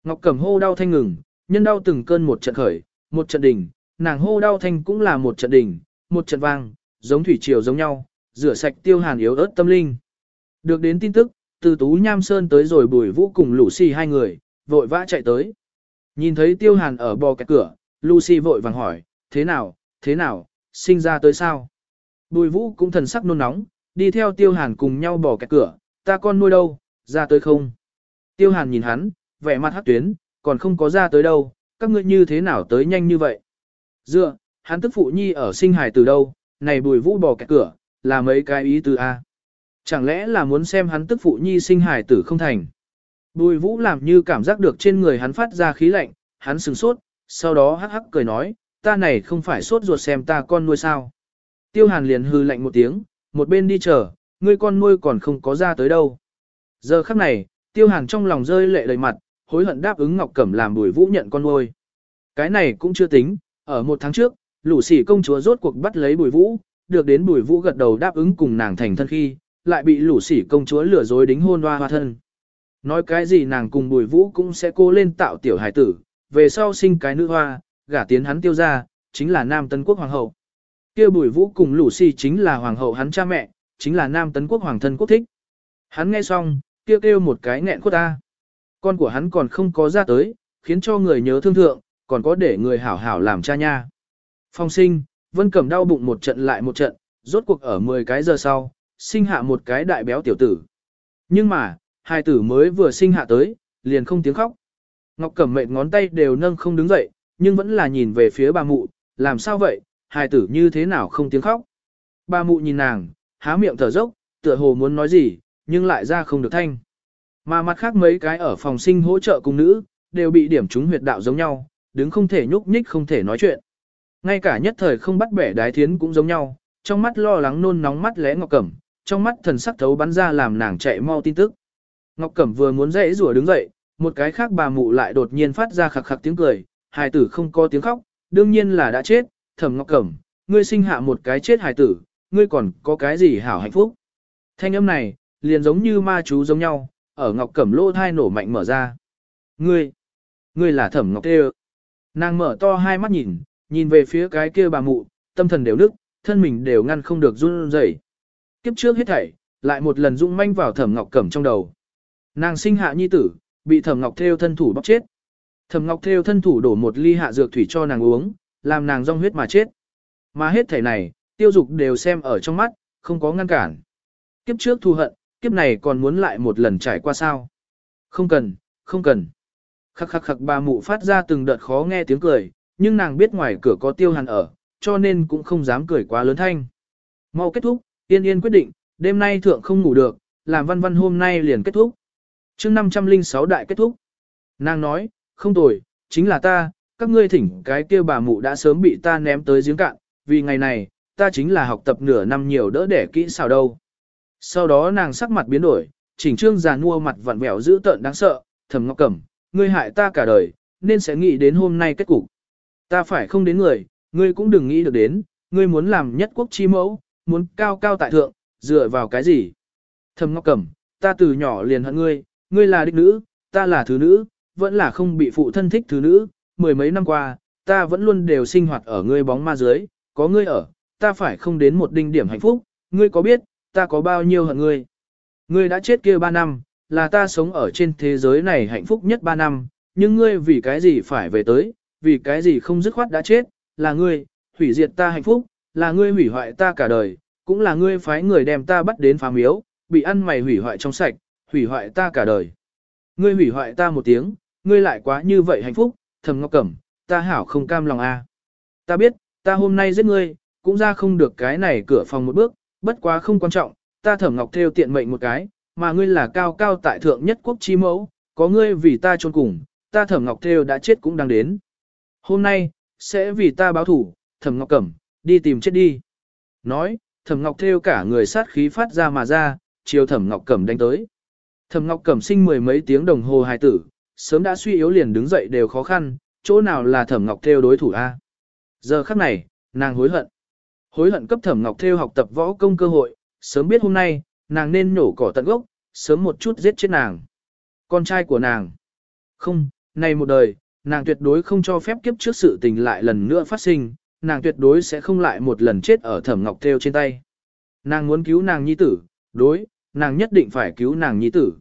Ngọc Cẩm hô đau thanh ngừng, nhân đau từng cơn một trận khởi, một trận đỉnh, nàng hô đau thanh cũng là một trận đỉnh, một trận vang, giống thủy triều giống nhau, rửa sạch tiêu hàn yếu ớt tâm linh. Được đến tin tức, từ Tú Nham Sơn tới rồi Bùi Vũ cùng Lucy hai người, vội vã chạy tới. Nhìn thấy Tiêu Hàn ở bò kẹt cửa, Lucy vội vàng hỏi, thế nào, thế nào, sinh ra tới sao? Bùi Vũ cũng thần sắc nôn nóng, đi theo Tiêu Hàn cùng nhau bò kẹt cửa, ta con nuôi đâu, ra tới không? Tiêu Hàn nhìn hắn, vẻ mặt hắc tuyến, còn không có ra tới đâu, các ngươi như thế nào tới nhanh như vậy? Dựa, hắn tức phụ nhi ở sinh hải từ đâu, này Bùi Vũ bò kẹt cửa, là mấy cái ý từ A. Chẳng lẽ là muốn xem hắn tức phụ nhi sinh hài tử không thành? Bùi vũ làm như cảm giác được trên người hắn phát ra khí lạnh, hắn sừng sốt, sau đó hắc hắc cười nói, ta này không phải sốt ruột xem ta con nuôi sao. Tiêu hàn liền hư lạnh một tiếng, một bên đi chờ, ngươi con nuôi còn không có ra tới đâu. Giờ khắc này, tiêu hàn trong lòng rơi lệ đầy mặt, hối hận đáp ứng Ngọc Cẩm làm bùi vũ nhận con nuôi. Cái này cũng chưa tính, ở một tháng trước, lũ sỉ công chúa rốt cuộc bắt lấy bùi vũ, được đến bùi vũ gật đầu đáp ứng cùng nàng thành thân khi, lại bị lũ sỉ công chúa lừa dối đính hôn hoa hoa thân. Nói cái gì nàng cùng bùi vũ cũng sẽ cố lên tạo tiểu hải tử, về sau sinh cái nữ hoa, gả tiến hắn tiêu ra, chính là nam tân quốc hoàng hậu. kia bùi vũ cùng lũ sỉ chính là hoàng hậu hắn cha mẹ, chính là nam tân quốc hoàng thân quốc thích. Hắn nghe xong, kia kêu, một cái nghẹn khuất ta. Con của hắn còn không có ra tới, khiến cho người nhớ thương thượng, còn có để người hảo hảo làm cha nha. Phong sinh, Vân cầm đau bụng một trận lại một trận, rốt cuộc ở 10 cái giờ sau, sinh hạ một cái đại béo tiểu tử. Nhưng mà, hai tử mới vừa sinh hạ tới, liền không tiếng khóc. Ngọc Cẩm mệt ngón tay đều nâng không đứng dậy, nhưng vẫn là nhìn về phía bà mụ, làm sao vậy, hai tử như thế nào không tiếng khóc. Bà mụ nhìn nàng, há miệng thở dốc, tựa hồ muốn nói gì, nhưng lại ra không được thanh. Mà mặt khác mấy cái ở phòng sinh hỗ trợ cùng nữ, đều bị điểm trúng huyệt đạo giống nhau, đứng không thể nhúc nhích không thể nói chuyện. Ngay cả nhất thời không bắt bẻ đái thiến cũng giống nhau, trong mắt lo lắng nôn nóng mắt lẽ ngọc cẩm, trong mắt thần sắc thấu bắn ra làm nàng chạy mau tin tức. Ngọc Cẩm vừa muốn dãy rủa đứng dậy, một cái khác bà mụ lại đột nhiên phát ra khặc khặc tiếng cười, hài tử không có tiếng khóc, đương nhiên là đã chết, Thẩm Ngọc Cẩm, ngươi sinh hạ một cái chết hài tử, ngươi còn có cái gì hảo hạnh phúc. Thanh âm này, liền giống như ma chú giống nhau, ở Ngọc Cẩm lô thai nổ mạnh mở ra. Ngươi, ngươi là Thẩm Ngọc Tê Nàng mở to hai mắt nhìn, nhìn về phía cái kia bà mụ, tâm thần đều nức, thân mình đều ngăn không được run rẩy kiếp trước hết thảy, lại một lần rung manh vào thẩm ngọc cẩm trong đầu. Nàng sinh hạ nhi tử, bị thẩm ngọc theo thân thủ bóc chết. Thẩm ngọc theo thân thủ đổ một ly hạ dược thủy cho nàng uống, làm nàng rong huyết mà chết. Mà hết thảy này, tiêu dục đều xem ở trong mắt, không có ngăn cản. Kiếp trước thu hận, kiếp này còn muốn lại một lần trải qua sao. Không cần, không cần. Khắc khắc khắc bà mụ phát ra từng đợt khó nghe tiếng cười, nhưng nàng biết ngoài cửa có tiêu hàn ở, cho nên cũng không dám cười quá lớn thanh. Mau kết thúc, Yên Yên quyết định, đêm nay thượng không ngủ được, làm văn văn hôm nay liền kết thúc. chương 506 đại kết thúc. Nàng nói, không tồi, chính là ta, các ngươi thỉnh cái kia bà mụ đã sớm bị ta ném tới giếng cạn, vì ngày này, ta chính là học tập nửa năm nhiều đỡ để kỹ xào đâu. Sau đó nàng sắc mặt biến đổi, chỉnh trương già nua mặt vặn vẹo dữ tợn đáng sợ, thầm ngọc cẩm, ngươi hại ta cả đời, nên sẽ nghĩ đến hôm nay kết cục. Ta phải không đến người, ngươi cũng đừng nghĩ được đến, ngươi muốn làm nhất quốc chi mẫu, muốn cao cao tại thượng, dựa vào cái gì? Thầm ngọc cẩm, ta từ nhỏ liền hận ngươi, ngươi là đích nữ, ta là thứ nữ, vẫn là không bị phụ thân thích thứ nữ, mười mấy năm qua, ta vẫn luôn đều sinh hoạt ở ngươi bóng ma dưới, có ngươi ở, ta phải không đến một đinh điểm hạnh phúc, ngươi có biết, ta có bao nhiêu hận ngươi? Ngươi đã chết kia ba năm, là ta sống ở trên thế giới này hạnh phúc nhất ba năm, nhưng ngươi vì cái gì phải về tới, vì cái gì không dứt khoát đã chết, là ngươi, hủy diệt ta hạnh phúc, là ngươi hủy hoại ta cả đời, cũng là ngươi phái người đem ta bắt đến phá miếu, bị ăn mày hủy hoại trong sạch, hủy hoại ta cả đời. Ngươi hủy hoại ta một tiếng, ngươi lại quá như vậy hạnh phúc, thầm ngọc cẩm, ta hảo không cam lòng a. À. Ta biết, ta hôm nay giết ngươi, cũng ra không được cái này cửa phòng một bước, bất quá không quan trọng, ta thẩm ngọc theo tiện mệnh một cái, mà ngươi là cao cao tại thượng nhất quốc chi mẫu, có ngươi vì ta trôn cùng, ta thẩm ngọc theo đã chết cũng đang đến. Hôm nay, sẽ vì ta báo thủ, thẩm ngọc cẩm, đi tìm chết đi. Nói, thẩm ngọc theo cả người sát khí phát ra mà ra, chiều thẩm ngọc cẩm đánh tới. Thẩm ngọc cẩm sinh mười mấy tiếng đồng hồ hài tử, sớm đã suy yếu liền đứng dậy đều khó khăn, chỗ nào là thẩm ngọc theo đối thủ a? Giờ khắc này, nàng hối hận. Hối hận cấp thẩm ngọc theo học tập võ công cơ hội, sớm biết hôm nay, nàng nên nổ cỏ tận gốc, sớm một chút giết chết nàng. Con trai của nàng. Không, này một đời, nàng tuyệt đối không cho phép kiếp trước sự tình lại lần nữa phát sinh, nàng tuyệt đối sẽ không lại một lần chết ở thẩm ngọc theo trên tay. Nàng muốn cứu nàng nhi tử, đối, nàng nhất định phải cứu nàng nhi tử.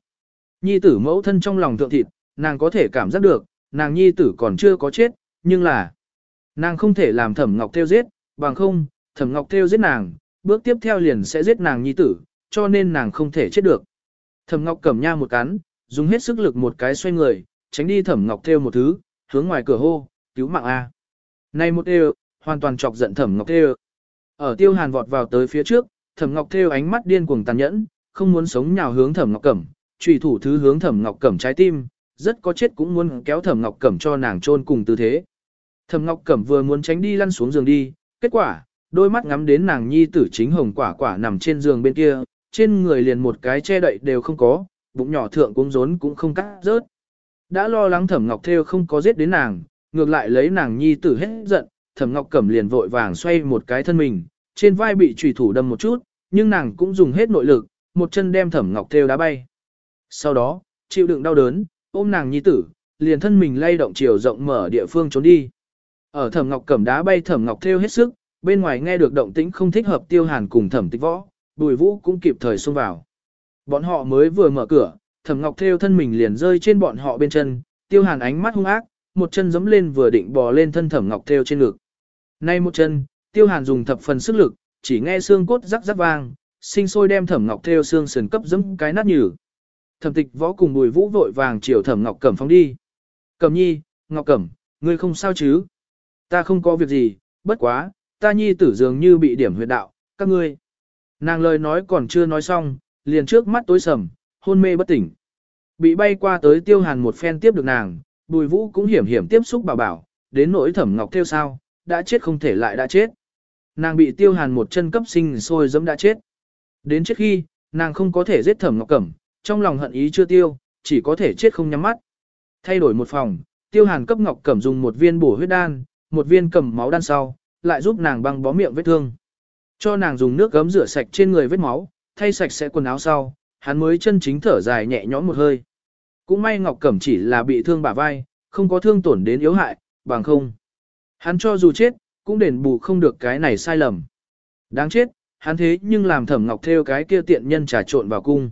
Nhi tử mẫu thân trong lòng thượng thịt, nàng có thể cảm giác được, nàng nhi tử còn chưa có chết, nhưng là nàng không thể làm thẩm ngọc theo giết, bằng không, thẩm ngọc theo giết nàng, bước tiếp theo liền sẽ giết nàng nhi tử, cho nên nàng không thể chết được. Thẩm ngọc cầm nha một cắn, dùng hết sức lực một cái xoay người, tránh đi thẩm ngọc theo một thứ, hướng ngoài cửa hô, cứu mạng A. Này một đều, hoàn toàn chọc giận thẩm ngọc thêu. Ở tiêu hàn vọt vào tới phía trước, thẩm ngọc thêu ánh mắt điên cuồng tàn nhẫn, không muốn sống nhào hướng thẩm ngọc cẩm trùy thủ thứ hướng thẩm ngọc cẩm trái tim, rất có chết cũng muốn kéo thẩm ngọc cẩm cho nàng chôn cùng tư thế. Thẩm ngọc cẩm vừa muốn tránh đi lăn xuống giường đi, kết quả, đôi mắt ngắm đến nàng nhi tử chính hồng quả quả nằm trên giường bên kia, trên người liền một cái che đậy đều không có, bụng nhỏ thượng cũng rốn cũng không cắt rớt. Đã lo lắng thẩm ngọc thêu không có giết đến nàng, ngược lại lấy nàng nhi tử hết giận thẩm ngọc cẩm liền vội vàng xoay một cái thân mình, trên vai bị chủy thủ đâm một chút, nhưng nàng cũng dùng hết nội lực, một chân đem thẩm ngọc Thêu đá bay. Sau đó, chịu đựng đau đớn, ôm nàng nhi tử, liền thân mình lay động chiều rộng mở địa phương trốn đi. Ở thẩm ngọc cẩm đá bay thẩm ngọc Thêu hết sức, bên ngoài nghe được động tĩnh không thích hợp tiêu hàn cùng thẩm tịch võ, bùi vũ cũng kịp thời xông vào. Bọn họ mới vừa mở cửa, thẩm ngọc Thêu thân mình liền rơi trên bọn họ bên chân, tiêu hàn ánh mắt hung ác, một chân giẫm lên vừa định bò lên thân thẩm ngọc Thêu trên ngực. Nay một chân, tiêu hàn dùng thập phần sức lực, chỉ nghe xương cốt rắc rắc vang, sinh sôi đem thẩm ngọc theo xương sườn cấp dẫm cái nát nhừ. Thẩm tịch võ cùng bùi vũ vội vàng chiều thẩm ngọc cẩm phóng đi. Cẩm nhi, ngọc cẩm, ngươi không sao chứ? Ta không có việc gì, bất quá, ta nhi tử dường như bị điểm huyệt đạo, các ngươi. Nàng lời nói còn chưa nói xong, liền trước mắt tối sầm, hôn mê bất tỉnh. Bị bay qua tới tiêu hàn một phen tiếp được nàng, bùi vũ cũng hiểm hiểm tiếp xúc bảo bảo, đến nỗi thẩm ngọc theo sao, đã chết không thể lại đã chết. Nàng bị tiêu hàn một chân cấp sinh sôi dẫm đã chết. Đến trước khi, nàng không có thể giết thẩm ngọc cẩm, trong lòng hận ý chưa tiêu, chỉ có thể chết không nhắm mắt. Thay đổi một phòng, tiêu hàn cấp ngọc cẩm dùng một viên bổ huyết đan, một viên cầm máu đan sau, lại giúp nàng băng bó miệng vết thương. Cho nàng dùng nước gấm rửa sạch trên người vết máu, thay sạch sẽ quần áo sau, hắn mới chân chính thở dài nhẹ nhõm một hơi. Cũng may Ngọc Cẩm chỉ là bị thương bả vai, không có thương tổn đến yếu hại, bằng không. Hắn cho dù chết, cũng đền bù không được cái này sai lầm. Đáng chết, hắn thế nhưng làm thẩm ngọc theo cái kia tiện nhân trà trộn vào cung.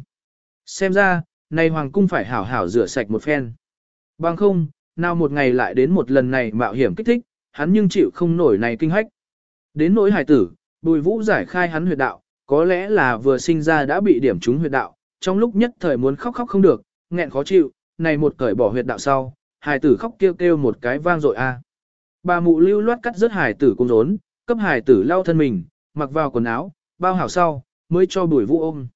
Xem ra, này hoàng cung phải hảo hảo rửa sạch một phen. Bằng không, nào một ngày lại đến một lần này mạo hiểm kích thích, hắn nhưng chịu không nổi này kinh hách. Đến nỗi hải tử, bùi vũ giải khai hắn huyệt đạo, có lẽ là vừa sinh ra đã bị điểm trúng huyệt đạo, trong lúc nhất thời muốn khóc khóc không được, nghẹn khó chịu, này một cởi bỏ huyệt đạo sau, hải tử khóc kêu kêu một cái vang dội a. Bà mụ lưu loát cắt rớt hải tử cung rốn, cấp hải tử lau thân mình, mặc vào quần áo, bao hảo sau, mới cho bùi vũ ôm.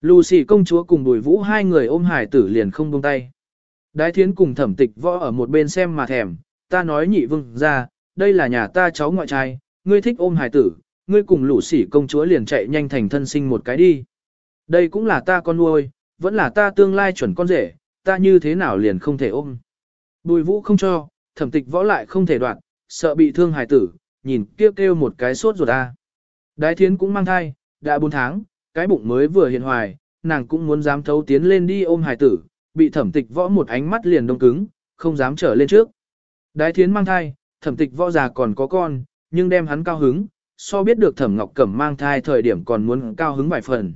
Lucy công chúa cùng bùi vũ hai người ôm hải tử liền không buông tay. Đái thiến cùng thẩm tịch võ ở một bên xem mà thèm, ta nói nhị vương ra, đây là nhà ta cháu ngoại trai, ngươi thích ôm hải tử, ngươi cùng lũ sỉ công chúa liền chạy nhanh thành thân sinh một cái đi. Đây cũng là ta con nuôi, vẫn là ta tương lai chuẩn con rể, ta như thế nào liền không thể ôm. Bùi vũ không cho, thẩm tịch võ lại không thể đoạn, sợ bị thương hài tử, nhìn kia kêu, kêu một cái sốt ruột ta. Đái thiến cũng mang thai, đã 4 tháng, cái bụng mới vừa hiện hoài, nàng cũng muốn dám thấu tiến lên đi ôm hài tử, bị thẩm tịch võ một ánh mắt liền đông cứng, không dám trở lên trước. Đái thiến mang thai, thẩm tịch võ già còn có con, nhưng đem hắn cao hứng, so biết được thẩm ngọc cẩm mang thai thời điểm còn muốn cao hứng vài phần.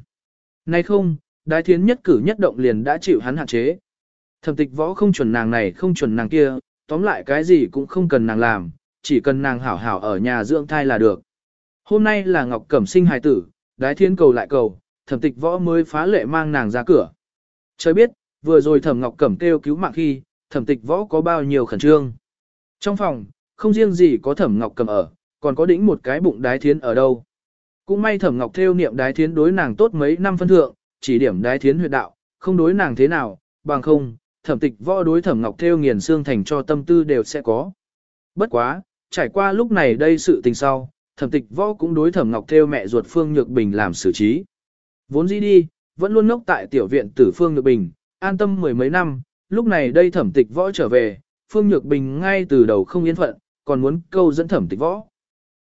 Nay không, đái thiến nhất cử nhất động liền đã chịu hắn hạn chế. Thẩm tịch võ không chuẩn nàng này không chuẩn nàng kia, tóm lại cái gì cũng không cần nàng làm, chỉ cần nàng hảo hảo ở nhà dưỡng thai là được. Hôm nay là Ngọc Cẩm sinh hài tử, đái thiên cầu lại cầu, thẩm tịch võ mới phá lệ mang nàng ra cửa. Trời biết, vừa rồi thẩm Ngọc Cẩm kêu cứu mạng khi, thẩm tịch võ có bao nhiêu khẩn trương. Trong phòng, không riêng gì có thẩm Ngọc Cẩm ở, còn có đỉnh một cái bụng đái thiên ở đâu. Cũng may thẩm Ngọc theo niệm đái thiên đối nàng tốt mấy năm phân thượng, chỉ điểm đái thiên huyệt đạo, không đối nàng thế nào, bằng không, thẩm tịch võ đối thẩm ngọc theo nghiền xương thành cho tâm tư đều sẽ có. Bất quá, trải qua lúc này đây sự tình sau, thẩm tịch võ cũng đối thẩm ngọc theo mẹ ruột Phương Nhược Bình làm xử trí. Vốn dĩ đi, vẫn luôn ngốc tại tiểu viện tử Phương Nhược Bình, an tâm mười mấy năm, lúc này đây thẩm tịch võ trở về, Phương Nhược Bình ngay từ đầu không yên phận, còn muốn câu dẫn thẩm tịch võ.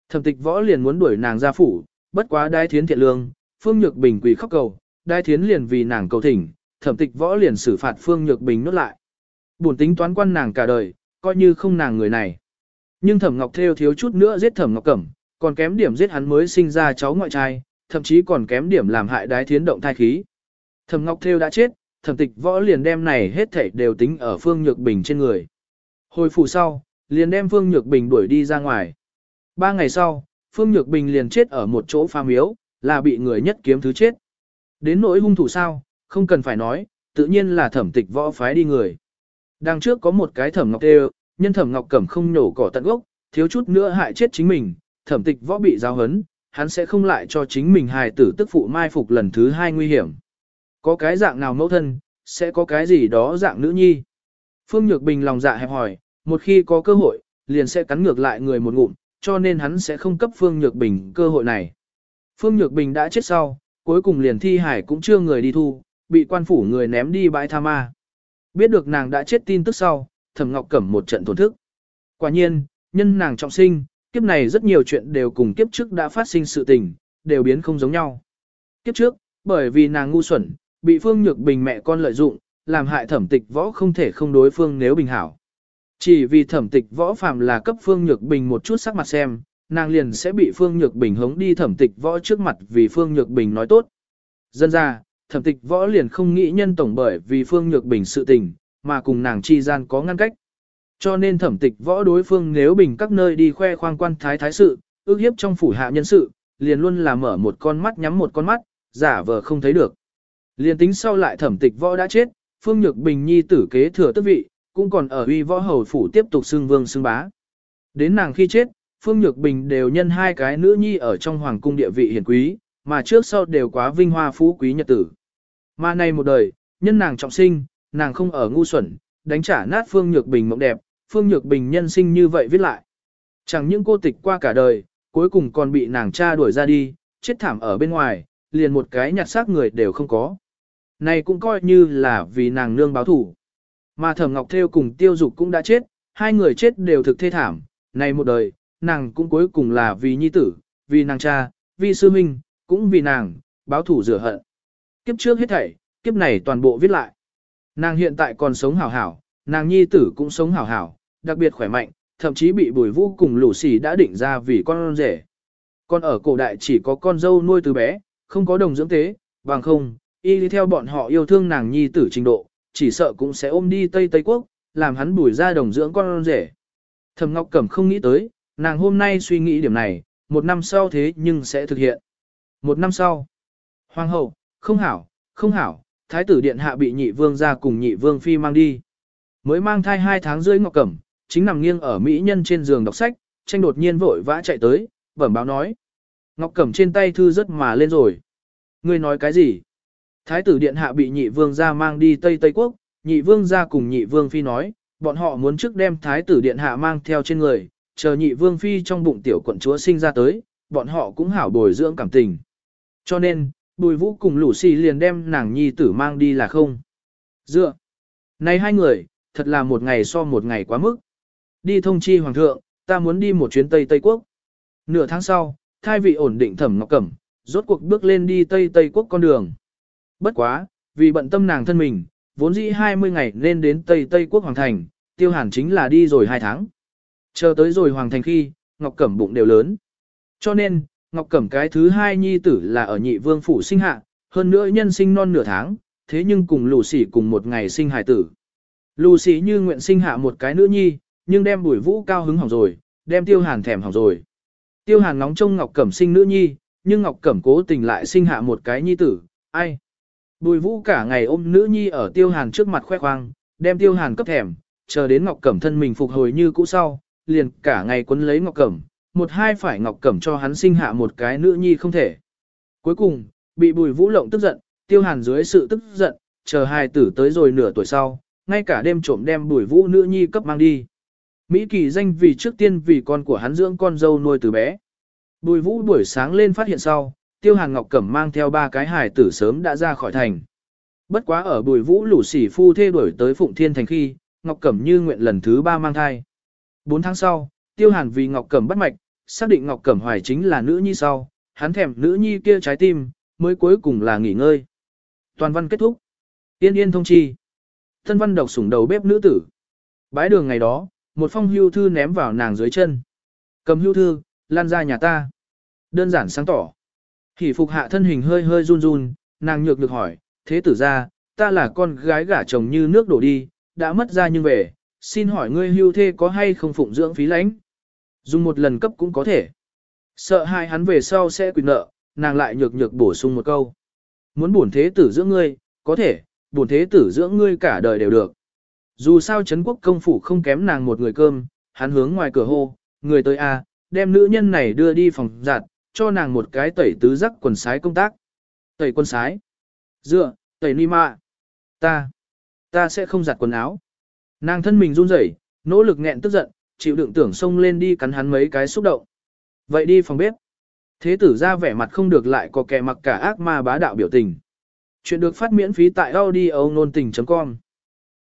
Thẩm tịch võ liền muốn đuổi nàng ra phủ, bất quá đai thiến thiện lương, Phương Nhược Bình quỳ khóc cầu, đai thiến liền vì nàng cầu thỉnh, thẩm tịch võ liền xử phạt Phương Nhược Bình nốt lại. Buồn tính toán quan nàng cả đời, coi như không nàng người này. Nhưng thẩm ngọc Thêu thiếu chút nữa giết thẩm ngọc cẩm, còn kém điểm giết hắn mới sinh ra cháu ngoại trai, thậm chí còn kém điểm làm hại đái thiến động thai khí. Thẩm ngọc Thêu đã chết, thẩm tịch võ liền đem này hết thảy đều tính ở Phương Nhược Bình trên người. Hồi phủ sau, liền đem Phương Nhược Bình đuổi đi ra ngoài. Ba ngày sau, Phương Nhược Bình liền chết ở một chỗ pha miếu, là bị người nhất kiếm thứ chết. Đến nỗi hung thủ sao, không cần phải nói, tự nhiên là thẩm tịch võ phái đi người. Đằng trước có một cái thẩm ngọc tê nhân thẩm ngọc cẩm không nhổ cỏ tận gốc, thiếu chút nữa hại chết chính mình, thẩm tịch võ bị giao hấn, hắn sẽ không lại cho chính mình hài tử tức phụ mai phục lần thứ hai nguy hiểm. Có cái dạng nào mẫu thân, sẽ có cái gì đó dạng nữ nhi. Phương Nhược Bình lòng dạ hẹp hỏi, một khi có cơ hội, liền sẽ cắn ngược lại người một ngụm, cho nên hắn sẽ không cấp Phương Nhược Bình cơ hội này. Phương Nhược Bình đã chết sau, cuối cùng liền thi hải cũng chưa người đi thu, bị quan phủ người ném đi bãi tha ma. Biết được nàng đã chết tin tức sau, Thẩm Ngọc Cẩm một trận thổn thức. Quả nhiên, nhân nàng trọng sinh, kiếp này rất nhiều chuyện đều cùng kiếp trước đã phát sinh sự tình, đều biến không giống nhau. Kiếp trước, bởi vì nàng ngu xuẩn, bị Phương Nhược Bình mẹ con lợi dụng, làm hại thẩm tịch võ không thể không đối phương nếu bình hảo. Chỉ vì thẩm tịch võ phạm là cấp Phương Nhược Bình một chút sắc mặt xem, nàng liền sẽ bị Phương Nhược Bình hống đi thẩm tịch võ trước mặt vì Phương Nhược Bình nói tốt. Dân ra, thẩm tịch võ liền không nghĩ nhân tổng bởi vì Phương Nhược Bình sự tình, mà cùng nàng chi gian có ngăn cách. Cho nên thẩm tịch võ đối phương nếu bình các nơi đi khoe khoang quan thái thái sự, ước hiếp trong phủ hạ nhân sự, liền luôn là mở một con mắt nhắm một con mắt, giả vờ không thấy được. Liền tính sau lại thẩm tịch võ đã chết, Phương Nhược Bình nhi tử kế thừa tước vị, cũng còn ở uy võ hầu phủ tiếp tục xưng vương xưng bá. Đến nàng khi chết, Phương Nhược Bình đều nhân hai cái nữ nhi ở trong hoàng cung địa vị hiển quý, mà trước sau đều quá vinh hoa phú quý nhật tử. Mà nay một đời, nhân nàng trọng sinh, nàng không ở ngu xuẩn, đánh trả nát Phương Nhược Bình mộng đẹp, Phương Nhược Bình nhân sinh như vậy viết lại. Chẳng những cô tịch qua cả đời, cuối cùng còn bị nàng cha đuổi ra đi, chết thảm ở bên ngoài, liền một cái nhặt xác người đều không có. Này cũng coi như là vì nàng nương báo thủ. Mà Thẩm Ngọc Thêu cùng Tiêu Dục cũng đã chết, hai người chết đều thực thê thảm, này một đời, nàng cũng cuối cùng là vì nhi tử, vì nàng cha, vì sư minh, cũng vì nàng, báo thủ rửa hận. Kiếp trước hết thảy, kiếp này toàn bộ viết lại. Nàng hiện tại còn sống hảo hảo, nàng nhi tử cũng sống hảo hảo, đặc biệt khỏe mạnh, thậm chí bị bùi vũ cùng lũ xì đã định ra vì con rể. Còn ở cổ đại chỉ có con dâu nuôi từ bé, không có đồng dưỡng tế, bằng không, y theo bọn họ yêu thương nàng nhi tử trình độ, chỉ sợ cũng sẽ ôm đi Tây Tây Quốc, làm hắn bùi ra đồng dưỡng con rể. Thầm Ngọc Cẩm không nghĩ tới, nàng hôm nay suy nghĩ điểm này, một năm sau thế nhưng sẽ thực hiện. Một năm sau, hoàng hậu, không hảo, không hảo, thái tử điện hạ bị nhị vương ra cùng nhị vương phi mang đi. Mới mang thai hai tháng rưỡi ngọc cẩm, chính nằm nghiêng ở mỹ nhân trên giường đọc sách, tranh đột nhiên vội vã chạy tới, bẩm báo nói. Ngọc cẩm trên tay thư rất mà lên rồi. Ngươi nói cái gì? Thái tử điện hạ bị nhị vương ra mang đi Tây Tây Quốc, nhị vương ra cùng nhị vương phi nói, bọn họ muốn trước đem thái tử điện hạ mang theo trên người, chờ nhị vương phi trong bụng tiểu quận chúa sinh ra tới, bọn họ cũng hảo bồi dưỡng cảm tình. Cho nên, bùi vũ cùng lũ xì liền đem nàng nhi tử mang đi là không. Dựa. Này hai người, thật là một ngày so một ngày quá mức. Đi thông chi hoàng thượng, ta muốn đi một chuyến Tây Tây Quốc. Nửa tháng sau, thai vị ổn định thẩm ngọc cẩm, rốt cuộc bước lên đi Tây Tây Quốc con đường. Bất quá, vì bận tâm nàng thân mình, vốn dĩ 20 ngày nên đến Tây Tây Quốc Hoàng Thành, tiêu hàn chính là đi rồi 2 tháng. Chờ tới rồi Hoàng Thành khi, Ngọc Cẩm bụng đều lớn. Cho nên, Ngọc Cẩm cái thứ hai nhi tử là ở nhị vương phủ sinh hạ, hơn nữa nhân sinh non nửa tháng, thế nhưng cùng lù xỉ cùng một ngày sinh hài tử. Lù xỉ như nguyện sinh hạ một cái nữ nhi, nhưng đem bùi vũ cao hứng hỏng rồi, đem tiêu hàn thèm hỏng rồi. Tiêu hàn nóng trông Ngọc Cẩm sinh nữ nhi, nhưng Ngọc Cẩm cố tình lại sinh hạ một cái nhi tử, ai? Bùi vũ cả ngày ôm nữ nhi ở tiêu hàn trước mặt khoe khoang, đem tiêu hàn cấp thèm, chờ đến Ngọc Cẩm thân mình phục hồi như cũ sau, liền cả ngày quấn lấy Ngọc Cẩm, một hai phải Ngọc Cẩm cho hắn sinh hạ một cái nữ nhi không thể. Cuối cùng, bị Bùi Vũ Lộng tức giận, Tiêu Hàn dưới sự tức giận, chờ hai tử tới rồi nửa tuổi sau, ngay cả đêm trộm đem Bùi Vũ nữ nhi cấp mang đi. Mỹ Kỳ danh vì trước tiên vì con của hắn dưỡng con dâu nuôi từ bé. Bùi Vũ buổi sáng lên phát hiện sau, Tiêu Hàn Ngọc Cẩm mang theo ba cái hài tử sớm đã ra khỏi thành. Bất quá ở Bùi Vũ lũ sỉ phu thê đuổi tới Phụng Thiên thành khi, Ngọc Cẩm như nguyện lần thứ ba mang thai. 4 tháng sau, Tiêu Hàn vì Ngọc Cẩm bắt mạch, xác định Ngọc Cẩm Hoài chính là nữ nhi sau, hắn thèm nữ nhi kia trái tim, mới cuối cùng là nghỉ ngơi. Toàn văn kết thúc. Yên yên thông chi. Thân văn độc sủng đầu bếp nữ tử. Bái đường ngày đó, một phong hưu thư ném vào nàng dưới chân. Cầm hưu thư, lan ra nhà ta. Đơn giản sáng tỏ. Hỷ phục hạ thân hình hơi hơi run run, nàng nhược được hỏi, thế tử ra, ta là con gái gả chồng như nước đổ đi, đã mất ra nhưng về, xin hỏi ngươi hưu thê có hay không phụng dưỡng phí lãnh. Dùng một lần cấp cũng có thể. Sợ hai hắn về sau sẽ quyền nợ, nàng lại nhược nhược bổ sung một câu. Muốn bổn thế tử dưỡng ngươi, có thể, bổn thế tử dưỡng ngươi cả đời đều được. Dù sao Trấn quốc công phủ không kém nàng một người cơm, hắn hướng ngoài cửa hô, người tới a, đem nữ nhân này đưa đi phòng giặt, cho nàng một cái tẩy tứ giác quần sái công tác. Tẩy quần sái? Dựa, tẩy ni mạ. Ta, ta sẽ không giặt quần áo. Nàng thân mình run rẩy, nỗ lực nghẹn tức giận, chịu đựng tưởng xông lên đi cắn hắn mấy cái xúc động. Vậy đi phòng bếp. Thế tử ra vẻ mặt không được lại có kẻ mặc cả ác ma bá đạo biểu tình. Chuyện được phát miễn phí tại audio nôn tình.com